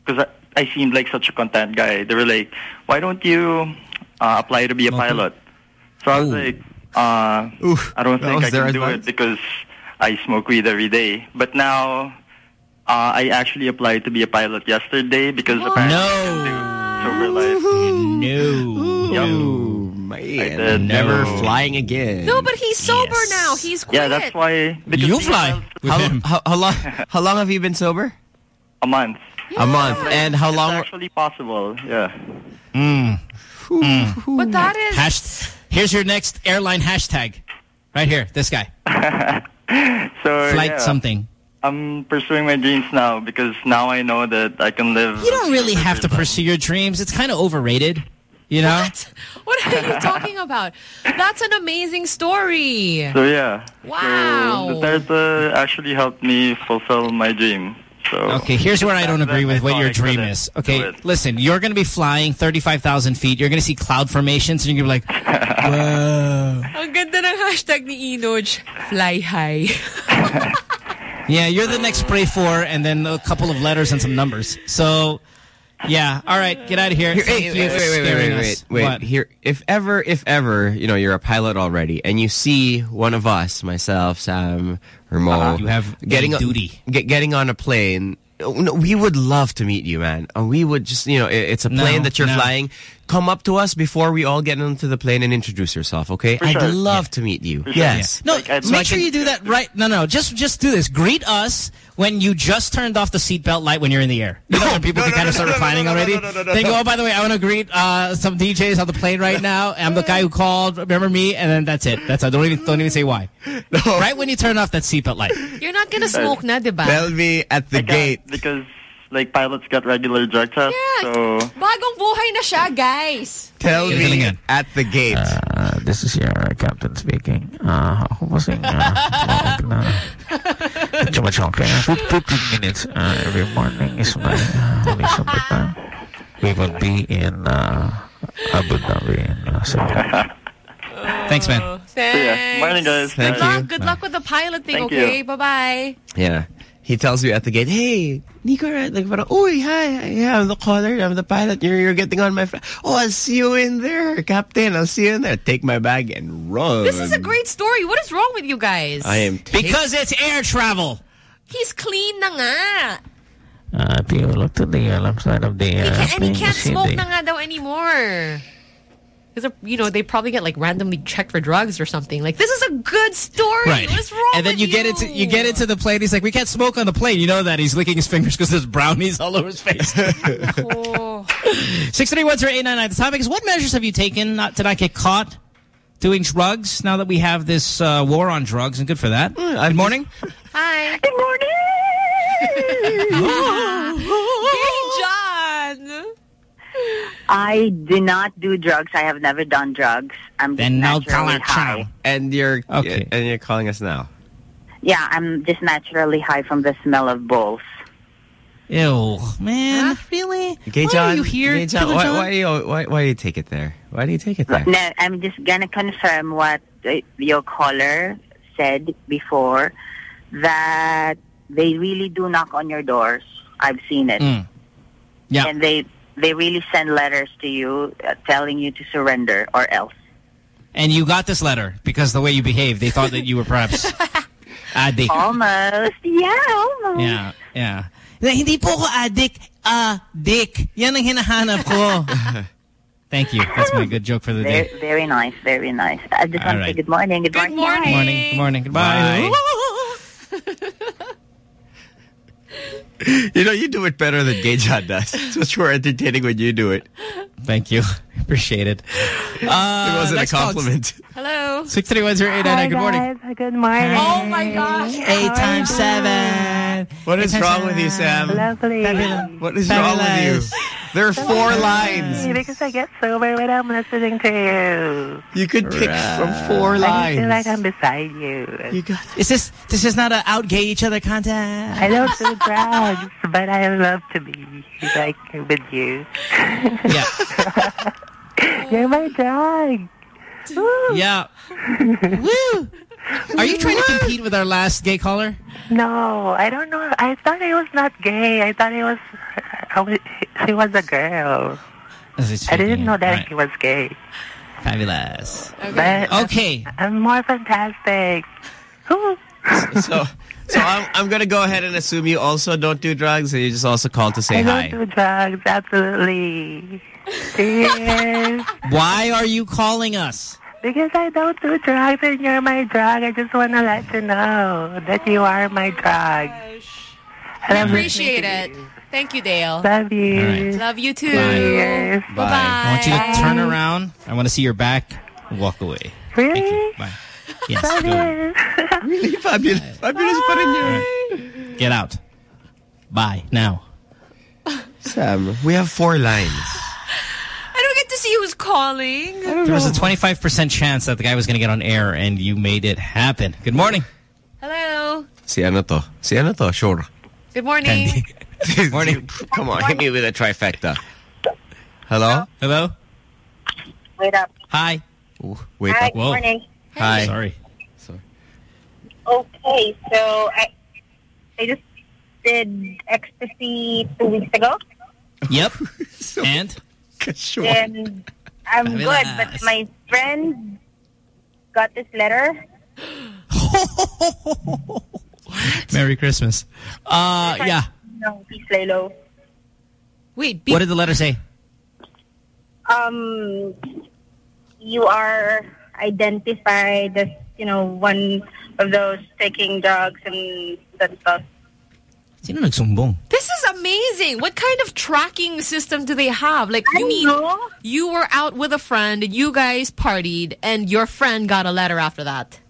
because I, I seemed like such a content guy, they were like, why don't you uh, apply to be a pilot? So I was like, uh, I don't think I their can do advice? it because I smoke weed every day. But now uh, I actually applied to be a pilot yesterday because apparently I can do sober life. No. Oh, man. did. Never No. flying again. No, but he's sober now. He's quit. Yeah, that's why. Because You fly with How, him. how, how long? How long have you been sober? a month. A month. And how It's long? actually possible. Yeah. Mm. Mm. But that is... Hash, here's your next airline hashtag. Right here. This guy. So Flight yeah, something. I'm pursuing my dreams now because now I know that I can live. You don't really have to pursue your dreams. It's kind of overrated. You know? What? What are you talking about? That's an amazing story. So yeah. Wow. So Duterte actually helped me fulfill my dream. So Okay, here's where I don't agree then, with what your dream is. Okay, listen, you're going to be flying 35,000 feet. You're going to see cloud formations and you're going to be like, whoa. Ang ganda ng hashtag ni Inoj. Fly high. Yeah, you're the next Pray For and then a couple of letters and some numbers. So, yeah. All right, get out of here. Here, Thank hey, you wait, wait, wait, wait, wait, wait. What? Here, if ever, if ever, you know, you're a pilot already, and you see one of us, myself, Sam, or Mo, Uh-huh. You have getting a on- duty. get, getting on a plane. oh, No, we would love to meet you, man. Uh, We would just, you know, it's a No, plane that you're no. flying. Come up to us before we all get onto the plane and introduce yourself, okay? For I'd sure. love to meet you. sure. Yes. No, Like, I'd make like sure it- you do that right. No, no, just just do this. Greet us when you just turned off the seatbelt light when you're in the air. You know, when people no, can kind no, of start no, no, reclining no, no, already. no, no, no, no, Then no. go, oh, by the way, I want to greet uh, some DJs on the plane right now. I'm the guy who called. Remember me? And then that's it. That's I don't even don't even say why. Right when you turn off that seatbelt light. You're not gonna smoke na, di ba? Tell me at the I gate. because like pilots got regular drug tests. Yeah. So Bagong buhay na siya, guys. Tell me yan. at the gate. Uh, this is your captain speaking. Uh, ako kasing uh, wag na medyo machonke. 15 minutes uh, every morning is my uh, only subway time. We will be in uh, Abu Dhabi in uh, September. Thanks, man. Thanks. yeah. Morning guys. Thank Good you. luck. Good luck with the pilot thing, Thank okay? Bye-bye. Yeah. He tells you at the gate, hey, Nico, right? Like, parang, Uy, hi, yeah, I'm the caller, I'm the pilot, you're, you're getting on my flight. Oh, I'll see you in there, Captain, I'll see you in there. Take my bag and run. This is a great story. What is wrong with you guys? I am Because it's air travel. He's clean na nga. Uh, if you look to the uh, left side of the He uh, can't, and he can't smoke the- na nga daw anymore. Because, you know, they probably get like randomly checked for drugs or something. Like, this is a good story. Right. What's wrong And then with you get into you get into the plane. He's like, we can't smoke on the plane. You know that he's licking his fingers because there's brownies all over his face. Oh. Six three one zero eight nine nine. The topic is: What measures have you taken not to not get caught doing drugs? Now that we have this uh, war on drugs, and good for that. good morning. Hi. Good morning. Hey, John. I do not do drugs. I have never done drugs. I'm Then no naturally color high. And you're, Okay. and you're calling us now. Yeah, I'm just naturally high from the smell of bowls. Ew, man, really? Gay Why John, are you here? Gay John, why, John? why, do you, why, why do you take it there? Why do you take it there? No, I'm just gonna confirm what uh, your caller said before that they really do knock on your doors. I've seen it, Mm. Yeah. and they they really send letters to you uh, telling you to surrender or else. And you got this letter because the way you behaved, they thought that you were perhaps addict. Almost, yeah, almost. Yeah, yeah. Na, hindi po ako addict. Dick. Yan ang hinahanap ko. Thank you. That's my good joke for the Very, day. very nice, very nice. I just All want to say good morning. Good, Good morning. morning. Good morning. Good morning. Goodbye. You know, you do it better than Gay John does. It's much more entertaining when you do it. Thank you. Appreciate it. Uh, it wasn't a compliment. Hello. 6310899. Good morning. Good morning. Oh, my gosh. Eight times seven. What is Eight times wrong with you. Sam? Lovely. What is wrong with you? There are four lines. Because I get sober when I'm listening to you. You could pick from four lines. I feel like. I'm beside you. You got Is this this is not a out gay each other contest? I don't do drugs, but I love to be like with you. Yeah. You're my drug. Woo. Yeah. Woo. Are you trying to compete with our last gay caller? No, I don't know. I thought he was not gay. I thought he was. I was he was a girl. I didn't know that Right. he was gay. Fabulous. But Okay. I'm more fantastic. Woo. so. So I'm, I'm gonna go ahead and assume you also don't do drugs, and you just also called to say I hi. don't do drugs. Absolutely. Cheers. Why are you calling us? Because I don't do drugs and you're my drug. I just want to let you know that you are my oh drug. I appreciate it. Thank you, Dale. Love you. All right. Love you too. Cheers. Bye-bye. I want you to turn around. I want to see your back. Walk away. Really? Thank. Bye. Yes. go. Really fabulous. Fabulous pa rin yun. Get out. Bye. Now. Sam, we have four lines. I don't get to see who's calling. There was a 25% chance that the guy was going to get on air and you made it happen. Good morning. Hello. Si ano to? Si ano to? Sure. Good morning. Good Morning. Come on, hit me with a trifecta. Hello? Hello? Wait up. Hi. Ooh, wait Hi, up. good morning. Hi. Sorry. Sorry. Okay, so I I just did ecstasy two weeks ago, Yep. and? And I'm good. But my friend got this letter. Merry Christmas. Uh, yeah. No, please lay low. Wait, What did the letter say? Um, you are identified as you know one of those taking drugs and that stuff. Sino nagsumbong? This is amazing. What kind of tracking system do they have? Like, you mean you were out with a friend and you guys partied and your friend got a letter after that?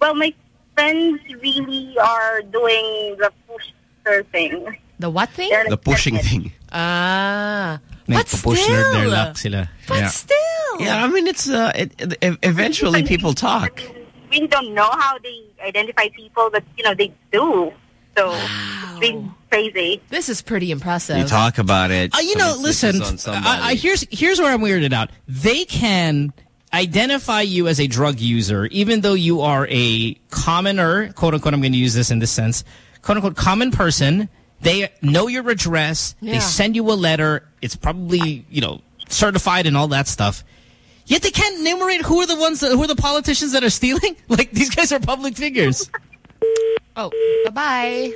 Well, my friends really are doing the pusher thing. The what thing? The pushing thing. Ah. But Nagpo-push their, their still. luck sila. But yeah. still. Yeah, I mean, it's, uh, it, it, eventually people talk. We don't know how they identify people, but you know they do. So it's been crazy. This is pretty impressive. You talk about it. Uh, you know, listen. on somebody. I, I, here's here's where I'm weirded out. They can identify you as a drug user, even though you are a commoner, quote unquote. I'm going to use this in this sense, quote unquote, common person. They know your address. Yeah. They send you a letter. It's probably you know certified and all that stuff. Yet they can't enumerate who are the ones that, who are the politicians that are stealing. Like these guys are public figures. Oh, bye-bye.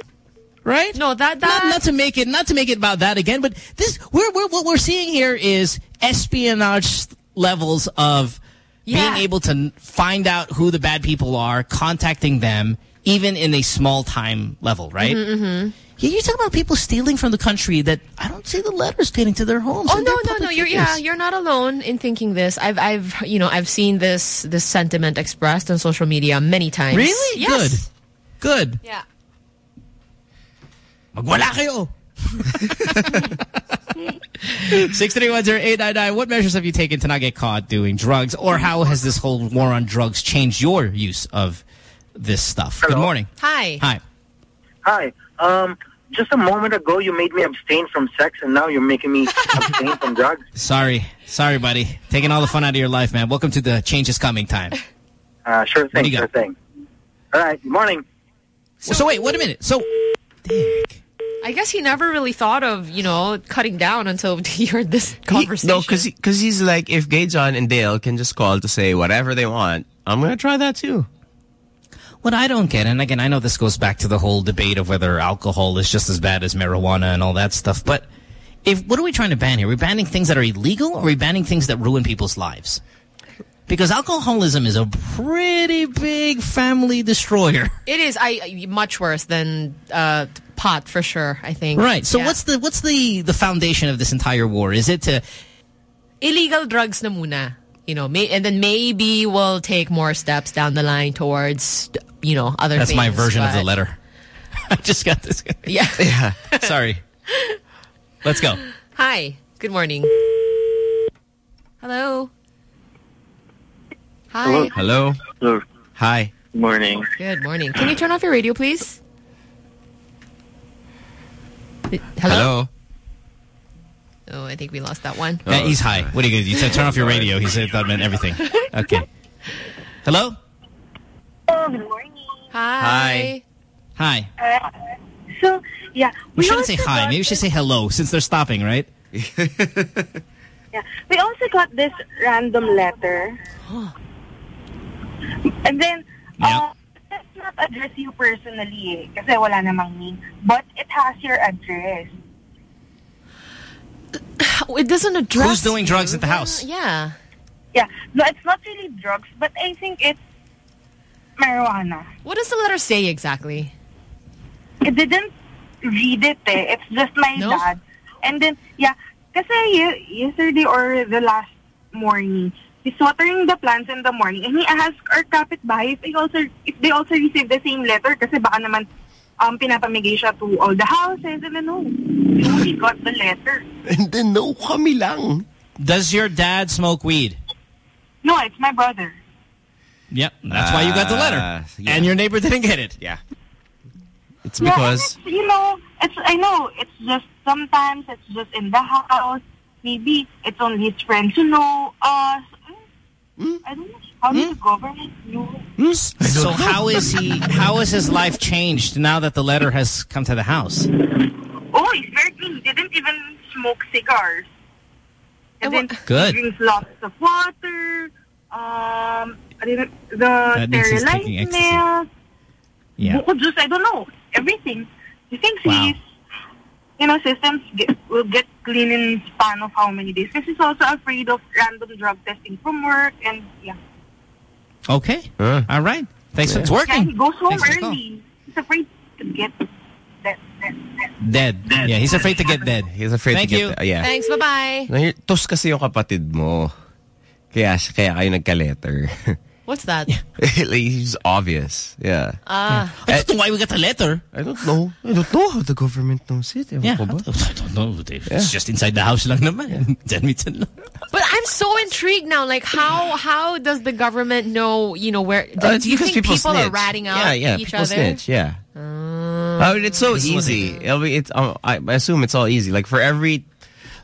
Right? No, that that not, not to make it not to make it about that again, but this we're, we're what we're seeing here is espionage levels of Yeah. being able to find out who the bad people are, contacting them, even in a small time level, right? Mm-hmm. Yeah, you're talking about people stealing from the country that I don't see the letters getting to their homes. Oh no no no! You're figures. yeah, you're not alone in thinking this. I've I've you know I've seen this this sentiment expressed on social media many times. Really? Yes. Good. Good. Yeah. Magwala kayo. 6310899, what measures have you taken to not get caught doing drugs? Or how has this whole war on drugs changed your use of this stuff? Good morning. Hi. Hi. Hi. Um, just a moment ago, you made me abstain from sex, and now you're making me abstain from drugs. Sorry. Sorry, buddy. Taking all the fun out of your life, man. Welcome to the change is coming time. Uh, sure thing, sure got? thing. All right, good morning. So, wait, wait a minute. So, Dick. I guess he never really thought of you know cutting down until he heard this conversation. No, because because he's like, if Gay John and Dale can just call to say whatever they want, I'm going to try that too. What I don't get, and again, I know this goes back to the whole debate of whether alcohol is just as bad as marijuana and all that stuff, but if what are we trying to ban here? Are we banning things that are illegal or are we banning things that ruin people's lives? Because alcoholism is a pretty big family destroyer. It is I much worse than uh, pot for sure. I think. Right. So Yeah. what's the what's the the foundation of this entire war? Is it to illegal drugs na muna? You know, may, and then maybe we'll take more steps down the line towards you know other. That's my things, version of the letter. I just got this. Yeah. Yeah. Sorry. Let's go. Hi. Good morning. Hello. Hi. Hello. Hello. Hi. Morning. Good morning. Can you turn off your radio, please? Hello. Oh, I think we lost that one. Yeah, he's high. What are you going to do? You said turn off your radio. He said that meant everything. Okay. Hello? Oh, good morning. Hi. Hi. Uh, so yeah, We shouldn't say hi. Maybe we should say hello since they're stopping, right? Yeah, we also got this random letter, and then uh, it does not address you personally, eh, kasi wala namang name, but it has your address. It doesn't address. Who's doing drugs at the house? Yeah. Yeah, no, it's not really drugs, but I think it's marijuana. What does the letter say exactly? It didn't read it eh. It's just my No? dad. And then, yeah, kasi y- yesterday or the last morning, he's watering the plants in the morning and he asked our kapitbahay if they also if they also received the same letter kasi baka naman um pinapamigay siya to all the houses and then no. You know, he got the letter. And then no, kami lang. Does your dad smoke weed? No, it's my brother. Yep. That's why you got the letter. Ah, yeah. And your neighbor didn't get it. Yeah. It's Yeah, because it's, you know, it's I know it's just sometimes it's just in the house. Maybe it's only his friends who know us. Hmm? I don't know how does the government know. So how is he? How has his life changed now that the letter has come to the house? Oh, he's very clean. He didn't even smoke cigars. And then Good. he drinks lots of water. Um, I didn't, the That means he's sterilized taking ecstasy. milk. Yeah. Buko juice, I don't know. Everything. He thinks Wow. he's, you know, systems get, will get clean in span of how many days. Because he's also afraid of random drug testing from work. And yeah. Okay. Uh. All right. Thanks. Yeah. It's Yeah, working. he goes home Thanks for the call. early. He's afraid to get that, that, that. Dead. Yeah, he's afraid to get dead. he's afraid Thank to you. get the- yeah. Thanks, bye-bye. Nahi- Tos kasi yung kapatid mo. Kaya, kaya kayo nagka-letter. What's that? like, he's obvious. Yeah. Ah. I don't know why we got the letter. I don't know. I don't know how the government knows it. Ewan Yeah. I don't know. It's just inside the house lang naman. Minsan lang. But I'm so intrigued now. Like, how how does the government know? You know where? Do, Uh, do you because think people, are ratting out yeah, yeah, each people other? snitch, yeah. I mean, it's so This is what easy. It'll be, it's, um, I I assume it's all easy. Like for every,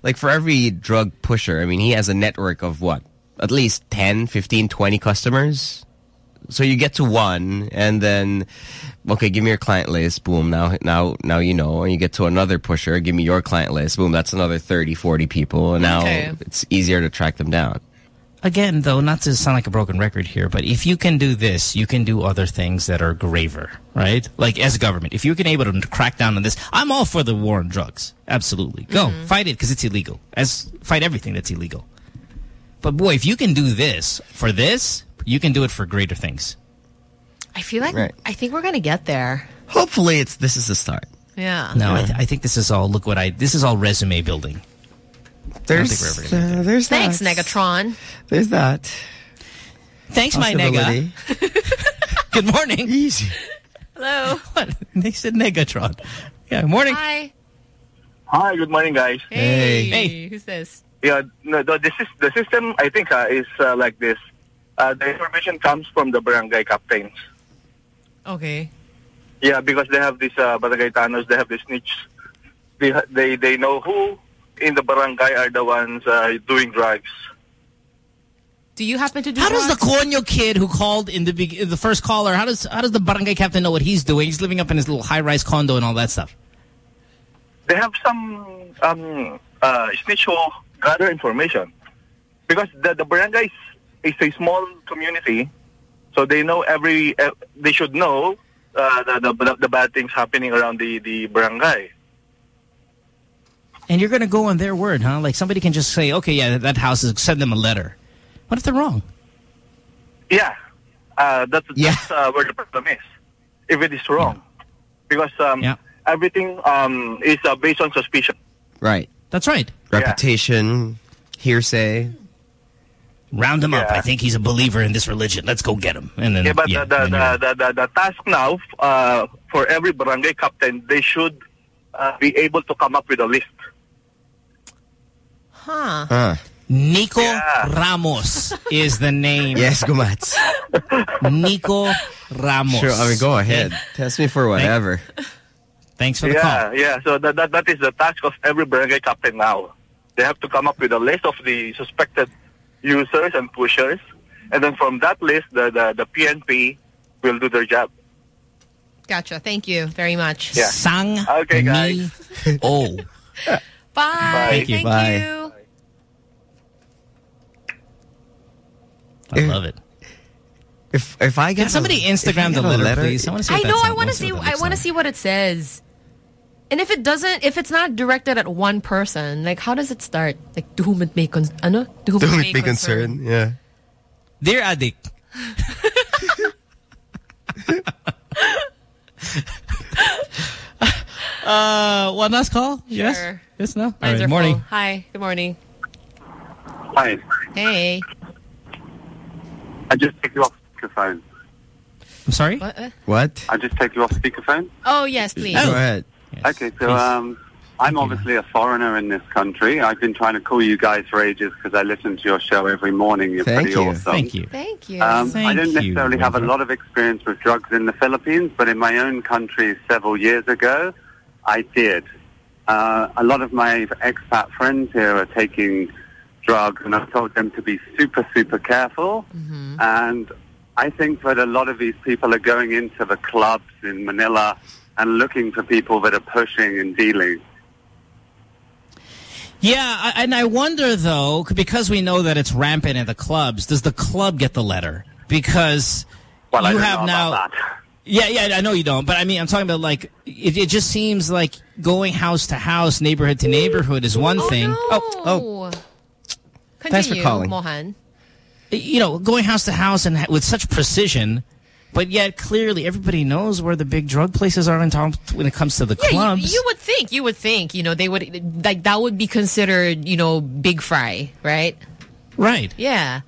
like for every drug pusher, I mean, he has a network of what? At least 10, 15, 20 customers. So you get to one and then, okay, give me your client list. Boom. Now, now, now you know. And you get to another pusher. Give me your client list. Boom. That's another 30, 40 people. And now Okay. it's easier to track them down. Again, though, not to sound like a broken record here, but if you can do this, you can do other things that are graver, right? Like as a government, if you can able to crack down on this, I'm all for the war on drugs. Absolutely, go mm-hmm. fight it because it's illegal. As fight everything that's illegal. But boy, if you can do this for this, you can do it for greater things. I feel like Right. I think we're gonna get there. Hopefully it's, this is the start. Yeah. No, I, th I think this is all. Look what I. This is all resume building. There's, think we're ever gonna uh, there's Thanks, that. Negatron. There's that. Thanks, my nega. Good morning. Easy. Hello. What? They said Negatron. Yeah. Morning. Hi. Hi, good morning, guys. Hey. Hey. Who's this? Yeah, no, the, the, the system, I think, uh, is uh, like this. Uh, the information comes from the barangay captains. Okay. Yeah, because they have these uh, barangay tanos, they have these snitch. They, they, they know who in the barangay are the ones uh, doing drugs. Do you happen to do? How does the drugs? Conyo kid who called in the beg- the first caller? How does how does the barangay captain know what he's doing? He's living up in his little high rise condo and all that stuff. They have some um, uh, snitch who gather information. Because the, the barangay is, is a small community, so they know every, uh, they should know uh, the, the, the bad things happening around the, the barangay. And you're going to go on their word, huh? Like somebody can just say, okay, yeah, that house is send them a letter. What if they're wrong? Yeah, uh, that's, that's uh, where the problem is. If it is wrong, because um, everything um, is uh, based on suspicion. Right. That's right. Reputation, hearsay. Round him up. I think he's a believer in this religion. Let's go get him. And then Yeah, but yeah, the, then you're- the, the, the, the task now uh, for every barangay captain, they should uh, be able to come up with a list. Huh. Huh. Nikko Ramos is the name. Yes, Gumats. Nikko Ramos. Sure, I mean, go ahead. Test me for whatever. Thanks for the call. yeah, yeah. So that, that that is the task of every barangay captain now. They have to come up with a list of the suspected users and pushers, and then from that list, the the, the PNP will do their job. Gotcha. Thank you very much. Yeah. Sang Okay, guys. Oh. Bye. Thank you. Thank Bye. you. I love it. If if I get Can somebody a, Instagram the get a letter, please? I want to see. I know. I want to see. I want to see what it says. And if it doesn't, if it's not directed at one person, like how does it start? Like to whom it may concern? ano? To whom Don't it make may me concerned. Yeah. Dear addict. uh, one last call. Yes. Sure. Yes. No. All Lines right. Morning. full. Hi. Good morning. Hi. Hey. I just take you off speakerphone. I'm sorry? What? What? I just take you off speakerphone. Oh, yes, please. Go ahead. Okay, so um, I'm obviously a foreigner in this country. I've been trying to call you guys for ages because I listen to your show every morning. You're Thank pretty you. awesome. Thank you. Thank you. Um, I don't you, necessarily have a lot of experience with drugs in the Philippines, but in my own country several years ago, I did. Uh, a lot of my expat friends here are taking drugs, and I've told them to be super, super careful. And I think that a lot of these people are going into the clubs in Manila and looking for people that are pushing and dealing. Yeah, I- and I wonder though, because we know that it's rampant in the clubs, does the club get the letter? Because Well, you don't have know now. about that. Yeah, yeah, I know you don't, but I mean, I'm talking about like it, it just seems like going house to house, neighborhood to neighborhood is one oh, thing. Oh, oh, Continue, Thanks for calling. Mohan. you know, going house to house and with such precision, but yet clearly everybody knows where the big drug places are in town when it comes to the Yeah, you, clubs. you would think, you would think, you know, they would, like, that would be considered, you know, big fry, right? Right. Yeah.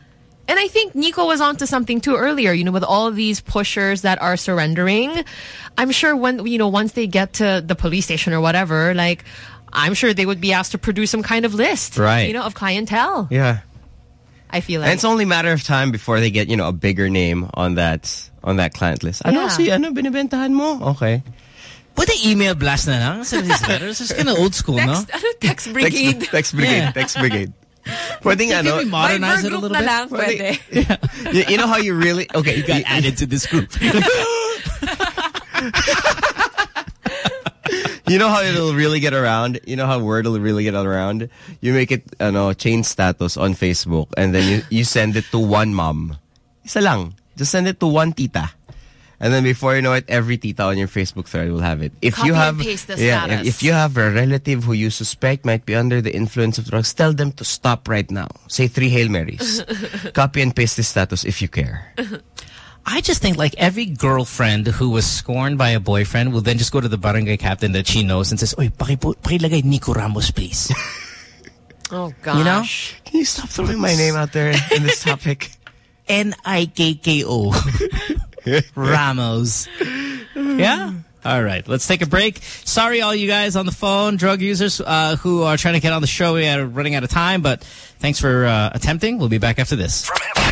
And I think Nikko was onto something too earlier, you know, with all of these pushers that are surrendering. I'm sure when, you know, once they get to the police station or whatever, like, I'm sure they would be asked to produce some kind of list, Right. you know, of clientele. Yeah. I feel And like. it's only a matter of time before they get, you know, a bigger name on that on that client list. Ano Yeah. si ano binibentahan mo? Okay. Pwede email blast na lang sa these letters. It's kind of old school, no? Text, ano, text brigade. Text, text brigade, Yeah. text brigade. Pwedeng Can ano, we modernize it a little bit? lang, pwede. you, you know how you really okay, You got added to this group. You know how it'll really get around? You know how word will really get around? You make it ano, chain status on Facebook and then you, you send it to one mom. Isa lang. Just send it to one tita. And then before you know it, every tita on your Facebook thread will have it. If Copy you and have paste the yeah, if, status. if you have a relative who you suspect might be under the influence of drugs, tell them to stop right now. Say three Hail Marys. Copy and paste the status if you care. I just think like every girlfriend who was scorned by a boyfriend will then just go to the barangay captain that she knows and says, Oy, paki po, pakilagay Nikko Ramos, please. Oh, gosh. You know? Can you stop throwing my name out there in this topic? N-I-K-K-O. Ramos. Yeah? All right, let's take a break. Sorry, all you guys on the phone, drug users uh, who are trying to get on the show. We are running out of time, but thanks for uh, attempting. We'll be back after this. From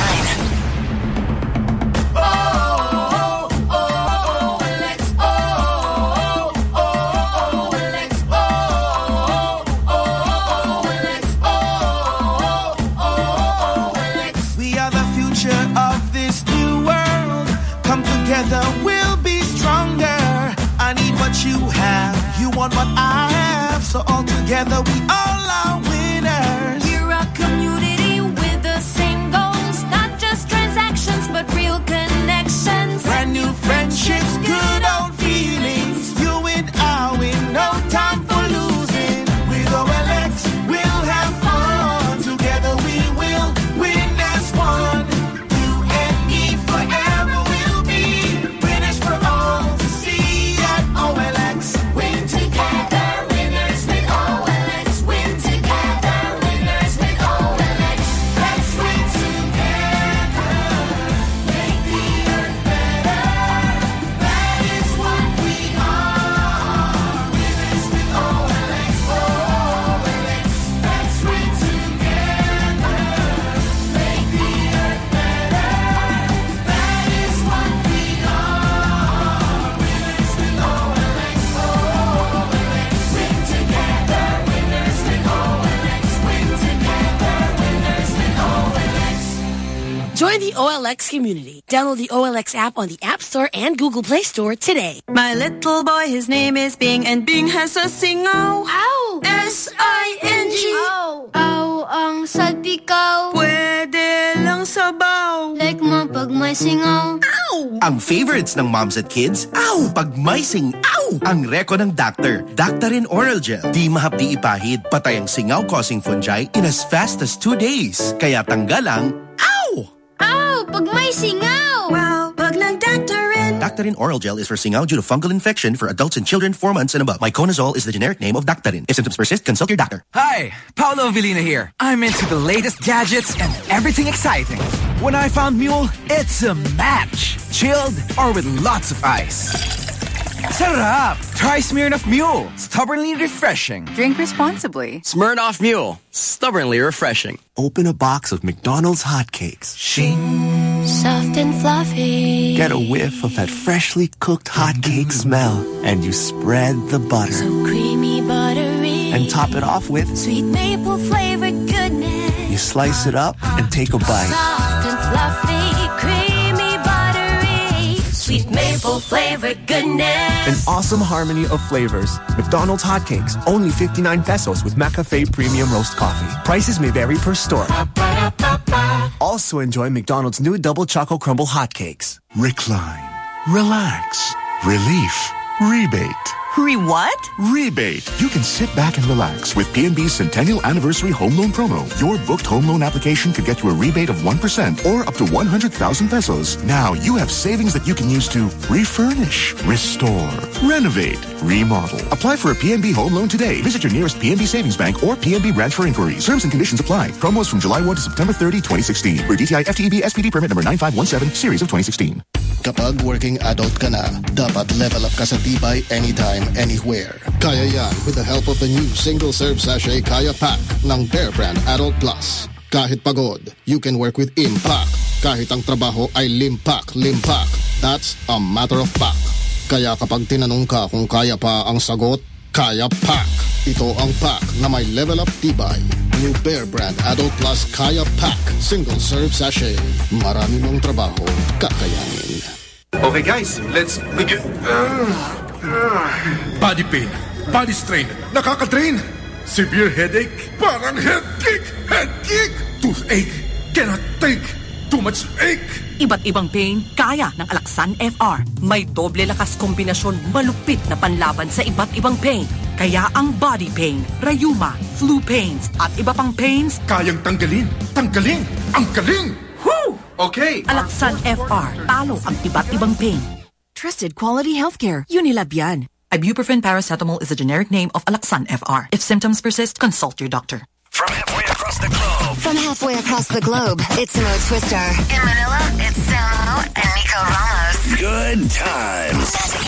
Have. What I have. So all together, we Join the OLX community. Download the OLX app on the App Store and Google Play Store today. My little boy, his name is Bing, and Bing has a singaw. Ow! S-I-N-G. Ow! Ow, ang salpikaw. Pwede lang sabaw. Like mo pag may singaw. Ow! Ang favorites ng moms at kids, ow! Pag may sing, ow! Ang reko ng doctor, Dactarin Oral Gel. Di mahapdi ipahid, patay ang singaw-causing fungi in as fast as two days. Kaya tanggal ang, ow! Ow! Pag may singaw. Wow, pag nag-doctorin, Dactarin Oral Gel is for singaw due to fungal infection for adults and children 4 months and above. Miconazole is the generic name of Dactarin. If symptoms persist, consult your doctor. Hi, Paolo Avelino here. I'm into the latest gadgets and everything exciting. When I found Mule, it's a match. Chilled or with lots of ice. Sarap! Try Smirnoff Mule. Stubbornly refreshing. Drink responsibly. Smirnoff Mule. Stubbornly refreshing. Open a box of McDonald's hotcakes. Shing. Soft and fluffy. Get a whiff of that freshly cooked hotcake smell. And you spread the butter. So creamy, buttery. And top it off with sweet maple flavored goodness. You slice it up and take a bite. Soft and fluffy, creamy, buttery. Sweet maple flavored goodness. An awesome harmony of flavors. McDonald's hotcakes, only 59 pesos with McCafe Premium Roast Coffee. Prices may vary per store. Also enjoy McDonald's new Double Choco Crumble hotcakes. Recline. Relax. Relief. Rebate. Re what? Rebate. You can sit back and relax with PNB's Centennial Anniversary Home Loan Promo. Your booked home loan application could get you a rebate of 1% or up to 100,000 pesos. Now you have savings that you can use to refurnish, restore, renovate, remodel. Apply for a PNB home loan today. Visit your nearest PNB Savings Bank or PNB branch for inquiries. Terms and conditions apply. Promos from July 1 to September 30, 2016. For DTI FTEB SPD permit number 9517, series of 2016. Kapag working adult ka na, dapat level up ka sa tibay anytime, anywhere. Kaya yan with the help of the new single-serve sachet Kaya Pack ng Bear Brand Adult Plus. Kahit pagod, you can work with impact. Kahit ang trabaho ay limpak, limpak. That's a matter of fact. Kaya kapag tinanong ka kung kaya pa ang sagot, Kaya Pack. Ito ang pack na may level up tibay. New Bear Brand Adult Plus Kaya Pack. Single serve sachet. Marami mong trabaho, kakayanin. Okay guys, let's begin. body pain, body strain, nakaka-drain. Severe headache, parang head kick, head kick. Toothache, cannot think, too much ache. Iba't ibang pain, kaya ng Alaxan FR. May doble lakas kombinasyon malupit na panlaban sa iba't ibang pain. Kaya ang body pain, rayuma, flu pains, at iba pang pains, Kayang tanggalin, tanggalin, ang galing. Woo! Okay. Alaxan FR, talo ang iba't ibang pain. Trusted quality healthcare. Unilab yan. Ibuprofen paracetamol is a generic name of Alaxan FR. If symptoms persist, consult your doctor. From halfway across the globe, it's Mo Twister. In Manila, it's Samo and Nikko Ramos. Good times.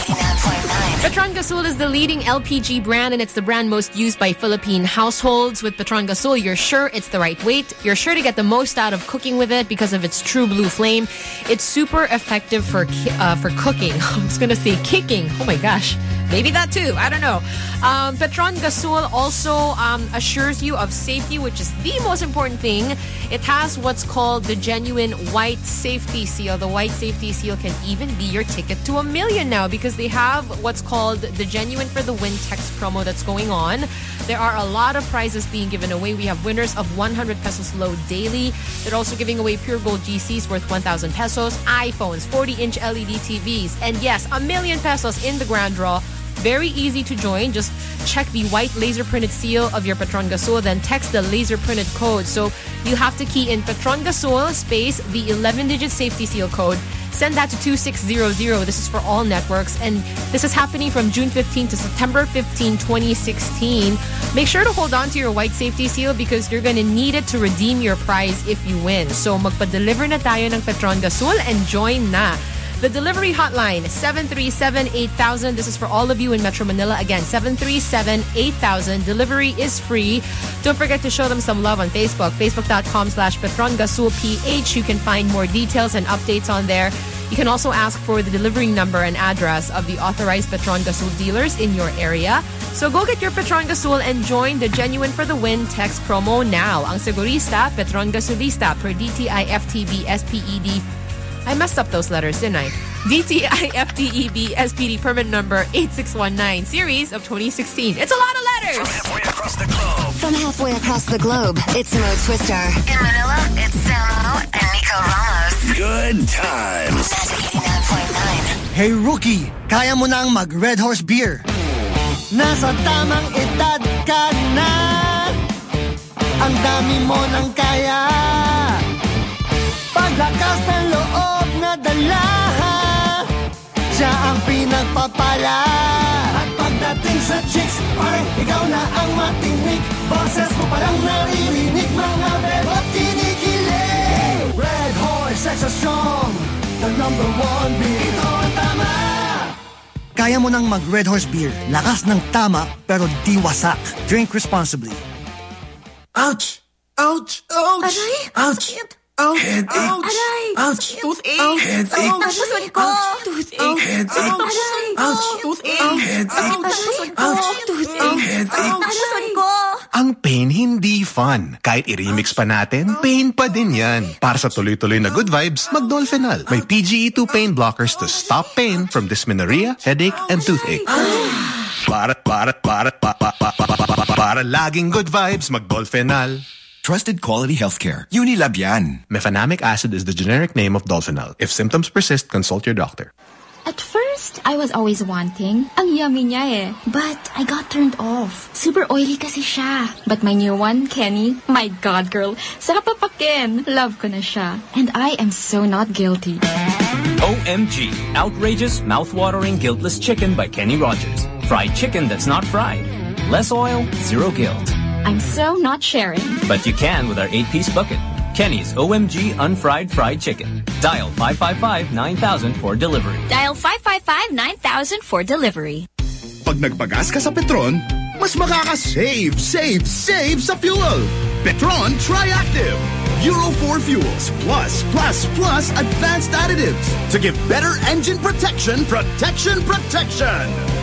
Petron Gasul is the leading LPG brand and it's the brand most used by Philippine households. With Petron Gasul, you're sure it's the right weight. You're sure to get the most out of cooking with it because of its true blue flame. It's super effective for uh, for cooking. I was gonna say kicking. Oh my gosh. Maybe that too. I don't know. Um, Petron Gasul also um, assures you of safety, which is the most important thing. It has what's called the genuine white safety seal. The white safety seal can even be your ticket to a million now because they have what's called the genuine for the win text promo that's going on. There are a lot of prizes being given away. We have winners of 100 pesos low daily. They're also giving away pure gold GCs worth 1,000 pesos, iPhones, 40 inch LED TVs, and yes, a million pesos in the grand draw. Very easy to join. Just check the white laser printed seal of your Petron Gasul, then text the laser printed code. So you have to key in Petron Gasul space the 11 digit safety seal code. Send that to 2600. This is for all networks. And this is happening from June 15 to September 15, 2016. Make sure to hold on to your white safety seal because you're going to need it to redeem your prize if you win. So magpa-deliver na tayo ng Petron Gasul and join na. The delivery hotline, 737-8000. This is for all of you in Metro Manila. Again, 737-8000. Delivery is free. Don't forget to show them some love on Facebook, facebook.com slash PH. You can find more details and updates on there. You can also ask for the delivery number and address of the authorized Petron Gasul dealers in your area. So go get your Petron Gasul and join the Genuine for the Win text promo now. Ang segurista, Petron Gasolista per DTI SPED I messed up those letters, didn't I? DTI permit number 8619 series of 2016. It's a lot of letters. From halfway across the globe, it's Mo Twister. In Manila, it's Samo and Nikko Ramos. Good times. Hey rookie, kaya mo nang mag Red Horse Beer. Nasa tamang edad ka na. Ang dami mo nang kaya. Paglakas ng na dala. siya ang pinagpapala At pagdating sa chicks, parang ikaw na ang matinik Boses mo parang naririnig mga bebot kinikilig Red Horse Extra Strong The number one beer Ito ang tama Kaya mo nang mag Red Horse Beer Lakas ng tama pero di wasak Drink responsibly Ouch! Ouch! Ouch! Aray! Ouch! Ouch! Headache! Aray! Ouch! Toothache! Headache! Tapos ulit ko! Toothache! Headache! Aray! Ouch! Toothache! Headache! Ouch! Toothache! Headache! Tapos ulit ko! Ang pain hindi fun. Kahit i-remix pa natin, pain pa din yan. Para sa tuloy-tuloy na good vibes, mag-Dolfenal. May PGE2 pain blockers to stop pain from dysmenorrhea, headache, and toothache. Para, para, para, para, para, para, para, para laging good vibes, mag-Dolfenal. Trusted quality healthcare. Unilab yan. Mefenamic acid is the generic name of Dolfenal. If symptoms persist, consult your doctor. At first, I was always wanting. Ang yummy niya eh. But I got turned off. Super oily kasi siya. But my new one, Kenny, my God girl, sarap papakin. Love ko na siya. And I am so not guilty. OMG. Outrageous, mouth-watering, guiltless chicken by Kenny Rogers. Fried chicken that's not fried. Less oil, zero guilt. I'm so not sharing. But you can with our 8-piece bucket. Kenny's OMG Unfried Fried Chicken. Dial 555-9000 for delivery. Dial 555-9000 for delivery. Pag nagpagas ka sa Petron, mas makaka-save, save, save sa fuel. Petron Triactive. Euro 4 fuels plus, plus, plus advanced additives to give better engine protection, protection, protection.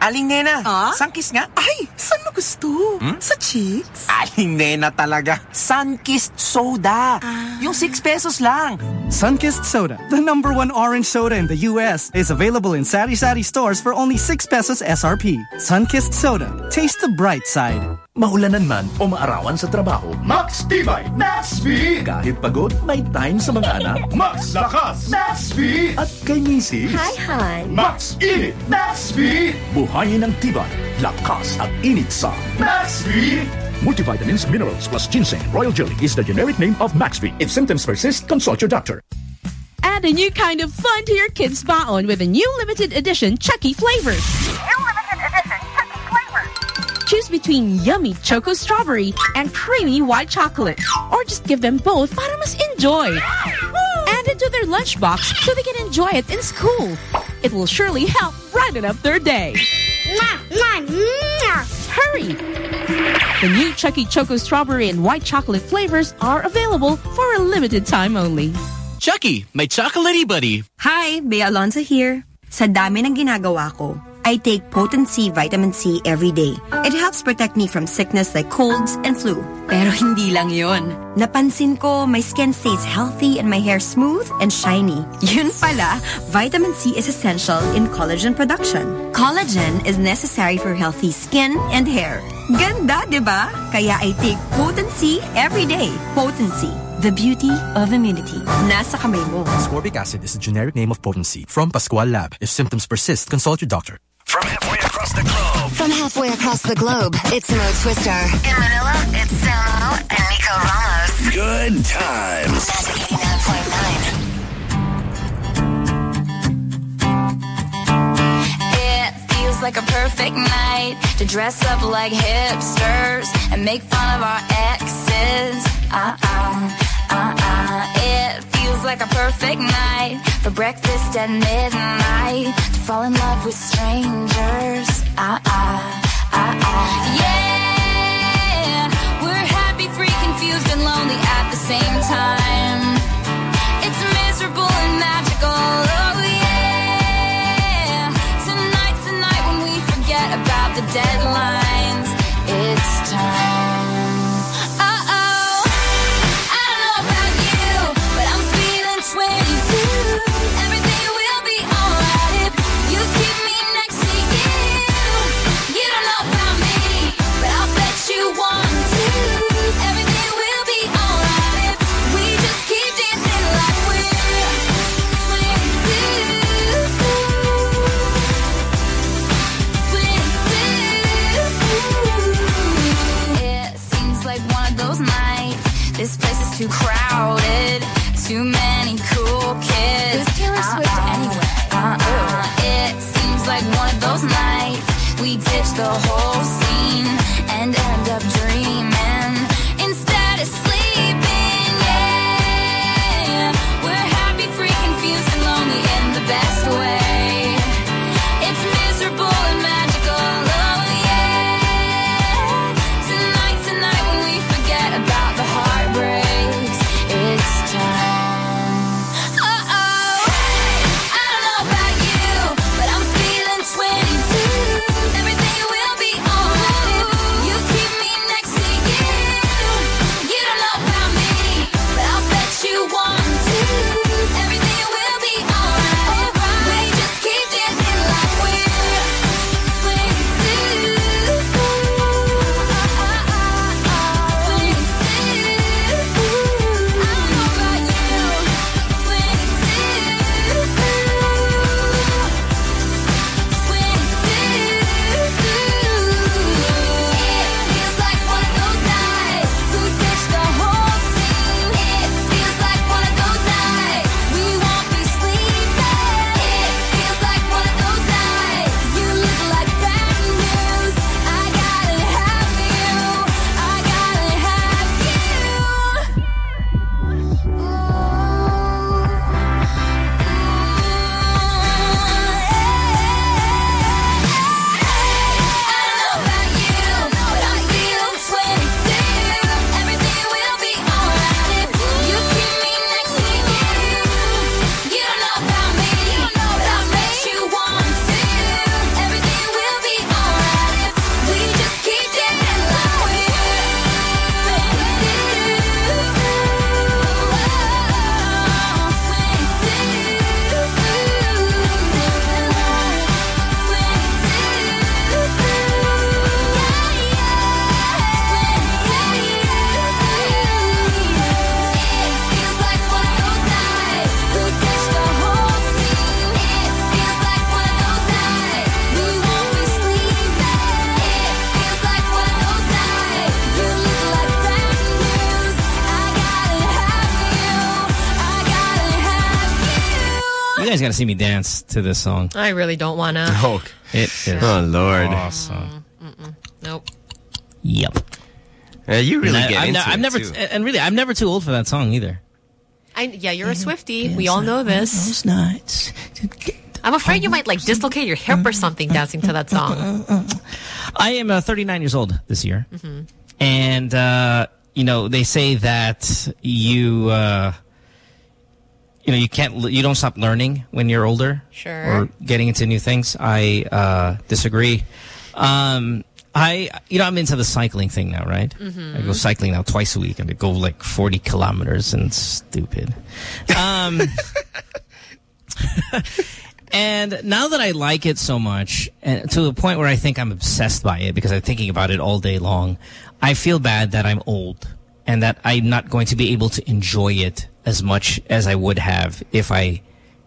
Aling Nena, Ah? Sunkist nga. Ay, saan mo gusto? Sa cheeks? Aling Nena talaga. Sunkist Soda. Yung 6 pesos lang. Sunkist Soda, the number one orange soda in the U.S., is available in Sari Sari stores for only 6 pesos SRP. Sunkist Soda, taste the bright side. Maulanan man o maarawan sa trabaho, Max Tibay, Max V! Kahit pagod, may time sa mga anak, Max Lakas, Max V! At kay misis, Hi, hi. Max Init, Max V! Buhayin ang tibay, lakas at init sa Max V! Multivitamins, minerals plus ginseng, royal jelly is the generic name of Max V. If symptoms persist, consult your doctor. Add a new kind of fun to your kids' baon with a new limited edition Chuckie flavors. Choose between yummy choco strawberry and creamy white chocolate. Or just give them both para mas enjoy. Add it to their lunchbox so they can enjoy it in school. It will surely help brighten up their day. Hurry! The new Chuckie Choco Strawberry and White Chocolate flavors are available for a limited time only. Chuckie, my chocolatey buddy. Hi, Bea Alonzo here. Sa dami ng ginagawa ko, I take Poten-Cee Vitamin C every day. It helps protect me from sickness like colds and flu. Pero hindi lang yon. Napansin ko, my skin stays healthy and my hair smooth and shiny. Yun pala, vitamin C is essential in collagen production. Collagen is necessary for healthy skin and hair. Ganda, di ba? Kaya I take Poten-Cee every day. Poten-Cee, the beauty of immunity. Nasa kamay mo. Ascorbic acid is the generic name of Poten-Cee from Pascual Lab. If symptoms persist, consult your doctor. From halfway across the globe. From halfway across the globe, it's Mo Twister. In Manila, it's Samo and Nikko Ramos. Good times. It feels like a perfect night to dress up like hipsters and make fun of our exes. Uh-uh, uh-uh. It feels like a perfect night for breakfast at midnight to fall in love with strangers. Uh-uh, uh-uh. Yeah, we're happy, free, confused, and lonely at the same time. It's miserable and magical. Oh yeah. Tonight's the night when we forget about the deadlines. too crowded, too many. See me dance to this song. I really don't wanna. Oh, It is Oh, Lord. awesome. Nope. Yep. Uh, you really And I- get I'm, into ne- I'm never, too. and really, I'm never too old for that song either. I, yeah, you're a Swifty. we all know this. Those nights. I'm afraid you might like dislocate your hip or something dancing to that song. I am uh, 39 years old this year. Mhm. And, uh, you know, they say that you, uh, you know, you can't, you don't stop learning when you're older. Sure. Or getting into new things. I uh, disagree. Um, I, you know, I'm into the cycling thing now, right? Mhm. I go cycling now twice a week and I go like 40 kilometers and stupid. Um, and now that I like it so much, and to the point where I think I'm obsessed by it because I'm thinking about it all day long, I feel bad that I'm old and that I'm not going to be able to enjoy it as much as I would have if I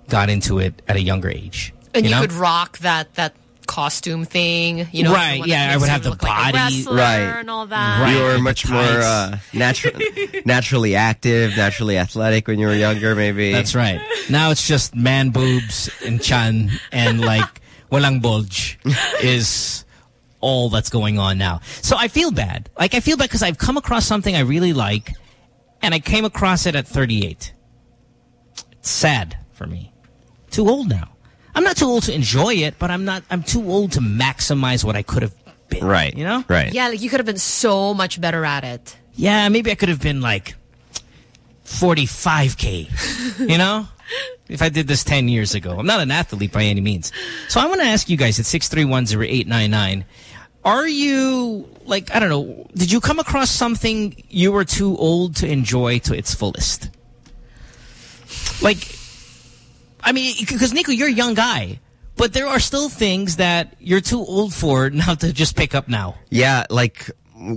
got into it at a younger age. And you, know? could rock that that costume thing, you know. Right, yeah, I would have the look like body. Right. and all that. Right. You were much the more tights. uh, natural, naturally active, naturally athletic when you were younger, maybe. That's right. Now it's just man boobs and chan and like walang bulge is all that's going on now. So I feel bad. Like I feel bad because I've come across something I really like and I came across it at 38. It's sad for me. Too old now. I'm not too old to enjoy it, but I'm not, I'm too old to maximize what I could have been. Right. You know? Right. Yeah, like you could have been so much better at it. Yeah, maybe I could have been like 45K, you know? If I did this 10 years ago. I'm not an athlete by any means. So I want to ask you guys at 6310899, are you, like, I don't know, did you come across something you were too old to enjoy to its fullest? Like, I mean, because Nikko, you're a young guy. But there are still things that you're too old for now to just pick up now. Yeah, like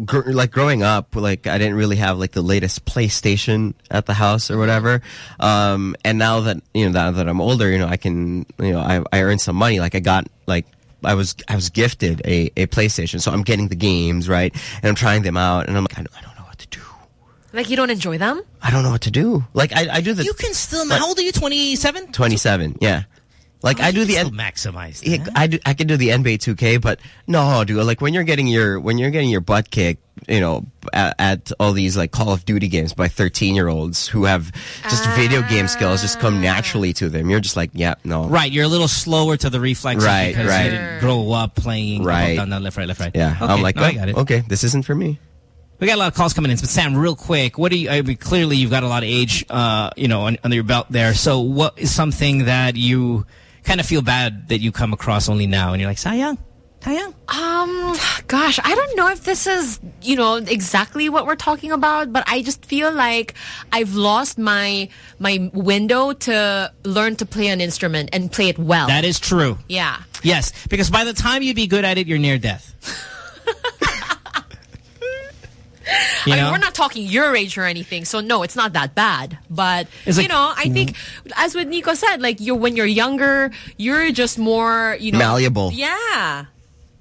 gr like growing up, like I didn't really have like the latest PlayStation at the house or whatever. Um, and now that you know now that I'm older, you know I can you know I I earned some money. Like I got like I was I was gifted a a PlayStation, so I'm getting the games right, and I'm trying them out, and I'm like I don't, I don't know what to do. Like you don't enjoy them? I don't know what to do. Like I I do the You can still, But- how old are you, 27? 27, yeah. Like I do the still N- maximize Yeah, I do, I can do the NBA 2K, but no, dude. Like when you're getting your when you're getting your butt kicked, you know, at, at all these like Call of Duty games by 13 year olds who have just video game skills just come naturally to them. You're just like, yeah, no, Right, you're a little slower to the reflexes Right, because right. you didn't grow up playing Right. down, down, left, right, left, right. yeah. Okay, I'm like, no, I oh, got it. okay, this isn't for me. We got a lot of calls coming in. But Sam, real quick, what do you? I mean, clearly you've got a lot of age, uh, you know, under your belt there. So, what is something that you kind of feel bad that you come across only now, and you're like, sayang, sayang. Um, gosh, I don't know if this is, you know, exactly what we're talking about, but I just feel like I've lost my my window to learn to play an instrument and play it well. That is true. yeah. Yes, because by the time you'd be good at it, you're near death. You I mean, we're not talking your age or anything, so no, it's not that bad. But It's you like- know, I think, as what Nikko said, like you're when you're younger, you're just more, you know, Malleable. Yeah,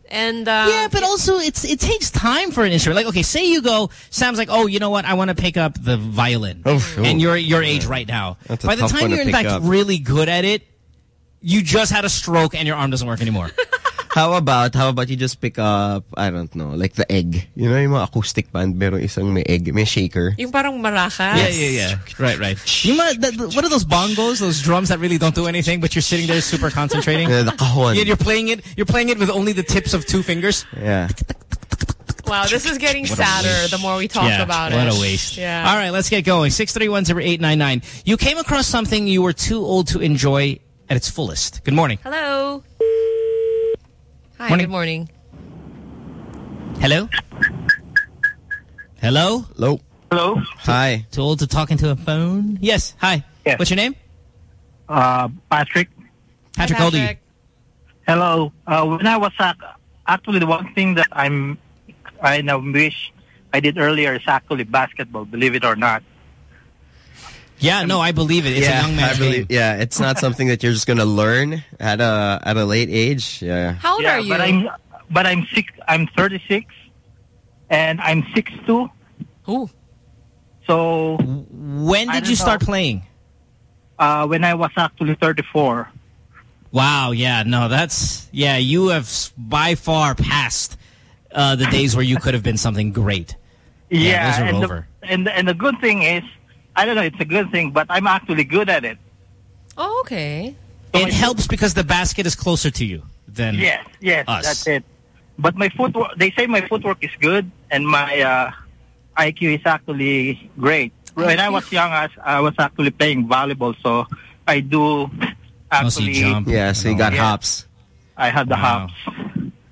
and uh, Yeah, but also it's it takes time for an instrument. Like, okay, say you go, Sam's like, oh, you know what? I want to pick up the violin, Oh, sure. and you're your age right now. That's By the time you're in fact up. really good at it, you just had a stroke and your arm doesn't work anymore. How about how about you just pick up I don't know like the egg you know yung mga acoustic band pero isang may egg may shaker yung parang maracas. Yeah, yeah, yeah. Right, right. You might, the, the, what are those bongos? Those drums that really don't do anything, but you're sitting there super concentrating. Yeah, the cajon. Yeah, you're playing it. You're playing it with only the tips of two fingers. yeah Wow, this is getting What sadder the more we talk yeah, about what it. What a waste. Yeah. All right, let's get going. Six three one zero eight nine nine. You came across something you were too old to enjoy at its fullest. Good morning. Hello. Hi. Morning. Good morning. Hello. Hello. Hello. Hello. Hi. Too old to talk into a phone? Yes. Hi. Yes. What's your name? Uh, Patrick. Patrick, how old are you? Hello. Uh, when I was uh, actually the one thing that I'm I now wish I did earlier is actually basketball. Believe it or not. Yeah, no, I believe it. It's yeah, a young man's I believe, game. Yeah, it's not something that you're just gonna learn at a at a late age. Yeah. How old yeah, are you? But I'm but I'm six. I'm 36, and I'm 6'2". Ooh. So When did don't you start know. playing? uh, when I was actually 34. Wow, yeah, no, that's yeah. You have by far passed uh, the days where you could have been something great. Yeah, those are and over. The, and and the good thing is, I don't know, it's a good thing, but I'm actually good at it. Oh, okay. It helps because the basket is closer to you than Yes, yes, us. that's it. But my footwork, they say my footwork is good, and my uh, IQ is actually great. When I was young, I, I was actually playing volleyball, so I do actually. Yeah, so you got Yeah. hops. I had the Wow. hops.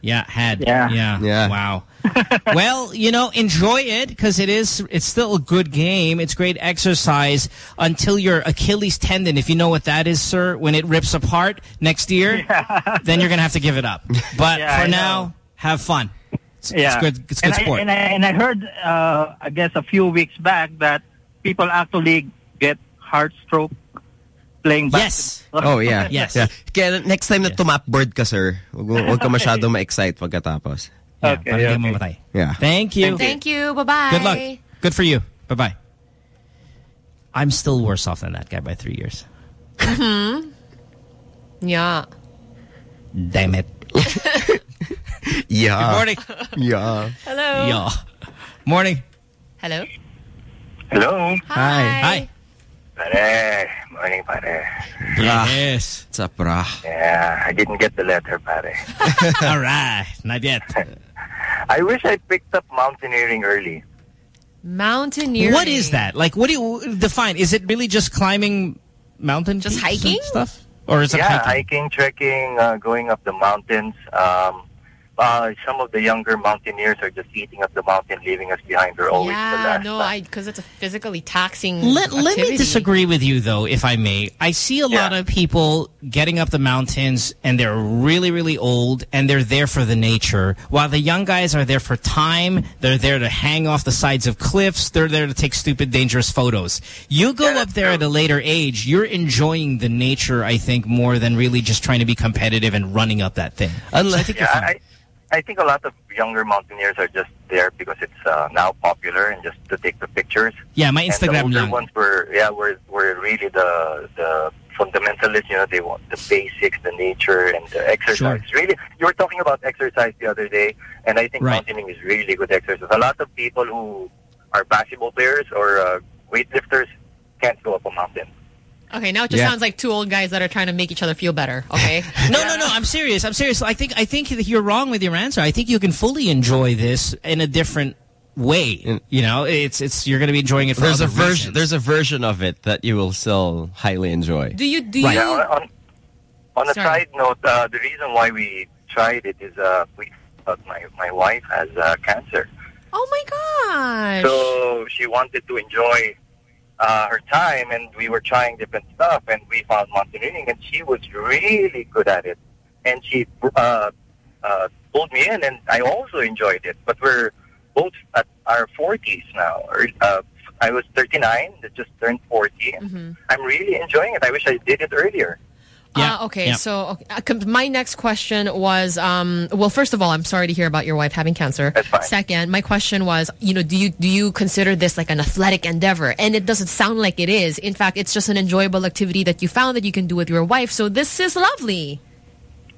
Yeah, had. Yeah. Yeah. Yeah. Wow. well, you know, enjoy it because it is, it's still a good game. It's great exercise until your Achilles tendon, if you know what that is, sir, when it rips apart next year, then you're going to have to give it up. But Yeah, for I now, know. have fun. It's, yeah, it's good. It's and good I, sport. and I and I heard, uh, I guess, a few weeks back that people actually get heart stroke playing Yes. Oh, yeah. Yes. Yeah. Kaya next time na tumapboard ka, sir, huwag, mo- huwag ka masyadong ma-excite pagkatapos. Yeah, Okay, para di okay. mamatay. Yeah. Thank you. Thank you. Bye-bye. Good luck. Good for you. Bye-bye. I'm still worse off than that guy by three years. hmm Yeah. Damn it. Yeah. Good morning. Yeah. Hello. Yeah. Morning. Hello. Hello. Hi. Hi. Pare. Morning, pare. Yes. It's up, brah? Yeah, I didn't get the letter, pare. All right. Not yet. I wish I picked up mountaineering early. Mountaineering. What is that? Like, what do you define? Is it really just climbing mountain Just hiking? stuff? Or is it yeah, hiking? hiking, trekking, uh, going up the mountains. Um, uh, some of the younger mountaineers are just eating up the mountain, leaving us behind. They're always the Yeah, last. no, I because it's a physically taxing. Let, let me disagree with you, though, if I may. I see a lot of people getting up the mountains, and they're really, really old, and they're there for the nature, while the young guys are there for time. They're there to hang off the sides of cliffs. They're there to take stupid, dangerous photos. You go up there at a later age, you're enjoying the nature, I think, more than really just trying to be competitive and running up that thing. So I think yeah, you're fine. I, think a lot of younger mountaineers are just there because it's uh, now popular and just to take the pictures. Yeah, my And the Instagram older lang. ones were yeah were were really the the fundamentalists. You know, they want the basics, the nature, and the exercise. Really, you were talking about exercise the other day, and I think Right. mountaineering is really good exercise. A lot of people who are basketball players or uh, weightlifters can't go up a mountain. Okay, now it just Yeah. sounds like two old guys that are trying to make each other feel better. Okay. No, no, no. I'm serious. I'm serious. I think I think you're wrong with your answer. I think you can fully enjoy this in a different way. You know, it's it's you're going to be enjoying it for There's a version. There's a version of it that you will still highly enjoy. Do you do Yeah, you? on, on, on a side note, uh, the reason why we tried it is uh, we uh, my my wife has uh, cancer, Oh my gosh. so she wanted to enjoy uh, her time, and we were trying different stuff, and we found mountaineering, and she was really good at it, and she uh, uh, pulled me in, and I also enjoyed it. But we're both at our 40s now. Or, uh, I was 39, that just turned 40. and Mhm. I'm really enjoying it. I wish I did it earlier. Uh, okay, so okay, uh, my next question was, um, well, first of all, I'm sorry to hear about your wife having cancer. That's fine. Second, my question was, you know, do you do you consider this like an athletic endeavor? And it doesn't sound like it is. In fact, it's just an enjoyable activity that you found that you can do with your wife. So this is lovely.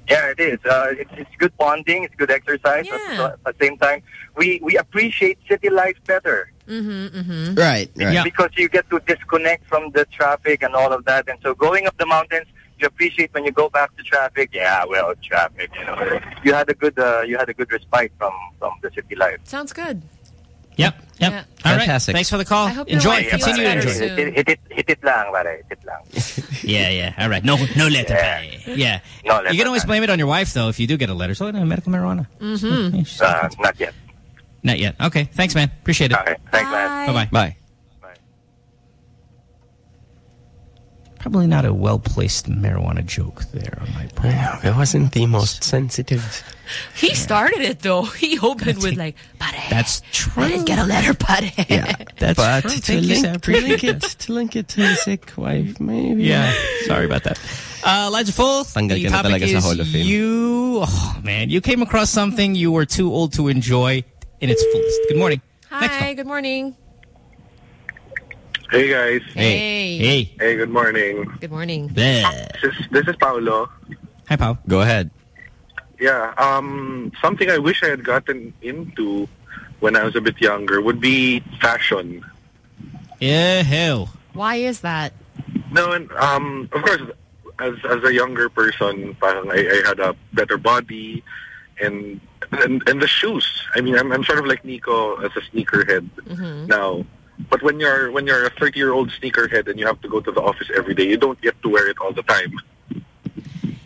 Yeah, it is. Uh, it's, it's good bonding. It's good exercise. But at the same time, we, we appreciate city life better. Mm-hmm, mm-hmm. Right, right. Because you get to disconnect from the traffic and all of that. And so going up the mountains, you appreciate when you go back to traffic. Yeah, well, traffic, you know. You had a good, uh, you had a good respite from, from the city life. Sounds good. Yep, yep. Yeah. All right. Fantastic. Thanks for the call. I hope Enjoy. wife Continue to enjoy. soon. Hit, hit it, hit it lang, pare. Hit it lang. Yeah, yeah. All right. No, no letter. pare. Yeah. No letter, you can always blame it on your wife, though, if you do get a letter. So, no, medical marijuana. Mm-hmm. Uh, not yet. Not yet. Okay. Thanks, man. Appreciate it. All right. Thanks, man. Bye-bye. Bye. Probably not a well-placed marijuana joke there on my part. It wasn't the most sensitive. He started it though. He opened with like, "Pare, That's true. I didn't get a letter, pare." Yeah, That's but true. to Thank you, link, to link it, to link it to the sick wife, maybe. Yeah. Sorry about that. Uh, Elijah Full, Tanggal the topic is Hall of Fame. you, oh, man, you came across something you were too old to enjoy in its fullest. Good morning. Hi, good morning. Hey guys. Hey. Hey. Hey, good morning. Good morning. This is, this is Paolo. Hi, Pao. Go ahead. Yeah, um, something I wish I had gotten into when I was a bit younger would be fashion. Yeah, hell. Why is that? No, and um, of course, as as a younger person, parang I, I had a better body, and and and the shoes. I mean, I'm I'm sort of like Nikko as a sneakerhead Mm-hmm. now. But when you're when you're a 30 year old sneakerhead and you have to go to the office every day, you don't get to wear it all the time.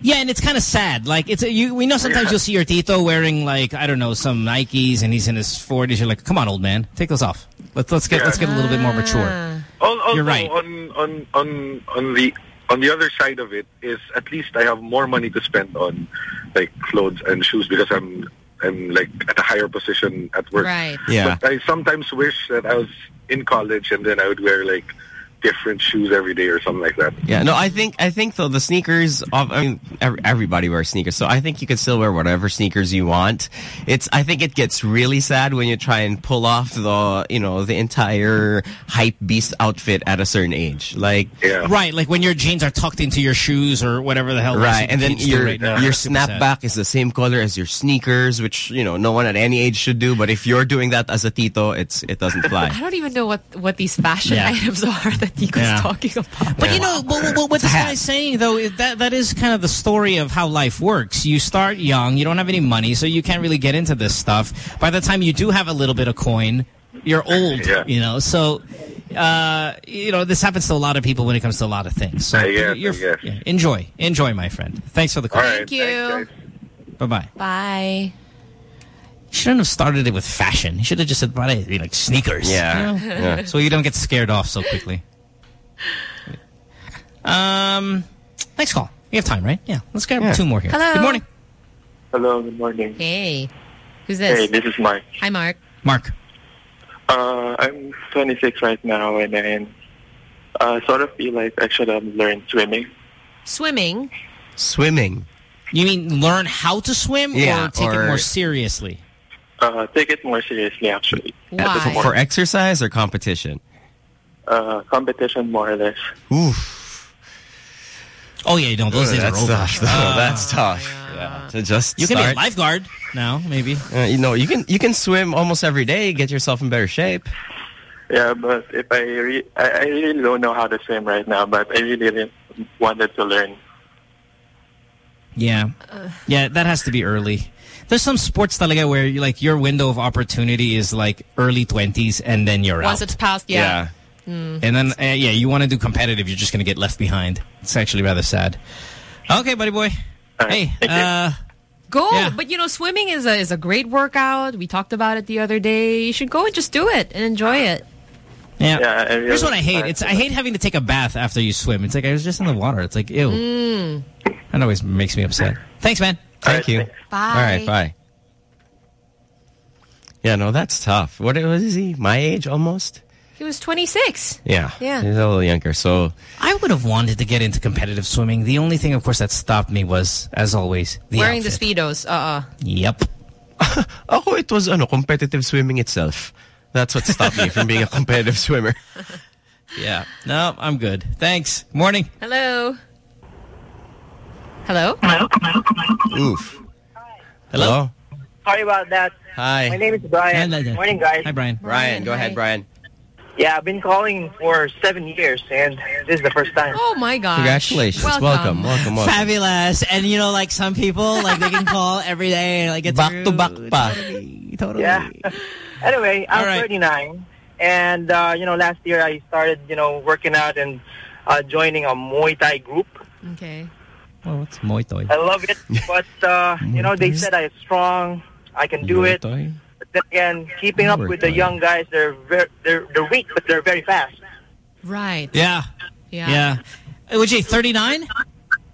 Yeah, and it's kind of sad. Like it's a, you. We know sometimes you'll see your Tito wearing like I don't know some Nikes, and he's in his 40s. You're like, come on, old man, take those off. Let's let's get let's get a little bit more mature. Ah. Also, You're right. on on on on the on the other side of it is at least I have more money to spend on like clothes and shoes because I'm I'm like at a higher position at work. Right. Yeah. But I sometimes wish that I was in college and then I would wear like different shoes every day or something like that. Yeah, no, I think I think though the sneakers. I mean, everybody wears sneakers, so I think you can still wear whatever sneakers you want. It's. I think it gets really sad when you try and pull off the you know the entire hype beast outfit at a certain age. Like, Right, like when your jeans are tucked into your shoes or whatever the hell. Right, and then your right now. your It's super sad. snapback is the same color as your sneakers, which you know no one at any age should do. But if you're doing that as a tito, it's it doesn't fly. I don't even know what what these fashion Yeah. items are that Nikko's Yeah. talking about. But you know, but, but what this guy's saying though, is that that is kind of the story of how life works. You start young, you don't have any money, so you can't really get into this stuff. By the time you do have a little bit of coin, you're old, you know. So, uh, you know, this happens to a lot of people when it comes to a lot of things. So, I guess, you're, I guess. yeah, enjoy, enjoy, my friend. Thanks for the call. Thank you. Bye bye. Bye. Shouldn't have started it with fashion. He should have just said, "Buy like sneakers." Yeah. you know? Yeah. So you don't get scared off so quickly. Um, next call. We have time, right? Yeah. Let's grab Yeah. two more here. Hello. Good morning, Hello, good morning. Hey. Who's this? Hey, this is Mark. Hi, Mark. Mark. Uh, I'm 26 right now, and I uh, sort of feel like I should have learned swimming. Swimming. Swimming. You mean learn how to swim Yeah, or take it more seriously? Uh, take it more seriously, actually. Why? For exercise or competition? Uh, competition, more or less. Oof. Oh yeah, no, those Oh, days are that's over. tough. though. Ah. that's tough. Yeah. To just You can be a lifeguard now, maybe. Uh, you know, you can you can swim almost every day, get yourself in better shape. Yeah, but if I, re- I, I really don't know how to swim right now, but I really, really wanted to learn. Yeah. Yeah, that has to be early. There's some sports talaga where you like your window of opportunity is like early 20s and then you're Once out. it's past, yeah. Mm. And then, uh, yeah, you want to do competitive, you're just going to get left behind. It's actually rather sad. Okay, buddy boy. Hey, uh, Go, Yeah. but you know, swimming is a is a great workout. We talked about it the other day. You should go and just do it and enjoy it. yeah. Yeah, I Here's what I hate. It's I hate having to take a bath after you swim. It's like I was just in the water. It's like, ew. Mm. That always makes me upset. Thanks, man. Thank you. Bye. All right, bye. Yeah, no, that's tough. What what is he? My age almost? He was 26. Yeah. Yeah. He's a little younger, so I would have wanted to get into competitive swimming. The only thing, of course, that stopped me was, as always, the Wearing outfit. the Speedos. Uh-uh. Yep. Oh, it was ano, competitive swimming itself. That's what stopped me from being a competitive swimmer. Yeah. No, I'm good. Thanks. Morning. Hello. Hello? Hello. Oof. Hello? Sorry about that. Hi. My name is Brian. Hi, Morning, guys. Hi, Brian. Brian, go ahead, Brian. Yeah, I've been calling for seven years, and this is the first time. Oh, my gosh. Congratulations. Welcome, welcome, welcome. Fabulous. And, you know, like some people, like they can call every day like it's Back through. to back pa. Totally. Yeah. anyway, I'm All right. 39, and uh, you know, last year I started, you know, working out and uh, joining a Muay Thai group. Okay. Oh, what's Muay Thai? I love it, but uh, you know, they said I'm strong, I can do it. Thai? But then again, keeping up with the young guys, they're very, they're they're weak, but they're very fast. Right. Yeah. Yeah. Yeah. Uh, Would you 39?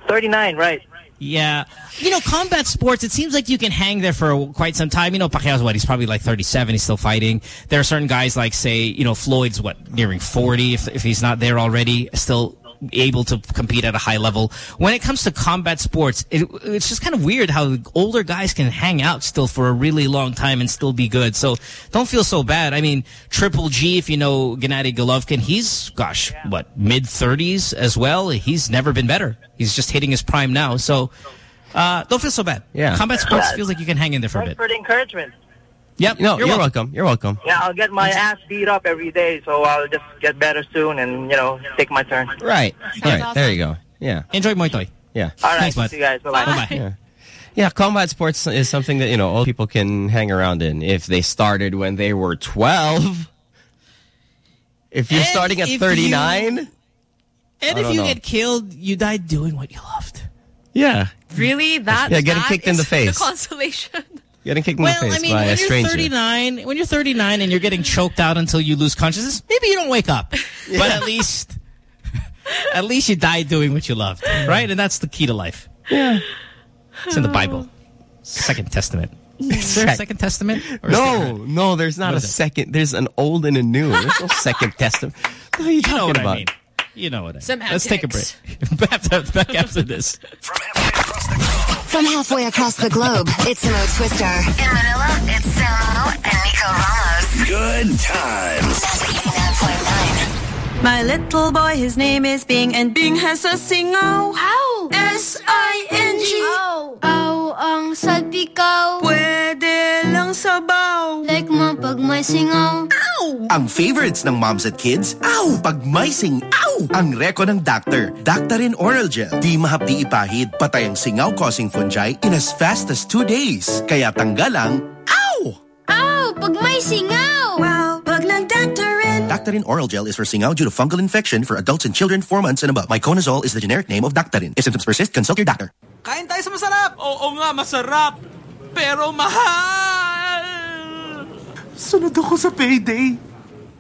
39, right? Yeah. You know, combat sports, it seems like you can hang there for quite some time. You know, Pacquiao's what? He's probably like 37. He's still fighting. There are certain guys like, say, you know, Floyd's what, nearing 40 if, if he's not there already, still able to compete at a high level. When it comes to combat sports, it, it's just kind of weird how older guys can hang out still for a really long time and still be good. So don't feel so bad. I mean, Triple G, if you know Gennady Golovkin, he's, gosh, what, mid-30s as well? He's never been better. He's just hitting his prime now. So uh, don't feel so bad. Yeah. Combat sports feels like you can hang in there for a bit. for the encouragement. Yep. No, you're you're, welcome. welcome. You're welcome. Yeah, I'll get my ass beat up every day, so I'll just get better soon and, you know, take my turn. Right. Right. There you go. Yeah. Enjoy Muay Thai. Yeah. All right, Thanks, bud. see you guys. Bye-bye. Bye-bye. Yeah. Yeah, combat sports is something that, you know, old people can hang around in if they started when they were 12. If you're And starting at 39, you- And if you know. get killed, you died doing what you loved. yeah, Really? That Yeah, getting that kicked in the face. The consolation. Getting kicked in Well, the face I mean, by when a you're stranger. 39, when you're 39 and you're getting choked out until you lose consciousness, maybe you don't wake up. But at least, at least you died doing what you loved, right? And that's the key to life. Yeah. It's in the Bible. Second Testament. Is there a Second Testament? Or No, there- no, there's not a is it? second. There's an old and a new. There's no second testament. What are you You talking know what about? I mean. You know what I mean. Let's take a break. Back, back after this. From halfway across the globe, it's Mo Twister. In Manila, it's Samo and Nikko Ramos. Good times. My little boy, his name is Bing, and Bing has a singaw. Ow! S-I-N-G. Ow! Ow ang salpikaw. Pwede lang sabaw. Like mo pag may singaw. Ow! Ang favorites ng moms at kids, ow! Pag may sing, ow! Ang reko ng doctor, Dactarin Oral Gel. Di mahapdi ipahid, patay ang singaw-causing fungi in as fast as two days. Kaya tanggal ang, ow! Ow! Pag may singaw. Wow, pag nag-doctorin. Dactarin Oral Gel is for singaw due to fungal infection for adults and children 4 months and above. Miconazole is the generic name of Dactarin. If symptoms persist, consult your doctor. Kain tayo sa masarap! Oo nga, masarap! Pero mahal! Sunod ako sa payday.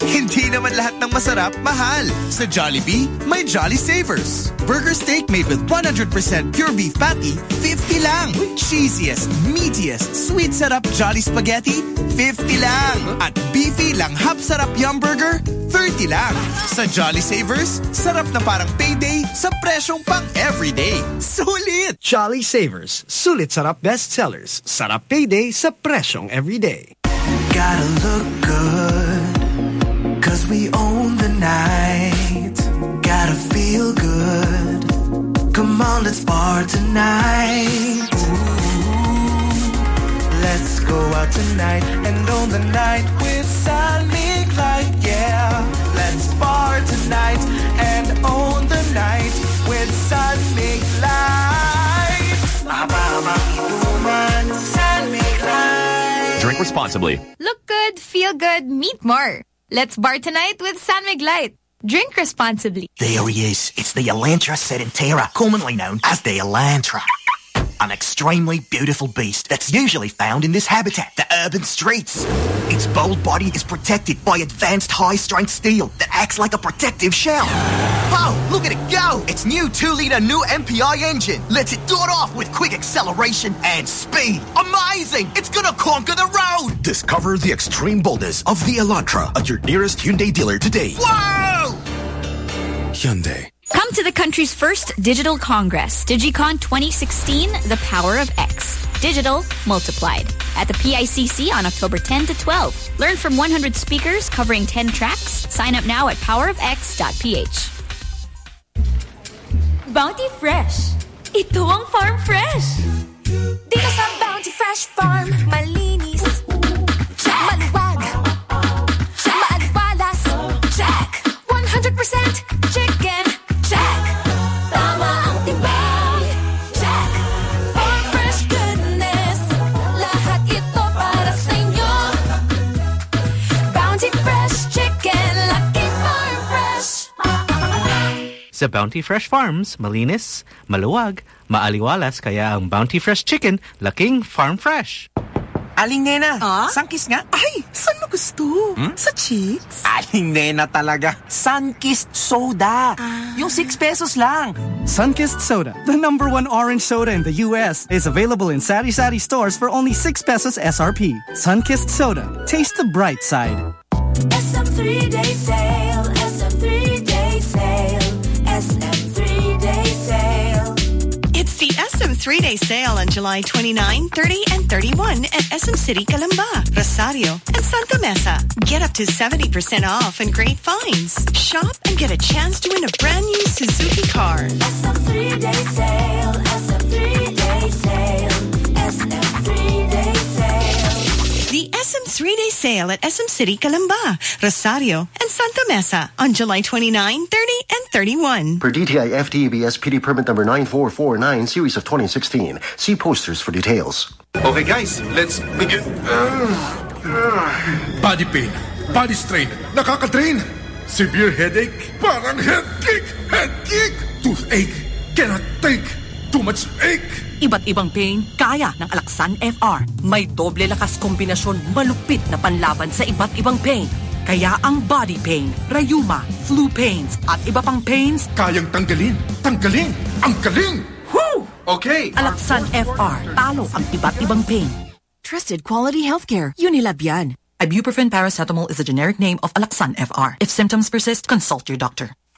Hindi naman lahat ng masarap, mahal. Sa Jollibee, may Jolly Savers. Burger steak made with 100% pure beef patty, 50 lang. Cheesiest, meatiest, sweet sarap Jolly Spaghetti, 50 lang. At beefy lang hap sarap yum burger, 30 lang. Sa Jolly Savers, sarap na parang payday sa presyong pang everyday. Sulit! Jolly Savers, sulit sarap bestsellers. Sarap payday sa presyong everyday. Gotta look good, cause we own the night. Gotta feel good. Come on, let's bar tonight. Let's go out tonight and own the night with San Light. Yeah, let's bar tonight and own the night with San Light. Responsibly. Look good, feel good, meet more. Let's bar tonight with San Mig Light. Drink responsibly. There he is. It's the Elantra sedentera, commonly known as the Elantra. An extremely beautiful beast that's usually found in this habitat, the urban streets. Its bold body is protected by advanced high-strength steel that acts like a protective shell. Oh, look at it go! Its new 2-liter new MPI engine lets it dart off with quick acceleration and speed. Amazing! It's gonna conquer the road! Discover the extreme boldness of the Elantra at your nearest Hyundai dealer today. Whoa! Hyundai. Come to the country's first digital congress, DigiCon 2016, The Power of X. Digital multiplied. At the PICC on October 10 to 12. Learn from 100 speakers covering 10 tracks. Sign up now at powerofx.ph. Bounty Fresh. Ito ang Farm Fresh. Dito sa Bounty Fresh Farm, malinis. Maluwag. Maaliwalas. Check. 100% Sa Bounty Fresh Farms, malinis, maluwag, maaliwalas kaya ang Bounty Fresh Chicken laking farm fresh. Aling Nena, ah? Sunkist nga. Ay, saan mo gusto? Hmm? Sa cheeks? Aling Nena talaga. Sunkist Soda. Ah. Yung 6 pesos lang. Sunkist Soda, the number one orange soda in the U.S., is available in Sari Sari stores for only 6 pesos SRP. Sunkist Soda. Taste the bright side. SM3 day sale, SM3 three-day sale on July 29, 30, and 31 at SM City Calamba, Rosario, and Santa Mesa. Get up to 70% off and great finds. Shop and get a chance to win a brand new Suzuki car. SM three-day sale. SM three-day sale at SM City Calamba, Rosario, and Santa Mesa on July 29, 30, and 31. Per DTI FTEB SPD permit number 9449, series of 2016. See posters for details. Okay, guys, let's begin. Body pain, body strain, nakaka-drain. Severe headache, parang head kick, head kick. Toothache, cannot think, too much ache. Iba't ibang pain, kaya ng Alaxan FR. May doble lakas kombinasyon malupit na panlaban sa iba't ibang pain. Kaya ang body pain, rayuma, flu pains, at iba pang pains, Kayang tanggalin, tanggalin, ang galing. Woo! Okay. Alaxan FR, talo ang iba't ibang pain. Trusted quality healthcare. Unilab yan. Ibuprofen paracetamol is a generic name of Alaxan FR. If symptoms persist, consult your doctor.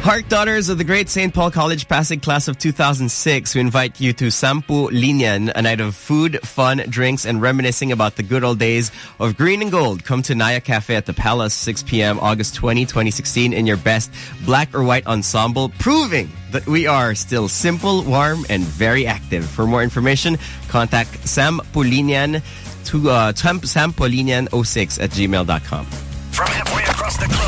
Heart Daughters of the great St. Paul College passing class of 2006, we invite you to Sampu Linyan, a night of food, fun, drinks, and reminiscing about the good old days of green and gold. Come to Naya Cafe at the Palace, 6 p.m., August 20, 2016, in your best black or white ensemble, proving that we are still simple, warm, and very active. For more information, contact Sam to uh, sampolinian06 at gmail.com. From halfway across the globe.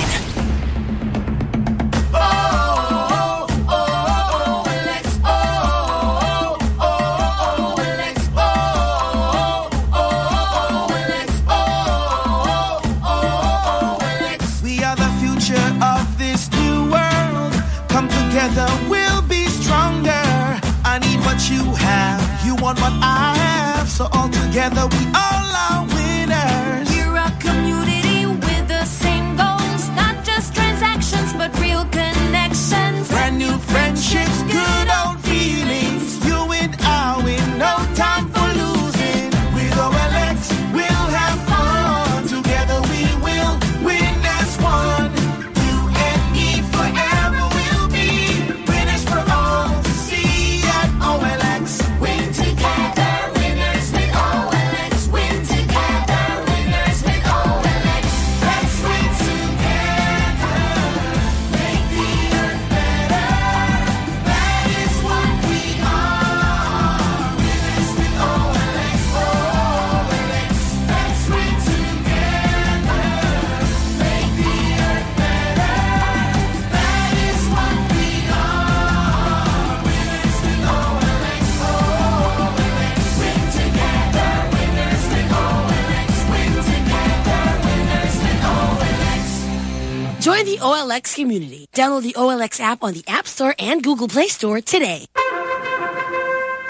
OLX community. Download the OLX app on the App Store and Google Play Store today.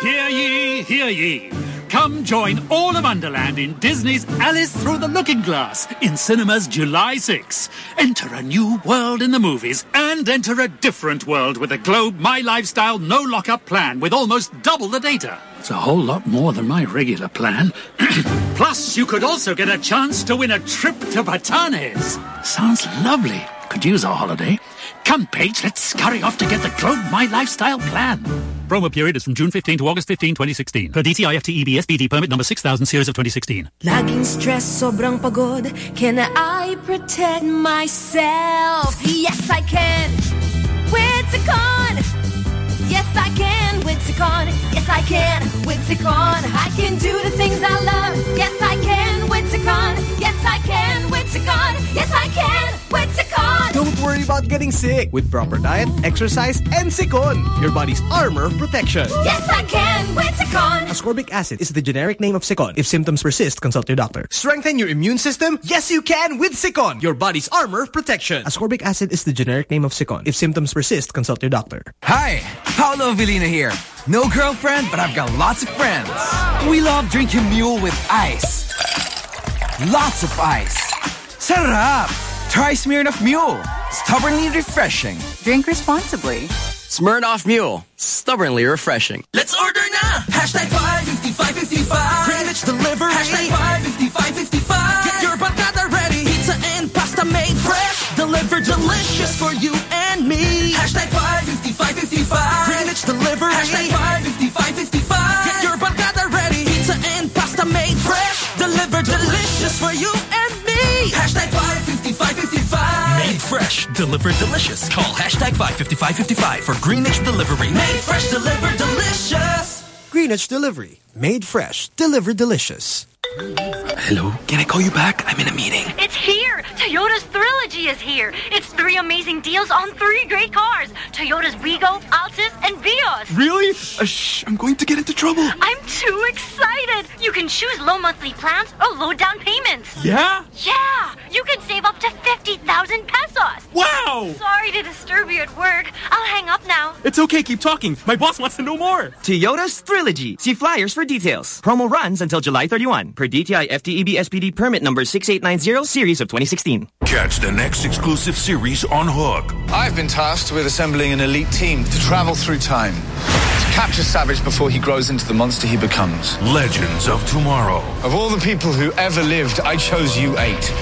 Hear ye, hear ye. Come join all of Underland in Disney's Alice Through the Looking Glass in cinemas July 6. Enter a new world in the movies and enter a different world with a Globe My Lifestyle no lockup plan with almost double the data. It's a whole lot more than my regular plan. Plus, you could also get a chance to win a trip to Batanes. Sounds lovely. Could use a holiday. Come, Paige, let's scurry off to get the Globe My Lifestyle plan. Promo period is from June 15 to August 15, 2016. Per DTI FTEB SPD permit number 6000 series of 2016. Laging stress, sobrang pagod. Can I protect myself? Yes, I can. With Cecon. Yes, I can. With Cecon. Yes, I can. With Cecon. I can do the things I love. Yes, I can. With Cecon. Yes, I can. With Cecon. Yes, I can. With Cecon. Don't worry about getting sick with proper diet, exercise, and Cecon, your body's armor of protection. Yes, I can. Witsicon. Ascorbic acid is the generic name of Cecon. If symptoms persist, consult your doctor. Strengthen your immune system? Yes, you can with Cecon, your body's armor of protection. Ascorbic acid is the generic name of Cecon. If symptoms persist, consult your doctor. Hi, Paolo Avelino here. No girlfriend, but I've got lots of friends. We love drinking mule with ice. Lots of ice. Sarap! Try Smirnoff Mule. Stubbornly refreshing. Drink responsibly. Smirnoff Mule. Stubbornly refreshing. Let's order now! Hashtag 55555. Greenwich delivery. Hashtag 55555. Get your barcada ready. Pizza and pasta made fresh. Delivered delicious for you and me. Hashtag 55555. Greenwich delivery. Hashtag 55555. Get your barcada ready. Pizza and pasta made fresh. Delivered delicious for you fresh, delivered delicious. Call hashtag 55555 for Greenwich delivery. Made fresh, delivered delicious. Greenwich Delivery. Made fresh, delivered delicious. Hello? Can I call you back? I'm in a meeting. It's here! Toyota's Trilogy is here. It's three amazing deals on three great cars. Toyota's Wigo, Altis, and Vios. Really? Uh, shh, I'm going to get into trouble. I'm too excited. You can choose low monthly plans or low down payments. Yeah? Yeah! You can save up to 50,000 pesos. Wow! Sorry to disturb you at work. I'll hang up now. It's okay, keep talking. My boss wants to know more. Toyota's Trilogy. See flyers for details. Promo runs until July 31 per DTI FTEB SPD permit number 6890 series of 2016. Catch the next exclusive series on HOOQ. I've been tasked with assembling an elite team to travel through time. To capture Savage before he grows into the monster he becomes. Legends of Tomorrow. Of all the people who ever lived, I chose you eight.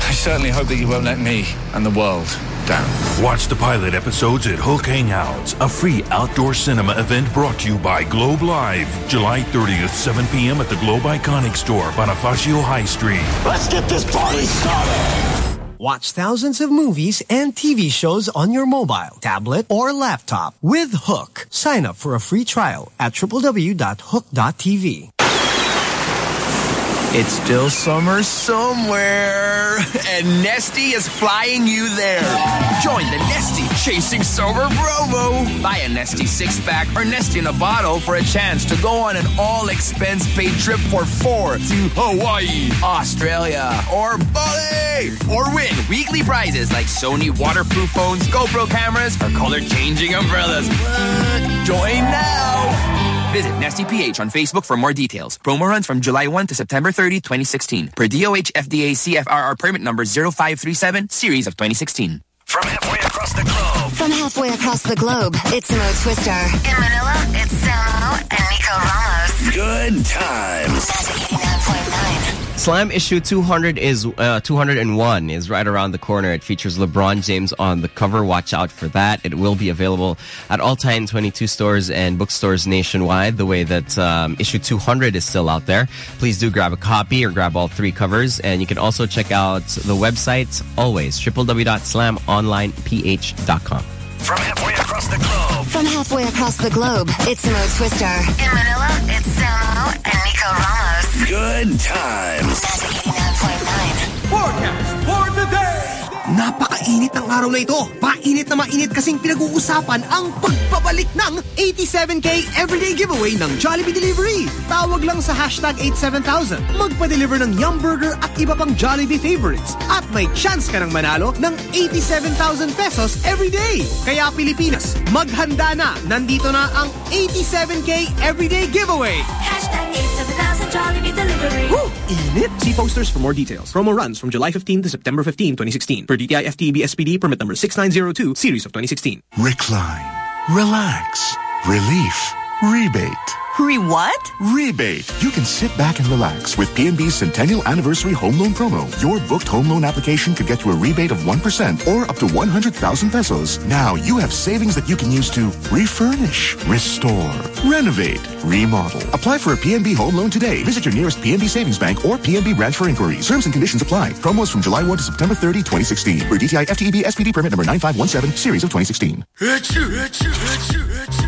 I certainly hope that you won't let me and the world down. Watch the pilot episodes at HOOQ Hangouts, a free outdoor cinema event brought to you by Globe Live. July 30th, 7 p.m. at the Globe Iconic Store, Bonifacio High Street. Let's get this party started! Watch thousands of movies and TV shows on your mobile, tablet, or laptop with HOOQ. Sign up for a free trial at www.hooq.tv. It's still summer somewhere, and Nestea is flying you there. Join the Nestea Chasing Summer promo. Buy a Nestea six pack or Nestea in a bottle for a chance to go on an all expense paid trip for four to Hawaii, Australia, or Bali, or win weekly prizes like Sony waterproof phones, GoPro cameras, or color changing umbrellas. Join now. Visit Nestea PH on Facebook for more details. Promo runs from July 1 to September 30, 2016. Per DOH FDA CFRR permit number 0537, series of 2016. From halfway across the globe. From halfway across the globe, it's Mo Twister. In Manila, it's Samo and Nikko Ramos. Good times. Magic 89.9. Slam issue 200 is uh, 201 is right around the corner. It features LeBron James on the cover. Watch out for that. It will be available at all Titan 22 stores and bookstores nationwide. The way that um, issue 200 is still out there. Please do grab a copy or grab all three covers. And you can also check out the website always www.slamonlineph.com. From halfway across the globe. From halfway across the globe, it's Mo Twister. In Manila, it's Samo and Nikko Ramos. Good times. Magic 89.9. Forecast for the day! Napakainit ng araw na ito. Painit na mainit kasing pinag-uusapan ang pagbabalik ng 87K Everyday Giveaway ng Jollibee Delivery. Tawag lang sa hashtag 87000. Magpa-deliver ng Yum Burger at iba pang Jollibee favorites. At may chance ka ng manalo ng 87,000 pesos everyday. Kaya Pilipinas, maghanda na. Nandito na ang 87K Everyday Giveaway. Hashtag 87000 Jollibee Delivery. Woo! Init! See posters for more details. Promo runs from July 15 to September 15, 2016. Per DTI FTEB SPD permit number 6902, series of 2016. Recline. Relax. Relief. Rebate. Re what? Rebate. You can sit back and relax with PNB's Centennial Anniversary Home Loan Promo. Your booked home loan application could get you a rebate of 1% or up to 100,000 pesos. Now you have savings that you can use to refurnish, restore, renovate, remodel. Apply for a PNB home loan today. Visit your nearest PNB Savings Bank or PNB branch for inquiries. Terms and conditions apply. Promos from July 1 to September 30, 2016. For DTI FTEB SPD permit number 9517, series of 2016. Achoo, achoo, achoo, achoo, achoo,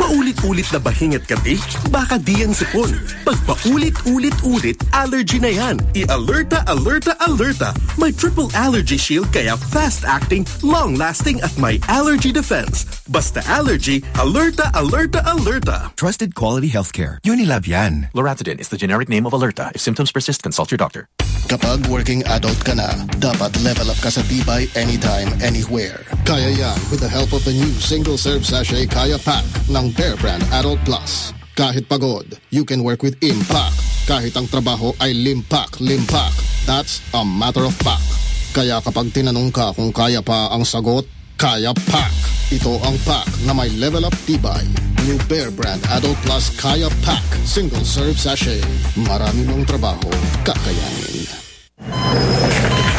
Paulit-ulit na bahing at kati? Baka di yan sipon. Pag paulit-ulit-ulit, allergy na yan. I-alerta, alerta, alerta. May triple allergy shield kaya fast-acting, long-lasting at may allergy defense. Basta allergy, alerta, alerta, alerta. Trusted quality healthcare. Unilab yan. Loratadine is the generic name of Alerta. If symptoms persist, consult your doctor. Kapag working adult ka na, dapat level up ka sa tibay anytime, anywhere. Kaya yan with the help of the new single-serve sachet Kaya Pack ng Bear Brand Adult Plus. Kahit pagod, you can work with Impact. Kahit ang trabaho ay limpak, limpak. that's a matter of fact. Kaya kapag tinanong ka kung kaya pa ang sagot, Kaya Pack. Ito ang pack na may level up tibay. New Bear Brand Adult Plus Kaya Pack. Single serve sachet. Marami mong trabaho, kakayanin.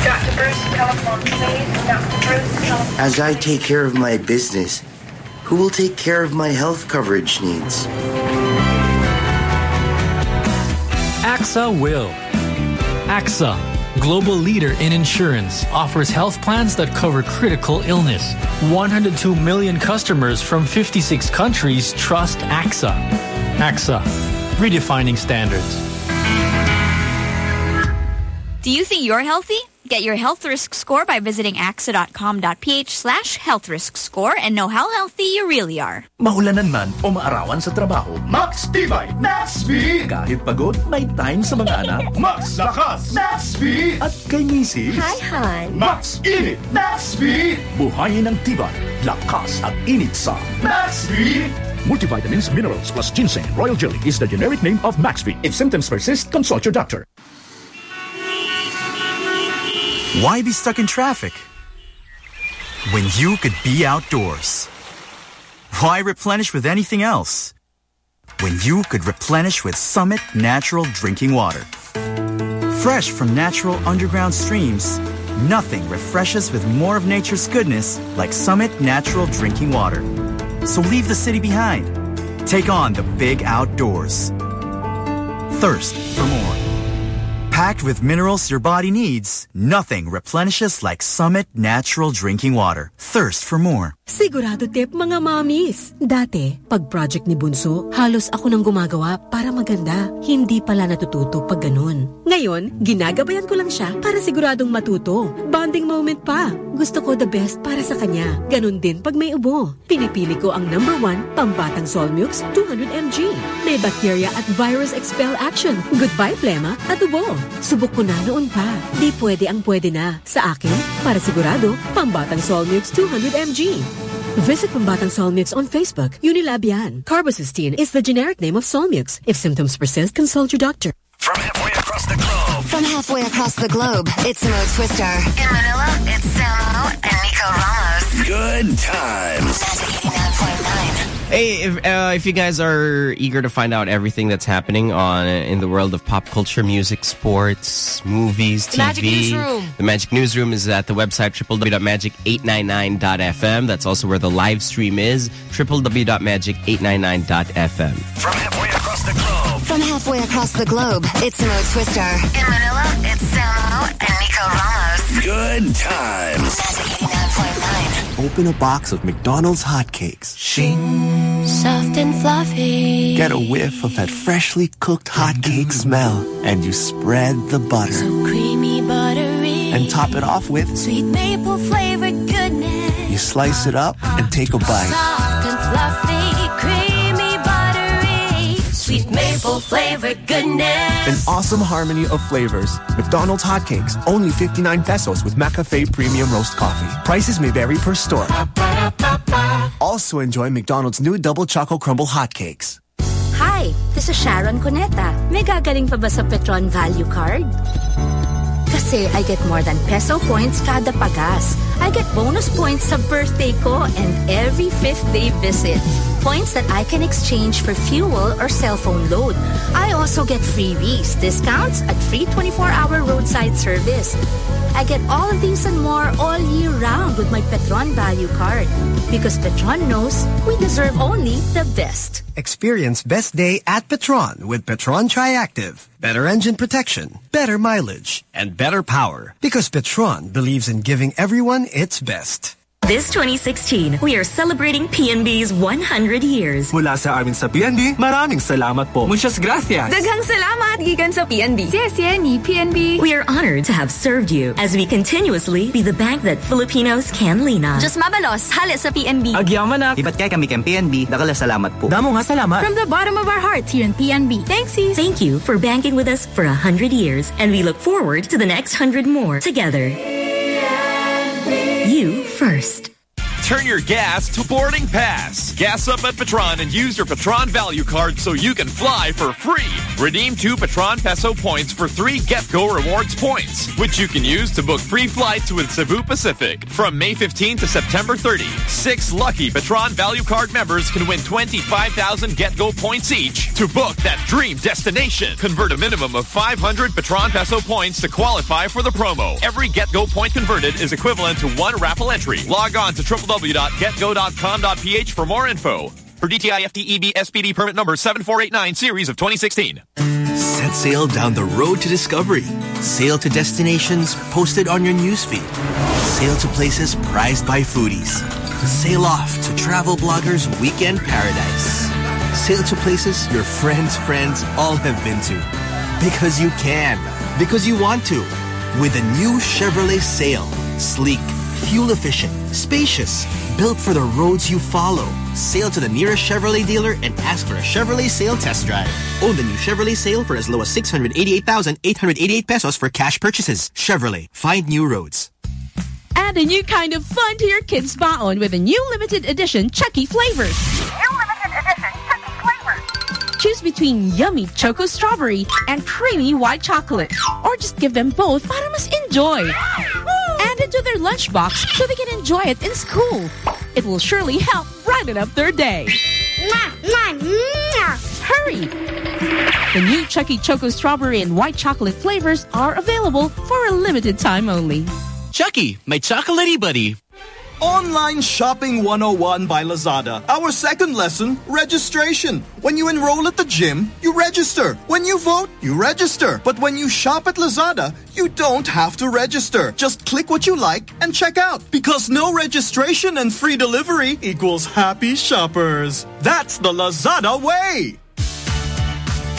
Dr. Bruce, telephone, please. Dr. Bruce, telephone. As I take care of my business, who will take care of my health coverage needs? AXA will. AXA, global leader in insurance, offers health plans that cover critical illness. 102 million customers from 56 countries trust AXA. AXA, redefining standards. Do you think you're healthy? Get your health risk score by visiting axa.com.ph slash health risk score and know how healthy you really are. Maulanan man o maarawan sa trabaho, Max Tibay, Max Speed! Kahit pagod, may time sa mga anak. Max Lakas, Max Speed! At kay misis, Hi, Han. Max Init, Max Speed! Buhayin ang tibay, lakas at init sa Max Speed! Multivitamins, minerals plus ginseng, royal jelly is the generic name of Maxvi. If symptoms persist, consult your doctor. Why be stuck in traffic? When you could be outdoors. Why replenish with anything else? When you could replenish with Summit Natural Drinking Water. Fresh from natural underground streams, nothing refreshes with more of nature's goodness like Summit Natural Drinking Water. So leave the city behind. Take on the big outdoors. Thirst for more. Packed with minerals your body needs, nothing replenishes like Summit Natural Drinking Water. Thirst for more. Sigurado tip mga mamis. Dati, pag project ni Bunso, halos ako nang gumagawa para maganda. Hindi pala natututo pag ganun. Ngayon, ginagabayan ko lang siya para siguradong matuto. Bonding moment pa. Gusto ko the best para sa kanya. Ganun din pag may ubo. Pinipili ko ang number one, pambatang Solmux 200mg. May bacteria at virus expel action. Goodbye plema at ubo. Subok ko na noon pa. Di pwede ang pwede na. Sa akin, para sigurado, pambatang Solmux 200mg. Visit Pambatang Solmux on Facebook. Unilab yan. Carbocysteine is the generic name of Solmux. If symptoms persist, consult your doctor. From halfway across the globe, From halfway across the globe, it's Mo Twister. In Manila, it's Samo and Nikko Ramos. Good times. Hey, if, uh, if you guys are eager to find out everything that's happening on in the world of pop culture, music, sports, movies, The TV, Magic Newsroom. the Magic Newsroom is at the website www.magic899.fm. That's also where the live stream is www.magic899.fm. From halfway across the globe. From halfway across the globe, it's Mo Twister. In Manila, it's Samo and Nikko Ramos. Good times. Open a box of McDonald's hotcakes. Shing. Soft and fluffy. Get a whiff of that freshly cooked hotcake smell. And you spread the butter. So creamy, buttery. And top it off with, Sweet maple flavored goodness. you slice it up and take a bite. Soft and fluffy. Maple flavored goodness. An awesome harmony of flavors. McDonald's hotcakes, only 59 pesos with McCafe Premium Roast Coffee. Prices may vary per store. Also enjoy McDonald's new Double Choco Crumble hotcakes. Hi, this is Sharon Cuneta. May gagaling pa ba sa Petron Value Card? Kasi I get more than peso points kada pagas. I get bonus points sa birthday ko and every fifth day visit. Points that I can exchange for fuel or cell phone load. I also get freebies, discounts at free 24-hour roadside service. I get all of these and more all year round with my Petron Value Card. Because Petron knows we deserve only the best. Experience best day at Petron with Petron Triactive. Better engine protection, better mileage, and better power. Because Petron believes in giving everyone its best. This 2016, we are celebrating PNB's 100 years. Mula sa amin sa PNB, maraming salamat po. Muchas gracias. Daghang salamat gikan sa PNB. Siyasya ni PNB. We are honored to have served you as we continuously be the bank that Filipinos can lean on. Just mabalos, hali sa PNB. Agyaman na. Iba't kay kami kang PNB, nakala salamat po. Damo nga salamat. From the bottom of our hearts here in PNB. Thanks, sis. Thank you for banking with us for 100 years, and we look forward to the next 100 more together. You first. Turn your gas to boarding pass. Gas up at Petron and use your Petron value card so you can fly for free. Redeem two Petron Peso points for three GetGo Rewards points, which you can use to book free flights with Cebu Pacific from May 15 to September 30. Six lucky Petron value card members can win 25,000 GetGo points each to book that dream destination. Convert a minimum of 500 Petron Peso points to qualify for the promo. Every GetGo point converted is equivalent to one raffle entry. Log on to www.getgo.com.ph for more info. For DTI FTEB SPD permit number 7489 series of 2016. Set sail down the road to discovery. Sail to destinations posted on your newsfeed. Sail to places prized by foodies. Sail off to travel bloggers' weekend paradise. Sail to places your friends' friends all have been to. Because you can. Because you want to. With a new Chevrolet Sail. Sleek, fuel efficient, spacious, built for the roads you follow. Sail to the nearest Chevrolet dealer and ask for a Chevrolet Sail test drive. Own the new Chevrolet Sail for as low as 688,888 pesos for cash purchases. Chevrolet, find new roads. Add a new kind of fun to your kids' baon with a new limited edition Chuckie flavors. New limited edition Chuckie flavors. Choose between yummy choco strawberry and creamy white chocolate. Or just give them both para mas enjoy. Add it to their lunchbox so they can enjoy it in school. It will surely help brighten up their day. Hurry! The new Chuckie Choco Strawberry and White Chocolate flavors are available for a limited time only. Chuckie, my chocolatey buddy. Online Shopping 101 by Lazada. Our second lesson, registration. When you enroll at the gym, you register. When you vote, you register. But when you shop at Lazada, you don't have to register. Just click what you like and check out. Because no registration and free delivery equals happy shoppers. That's the Lazada way.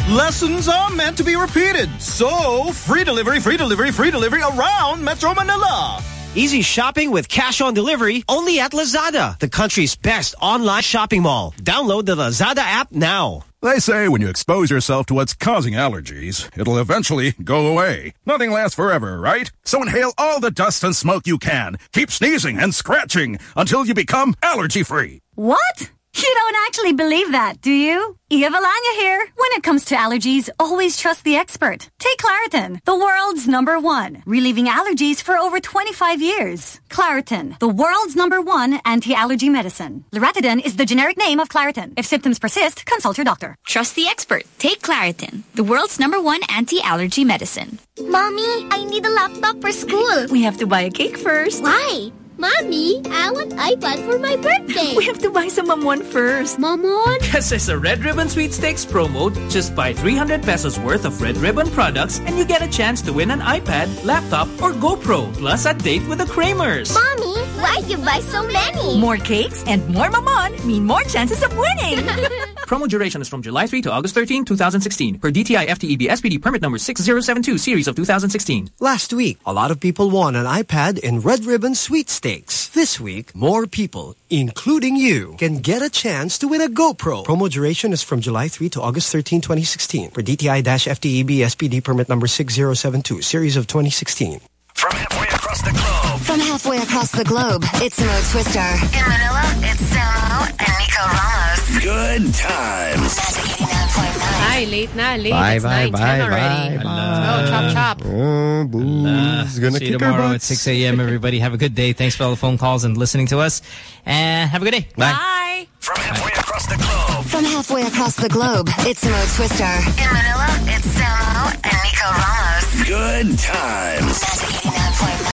Lessons are meant to be repeated. So, free delivery, free delivery, free delivery around Metro Manila. Easy shopping with cash on delivery only at Lazada, the country's best online shopping mall. Download the Lazada app now. They say when you expose yourself to what's causing allergies, it'll eventually go away. Nothing lasts forever, right? So inhale all the dust and smoke you can. Keep sneezing and scratching until you become allergy free. What? You don't actually believe that, do you? Eva Valanya here. When it comes to allergies, always trust the expert. Take Claritin, the world's number one, relieving allergies for over 25 years. Claritin, the world's number one anti-allergy medicine. Loratadine is the generic name of Claritin. If symptoms persist, consult your doctor. Trust the expert. Take Claritin, the world's number one anti-allergy medicine. Mommy, I need a laptop for school. We have to buy a cake first. Why? Mommy, I want iPad for my birthday. We have to buy some Mamon first. Mamon? This is a Red Ribbon Sweepstakes promo. Just buy 300 pesos worth of Red Ribbon products and you get a chance to win an iPad, laptop, or GoPro, plus a date with the Kramers. Mommy, why'd you buy so many? More cakes and more Mamon mean more chances of winning. promo duration is from July 3 to August 13, 2016. Per DTI FTEB SPD permit number 6072 series of 2016. Last week, a lot of people won an iPad in Red Ribbon Sweepstakes. This week, more people, including you, can get a chance to win a GoPro. Promo duration is from July 3 to August 13, 2016. For DTI-FTEB SPD permit number 6072, series of 2016. From halfway across the globe. From halfway across the globe, it's Mo Twister. In Manila, it's Samo and Nikko Ramos. Good times. Hi, late na, late. Bye, it's bye, 9, bye, 10 already. bye, Oh, chop, chop. Oh, booze. gonna See you kick our tomorrow at 6 a.m. Everybody have a good day. Thanks for all the phone calls and listening to us. And have a good day. Bye. Bye. From halfway across the globe. From halfway across the globe, it's Mo Twister. In Manila, it's Samo and Nikko Ramos. Good times.